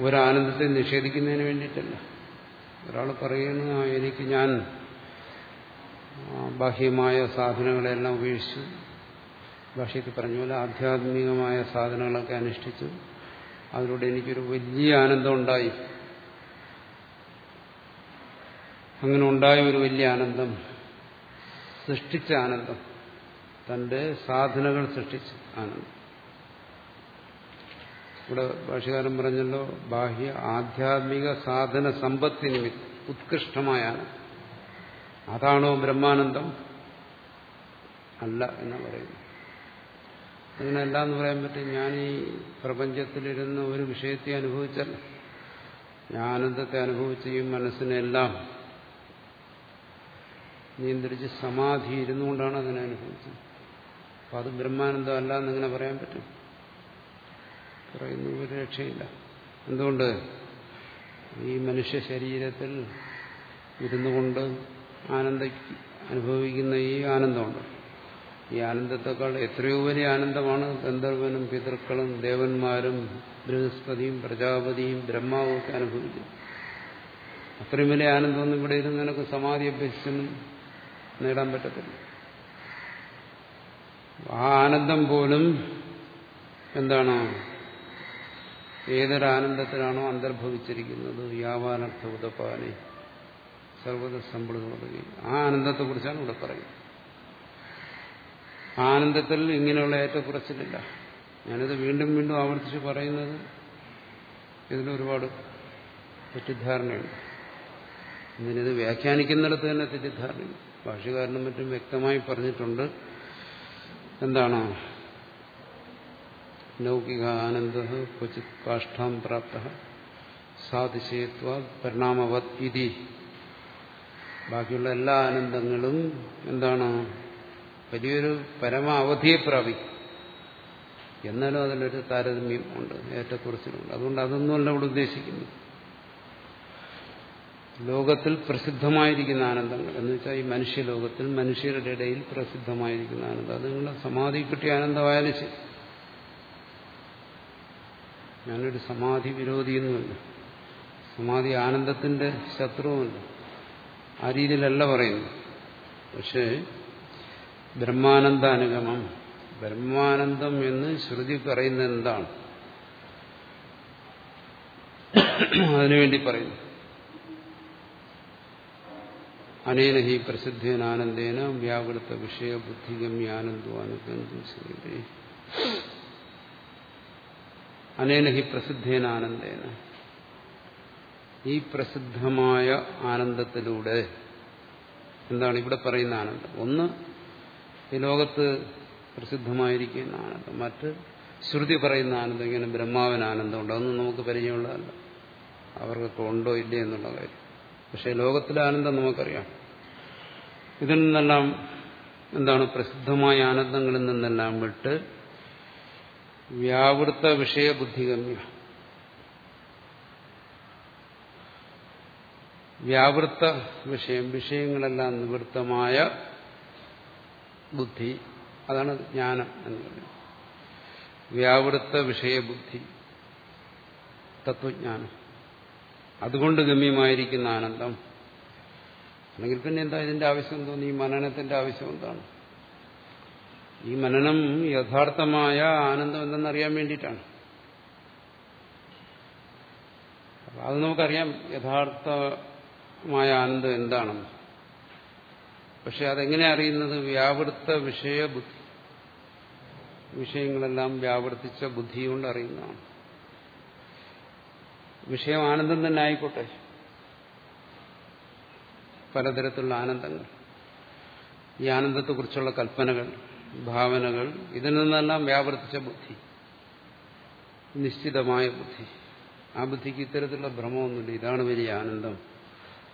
ഒരാനന്ദത്തെ നിഷേധിക്കുന്നതിന് വേണ്ടിയിട്ടല്ല. ഒരാൾ പറയുന്നു "ആ, എനിക്ക് ഞാൻ ബാഹ്യമായ സാധനങ്ങളെല്ലാം ഉപേക്ഷിച്ചു ഭാഷയ്ക്ക് പറഞ്ഞ പോലെ ആധ്യാത്മികമായ സാധനങ്ങളൊക്കെ അനുഷ്ഠിച്ചു. അതിലൂടെ എനിക്കൊരു വലിയ ആനന്ദം ഉണ്ടായി അങ്ങനെ ഉണ്ടായ ഒരു വലിയ ആനന്ദം സൃഷ്ടിച്ച ആനന്ദം തന്റെ സാധനകൾ സൃഷ്ടിച്ച ആനന്ദം. ഇവിടെ ഭാഷകാരൻ പറഞ്ഞല്ലോ ബാഹ്യ ആധ്യാത്മിക സാധന സമ്പത്തി നിമിത്തം ഉത്കൃഷ്ടമായ അതാണോ ബ്രഹ്മാനന്ദം? അല്ല എന്ന് പറയുന്നു. എന്ന് പറയാൻ പറ്റും? ഞാൻ ഈ പ്രപഞ്ചത്തിലിരുന്ന് ഒരു വിഷയത്തെ അനുഭവിച്ചല്ല. ഞാൻ ആനന്ദത്തെ അനുഭവിച്ച് ഈ മനസ്സിനെല്ലാം നിയന്ത്രിച്ച് സമാധി ഇരുന്നുകൊണ്ടാണ് അതിനെ അനുഭവിച്ചത്. അപ്പം അത് ബ്രഹ്മാനന്ദം അല്ല എന്നിങ്ങനെ പറയാൻ പറ്റും? പറയുന്ന ഒരു രക്ഷയില്ല. എന്തുകൊണ്ട്? ഈ മനുഷ്യ ശരീരത്തിൽ ഇരുന്നുകൊണ്ട് ആനന്ദ അനുഭവിക്കുന്ന ഈ ആനന്ദമുണ്ട്. ഈ ആനന്ദത്തെക്കാൾ എത്രയോ വലിയ ആനന്ദമാണ് ഗന്ധർവനും പിതൃക്കളും ദേവന്മാരും ബൃഹസ്പതിയും പ്രജാപതിയും ബ്രഹ്മാവും ഒക്കെ അനുഭവിക്കുന്നത് അത്രയും വലിയ ആനന്ദമൊന്നും ഇവിടെ ഇരുന്ന് നിനക്ക് സമാധി അഭ്യസിച്ചൊന്നും നേടാൻ പറ്റത്തില്ല. ആ ആനന്ദം പോലും എന്താണ്? ഏതൊരാനന്ദത്തിലാണോ അന്തർഭവിച്ചിരിക്കുന്നത്? യാവാനർത്ഥ ഉദപാനെ സർവത സമ്പളുകയും ആ ആനന്ദത്തെക്കുറിച്ചാണ് ഇവിടെ പറയുന്നത്. ആനന്ദത്തിൽ ഇങ്ങനെയുള്ള ഏറ്റക്കുറച്ചിലില്ല ഞാനിത് വീണ്ടും വീണ്ടും ആവർത്തിച്ച് പറയുന്നത് ഇതിലൊരുപാട് തെറ്റിദ്ധാരണയുണ്ട്. ഇതിനിത് വ്യാഖ്യാനിക്കുന്നിടത്ത് തന്നെ തെറ്റിദ്ധാരണയുണ്ട്. ഭാഷകാരനും മറ്റും വ്യക്തമായി പറഞ്ഞിട്ടുണ്ട്. എന്താണ്? ലൗകിക ആനന്ദ ക്വചിത് കാഷ്ഠാം പ്രാപ്ത സാതിശയത്വ പരിണാമവത് ഇതി. ബാക്കിയുള്ള എല്ലാ ആനന്ദങ്ങളും എന്താണ്? വലിയൊരു പരമാവധിയെ പ്രാപിക്കും എന്നാലും അതിലൊരു താരതമ്യം ഉണ്ട് ഏറ്റക്കുറിച്ചിലുണ്ട്. അതുകൊണ്ട് അതൊന്നുമല്ല ഇവിടെ ഉദ്ദേശിക്കുന്നു ലോകത്തിൽ പ്രസിദ്ധമായിരിക്കുന്ന ആനന്ദങ്ങൾ എന്ന് വെച്ചാൽ ഈ മനുഷ്യലോകത്തിൽ മനുഷ്യരുടെ ഇടയിൽ പ്രസിദ്ധമായിരിക്കുന്ന ആനന്ദം. അത് നിങ്ങളുടെ സമാധി കിട്ടിയ ആനന്ദമായാലും ശരി. ഞാനൊരു സമാധി വിരോധിയൊന്നുമില്ല. സമാധി ആനന്ദത്തിന്റെ ശത്രുവുമല്ല. ആ രീതിയിലല്ല പറയുന്നു പക്ഷേ ബ്രഹ്മാനന്ദ അനുഗമം ബ്രഹ്മാനന്ദം എന്ന് ശ്രുതി പറയുന്നത് എന്താണ് അതിനുവേണ്ടി പറയുന്നു. അനേന ഹി പ്രസിദ്ധേന ആനന്ദേന വ്യാകൃത വിഷയ ബുദ്ധിഗമ്യാനന്ദോ അനുഗന്ധം അനേന ഹി പ്രസിദ്ധേന ആനന്ദേന ഈ പ്രസിദ്ധമായ ആനന്ദത്തിലൂടെ എന്താണ് ഇവിടെ പറയുന്ന ആനന്ദം? ഒന്ന് ഈ ലോകത്ത് പ്രസിദ്ധമായിരിക്കുന്ന ആനന്ദം മറ്റ് ശ്രുതി പറയുന്ന ആനന്ദം ഇങ്ങനെ ബ്രഹ്മാവൻ ആനന്ദമുണ്ട്. അതൊന്നും നമുക്ക് പരിചയമുള്ളതല്ല. അവർക്കൊക്കെ ഉണ്ടോ ഇല്ലേ എന്നുള്ള കാര്യം. പക്ഷേ ലോകത്തിലെ ആനന്ദം നമുക്കറിയാം. ഇതിൽ നിന്നെല്ലാം എന്താണ് പ്രസിദ്ധമായ ആനന്ദങ്ങളിൽ നിന്നെല്ലാം വിട്ട് വ്യാവൃത്ത വിഷയബുദ്ധിഗമ്യ വ്യാവൃത്ത വിഷയം വിഷയങ്ങളെല്ലാം നിവൃത്തമായ ബുദ്ധി. അതാണ് ജ്ഞാനം എന്ന് പറയുന്നത്. വ്യാവൃത്ത വിഷയബുദ്ധി തത്വജ്ഞാനം. അതുകൊണ്ട് ഗമ്യമായിരിക്കുന്ന ആനന്ദം. അല്ലെങ്കിൽ പിന്നെ എന്താ ഇതിന്റെ ആവശ്യം തോന്നി ഈ മനനത്തിന്റെ ആവശ്യം എന്താണ്? ഈ മനനം യഥാർത്ഥമായ ആനന്ദം എന്തെന്നറിയാൻ വേണ്ടിയിട്ടാണ്. അത് നമുക്കറിയാം യഥാർത്ഥമായ ആനന്ദം എന്താണെന്ന്. പക്ഷെ അതെങ്ങനെ അറിയുന്നത്? വ്യാവൃത്ത വിഷയ ബുദ്ധി. വിഷയങ്ങളെല്ലാം വ്യാവർത്തിച്ച ബുദ്ധി കൊണ്ട് അറിയുന്നതാണ്. വിഷയം ആനന്ദം തന്നെ ആയിക്കോട്ടെ. പലതരത്തിലുള്ള ആനന്ദങ്ങൾ. ഈ ആനന്ദത്തെക്കുറിച്ചുള്ള കൽപ്പനകൾ ഭാവനകൾ ഇതിൽ നിന്നെല്ലാം വ്യാവർത്തിച്ച ബുദ്ധി. നിശ്ചിതമായ ബുദ്ധി. ആ ബുദ്ധിക്ക് ഇത്തരത്തിലുള്ള ഭ്രമമൊന്നുമില്ല. ഇതാണ് വലിയ ആനന്ദം.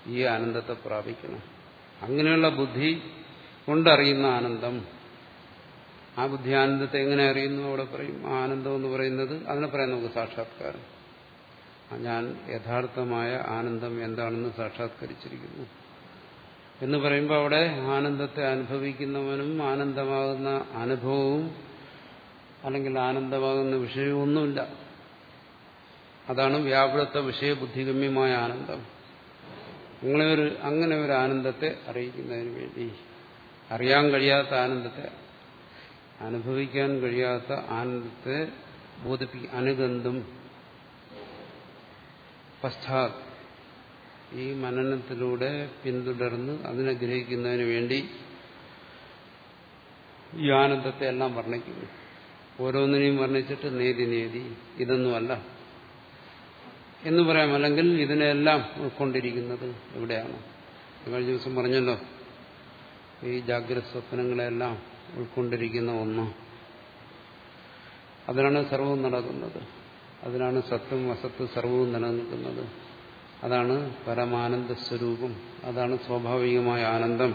ഈ ആനന്ദത്തെ പ്രാപിക്കണം. അങ്ങനെയുള്ള ബുദ്ധി കൊണ്ടറിയുന്ന ആനന്ദം. ആ ബുദ്ധി ആനന്ദത്തെ എങ്ങനെ അറിയുന്നു? അവിടെ പറയും ആ ആനന്ദം എന്ന് പറയുന്നത് അതിനെ പറയാം നമുക്ക് സാക്ഷാത്കാരം. ഞാൻ യഥാർത്ഥമായ ആനന്ദം എന്താണെന്ന് സാക്ഷാത്കരിച്ചിരിക്കുന്നു. എന്ന് പറയുമ്പോൾ അവിടെ ആനന്ദത്തെ അനുഭവിക്കുന്നവനും ആനന്ദമാകുന്ന അനുഭവവും അല്ലെങ്കിൽ ആനന്ദമാകുന്ന വിഷയവും ഒന്നുമില്ല അതാണ് വ്യാപൃത്ത വിഷയബുദ്ധിഗമ്യമായ ആനന്ദം. അങ്ങനെ ഒരു അങ്ങനെ ഒരു ആനന്ദത്തെ അറിയിക്കുന്നതിന് വേണ്ടി അറിയാൻ കഴിയാത്ത ആനന്ദത്തെ അനുഭവിക്കാൻ കഴിയാത്ത ആനന്ദത്തെ ബോധിപ്പിക്കും അനുഗന്ധം. പശ്ചാത് ഈ മനനത്തിലൂടെ പിന്തുടർന്ന് അതിനെ ഗ്രഹിക്കുന്നതിന് വേണ്ടി ഈ ആനന്ദത്തെ എല്ലാം വർണിക്കുന്നു. ഓരോന്നിനെയും വർണിച്ചിട്ട് നേതി നേതി ഇതൊന്നുമല്ല. എന്ന് പറയാം. അല്ലെങ്കിൽ ഇതിനെല്ലാം ഉൾക്കൊണ്ടിരിക്കുന്നത് എവിടെയാണ്? കഴിഞ്ഞ ദിവസം പറഞ്ഞല്ലോ ഈ ജാഗ്രത സ്വപ്നങ്ങളെല്ലാം ഉൾക്കൊണ്ടിരിക്കുന്ന ഒന്ന്. അതിനാണ് സർവവും നടക്കുന്നത്. അതിനാണ് സത്വം അസത്ത് സർവവും നിലനിൽക്കുന്നത്. അതാണ് പരമാനന്ദ സ്വരൂപം. അതാണ് സ്വാഭാവികമായ ആനന്ദം.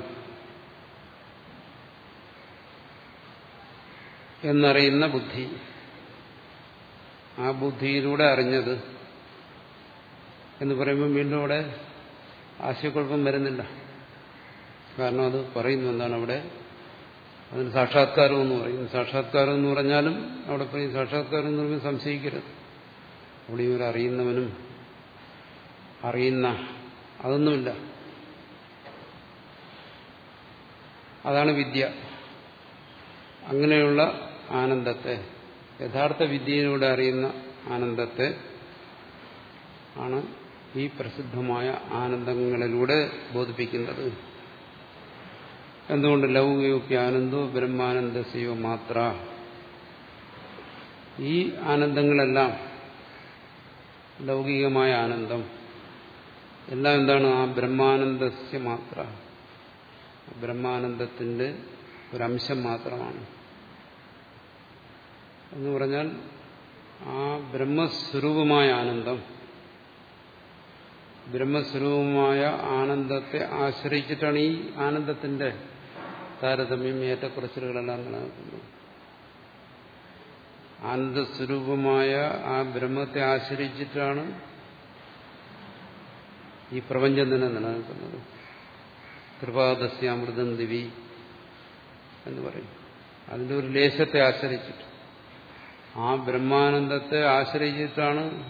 എന്നറിയുന്ന ബുദ്ധി. ആ ബുദ്ധിയിലൂടെ അറിഞ്ഞത് എന്ന് പറയുമ്പോൾ വീണ്ടും അവിടെ ആശയക്കുഴപ്പം വരുന്നില്ല. കാരണം അത് പറയുന്നു എന്താണ് അവിടെ? അതിന് സാക്ഷാത്കാരം എന്ന് പറയും. സാക്ഷാത്കാരം എന്ന് പറഞ്ഞാലും അവിടെ പോയി സാക്ഷാത്കാരം എന്ന് പറയുമ്പോൾ സംശയിക്കരുത്. അവിടെ ഇവർ അറിയുന്നവനും അറിയുന്ന അതൊന്നുമില്ല. അതാണ് വിദ്യ. അങ്ങനെയുള്ള ആനന്ദത്തെ യഥാർത്ഥ വിദ്യയിലൂടെ അറിയുന്ന ആനന്ദത്തെ ആണ് ഈ പ്രസിദ്ധമായ ആനന്ദങ്ങളിലൂടെ ബോധിപ്പിക്കുന്നത്. എന്തുകൊണ്ട് ലൗകികോപ്യ ആനന്ദോ ബ്രഹ്മാനന്ദസ്യോ മാത്ര? ഈ ആനന്ദങ്ങളെല്ലാം ലൗകികമായ ആനന്ദം എല്ലാം എന്താണ്? ആ ബ്രഹ്മാനന്ദസ്യ മാത്ര. ബ്രഹ്മാനന്ദത്തിന്റെ ഒരംശം മാത്രമാണ്. എന്ന് പറഞ്ഞാൽ ആ ബ്രഹ്മസ്വരൂപമായ ആനന്ദം ബ്രഹ്മസ്വരൂപമായ ആനന്ദത്തെ ആശ്രയിച്ചിട്ടാണ് ഈ ആനന്ദത്തിന്റെ താരതമ്യം ഏറ്റക്കുറച്ചിലുകളെല്ലാം നിലനിൽക്കുന്നത് ആനന്ദസ്വരൂപമായ ആ ബ്രഹ്മത്തെ ആശ്രയിച്ചിട്ടാണ് ഈ പ്രപഞ്ചം തന്നെ നിലനിൽക്കുന്നത്. കൃപാദസ്യാമൃതം ദിവി എന്ന് പറയും. അതിന്റെ ഒരു ലേശത്തെ ആശ്രയിച്ചിട്ട് ആ ബ്രഹ്മാനന്ദത്തെ ആശ്രയിച്ചിട്ടാണ്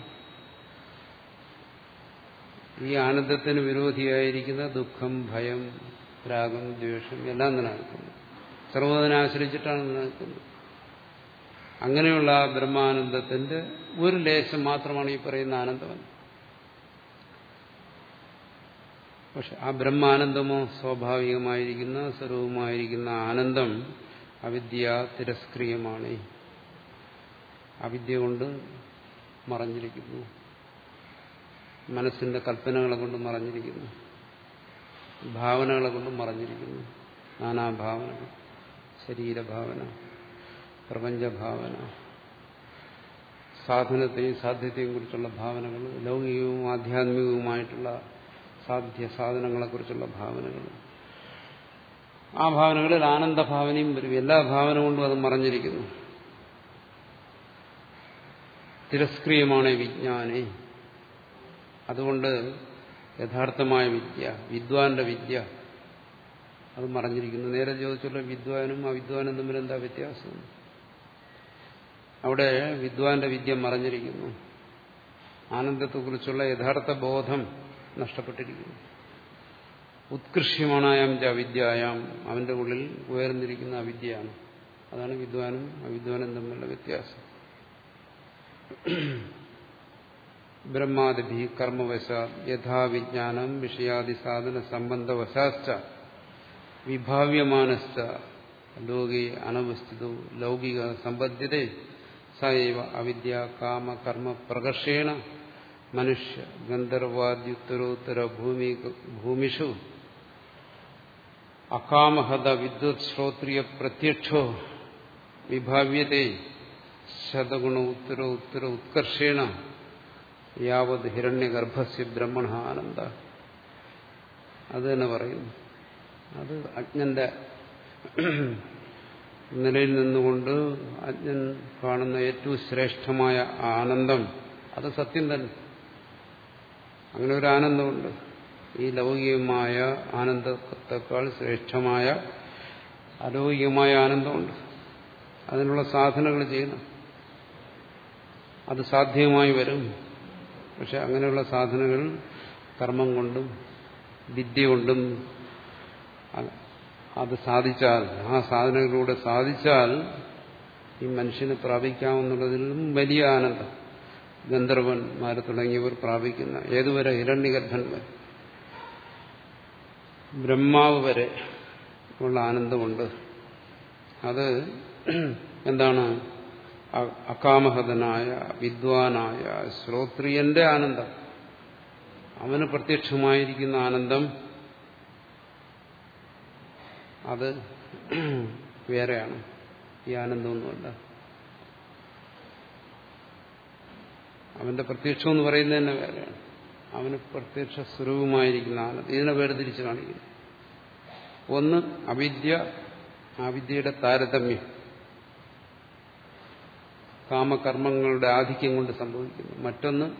ഈ ആനന്ദത്തിന് വിരോധിയായിരിക്കുന്ന ദുഃഖം ഭയം രാഗം ദ്വേഷം എല്ലാം നിലനിൽക്കുന്നു. സർവതിനെ ആശ്രയിച്ചിട്ടാണ് നിലനിൽക്കുന്നത്. അങ്ങനെയുള്ള ആ ബ്രഹ്മാനന്ദത്തിന്റെ ഒരു ലേശം മാത്രമാണ് ഈ പറയുന്ന ആനന്ദം. പക്ഷെ ആ ബ്രഹ്മാനന്ദമോ സ്വാഭാവികമായിരിക്കുന്ന സ്വരൂപമായിരിക്കുന്ന ആനന്ദം അവിദ്യ തിരസ്ക്രിയമാണ്. അവിദ്യ കൊണ്ട് മറഞ്ഞിരിക്കുന്നു. മനസ്സിന്റെ കൽപ്പനകളെ കൊണ്ട് മറഞ്ഞിരിക്കുന്നു. ഭാവനകളെ കൊണ്ട് മറഞ്ഞിരിക്കുന്നു. നാനാഭാവന ശരീരഭാവന പ്രപഞ്ചഭാവന സാധനത്തെയും സാധ്യതയും കുറിച്ചുള്ള ഭാവനകൾ ലൗകികവും ആധ്യാത്മികവുമായിട്ടുള്ള സാധ്യ സാധനങ്ങളെക്കുറിച്ചുള്ള ഭാവനകൾ. ആ ഭാവനകളിൽ ആനന്ദഭാവനയും വരും. എല്ലാ ഭാവന കൊണ്ടും അത് മറഞ്ഞിരിക്കുന്നു. തിരസ്ക്രിയമാണ് വിജ്ഞാനെ. അതുകൊണ്ട് യഥാർത്ഥമായ വിദ്യ വിദ്വാന്റെ വിദ്യ. അത് മറഞ്ഞിരിക്കുന്നു. നേരെ ചോദിച്ചുള്ള വിദ്വാനും അവിദ്വാനും തമ്മിൽ എന്താ വ്യത്യാസം? അവിടെ വിദ്വാന്റെ വിദ്യ മറഞ്ഞിരിക്കുന്നു. ആനന്ദത്തെക്കുറിച്ചുള്ള യഥാർത്ഥ ബോധം നഷ്ടപ്പെട്ടിരിക്കുന്നു. ഉത്കൃഷ്യമാണായാം ച അവിദ്യായാം അവന്റെ ഉള്ളിൽ ഉയർന്നിരിക്കുന്ന അവിദ്യയാണ് അതാണ് വിദ്വാനും അവിദ്വാനും തമ്മിലുള്ള വ്യത്യാസം. ബ്രഹ്മാദിഭി കർമ്മവശ യഥാവിജ്ഞാനം വിഷയാദി സാധന സംബന്ധവശാശ്ച വിഭാവ്യമാനശ്ച. ലോകി അനവസ്ഥിതോ ലൗകിക സമ്പദ്ധ്യത സൈവ അവിദ്യ കാമ കർമ്മ പ്രകർഷേണ മനുഷ്യ ഗന്ധർവാദ്യുത്തരോത്തര ഭൂമി ഭൂമിഷു. അകാമഹത വിദ്വത് ശ്രോത്രിയ പ്രത്യക്ഷോ വിഭാവ്യത്തെ ശതഗുണ ഉത്തര ഉത്തര ഉത്കർഷേണ യാവത് ഹിരണ്യഗർഭസ്യ ബ്രഹ്മണ ആനന്ദ. അത് തന്നെ പറയുന്നു അത് അജ്ഞന്റെ നിലയിൽ നിന്നുകൊണ്ട് അജ്ഞൻ കാണുന്ന ഏറ്റവും ശ്രേഷ്ഠമായ ആനന്ദം. അത് സത്യം തന്നെ. അങ്ങനെ ഒരു ആനന്ദമുണ്ട്. ഈ ലൗകികമായ ആനന്ദത്തെക്കാൾ ശ്രേഷ്ഠമായ അലൗകികമായ ആനന്ദമുണ്ട്. അതിനുള്ള സാധനങ്ങൾ ചെയ്യണം അത് സാധ്യമായി വരും. പക്ഷെ അങ്ങനെയുള്ള സാധനങ്ങൾ കർമ്മം കൊണ്ടും വിദ്യ കൊണ്ടും അത് സാധിച്ചാൽ ആ സാധനങ്ങളിലൂടെ സാധിച്ചാൽ ഈ മനുഷ്യന് പ്രാപിക്കാമെന്നുള്ളതിലും വലിയ ആനന്ദം. ഗന്ധർവന്മാർ തുടങ്ങിയവർ പ്രാപിക്കുന്ന ഏതുവരെ ഹിരണ്യഗർഭൻ വരെ ബ്രഹ്മാവ് വരെ ഉള്ള ആനന്ദമുണ്ട്. അത് എന്താണ്? അകാമഹതനായ വിദ്വാനായ ശ്രോത്രിയന്റെ ആനന്ദം. അവന് പ്രത്യക്ഷമായിരിക്കുന്ന ആനന്ദം അത് വേറെയാണ്. ഈ ആനന്ദമൊന്നുമല്ല. അവന്റെ പ്രത്യക്ഷം എന്ന് പറയുന്നത് തന്നെ വേറെയാണ്. അവന് പ്രത്യക്ഷ സ്വരൂപമായിരിക്കുന്ന ആനന്ദം. ഇതിനെ വേർതിരിച്ച് കാണിക്കുന്നു. ഒന്ന് അവിദ്യ അവിദ്യയുടെ താരതമ്യം. കാമകർമ്മങ്ങളുടെ ആധിക്യം കൊണ്ട് സംഭവിക്കുന്നു. മറ്റൊന്ന്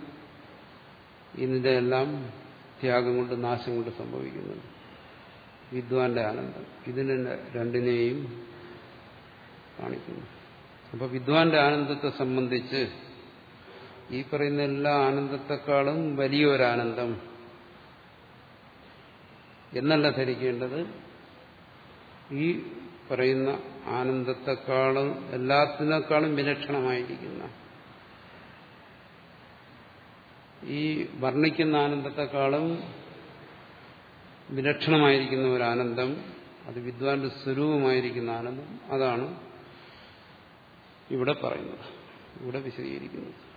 ഇതിന്റെ എല്ലാം ത്യാഗം കൊണ്ട് നാശം കൊണ്ട് സംഭവിക്കുന്നുണ്ട് വിദ്വാന്റെ ആനന്ദം. ഇതിനെ രണ്ടിനെയും കാണിക്കുന്നു. അപ്പൊ വിദ്വാന്റെ ആനന്ദത്തെ സംബന്ധിച്ച് ഈ പറയുന്ന എല്ലാ ആനന്ദത്തെക്കാളും വലിയൊരാനന്ദം എന്നല്ല ധരിക്കേണ്ടത് ഈ പറയുന്ന ആനന്ദത്തെക്കാളും എല്ലാത്തിനേക്കാളും വിലക്ഷണമായിരിക്കുന്ന ഈ വർണിക്കുന്ന ആനന്ദത്തെക്കാളും വിലക്ഷണമായിരിക്കുന്ന ഒരു ആനന്ദം അത് വിദ്വാന്റെ സ്വരൂപമായിരിക്കുന്ന ആനന്ദം അതാണ് ഇവിടെ പറയുന്നത് ഇവിടെ വിശദീകരിക്കുന്നത്.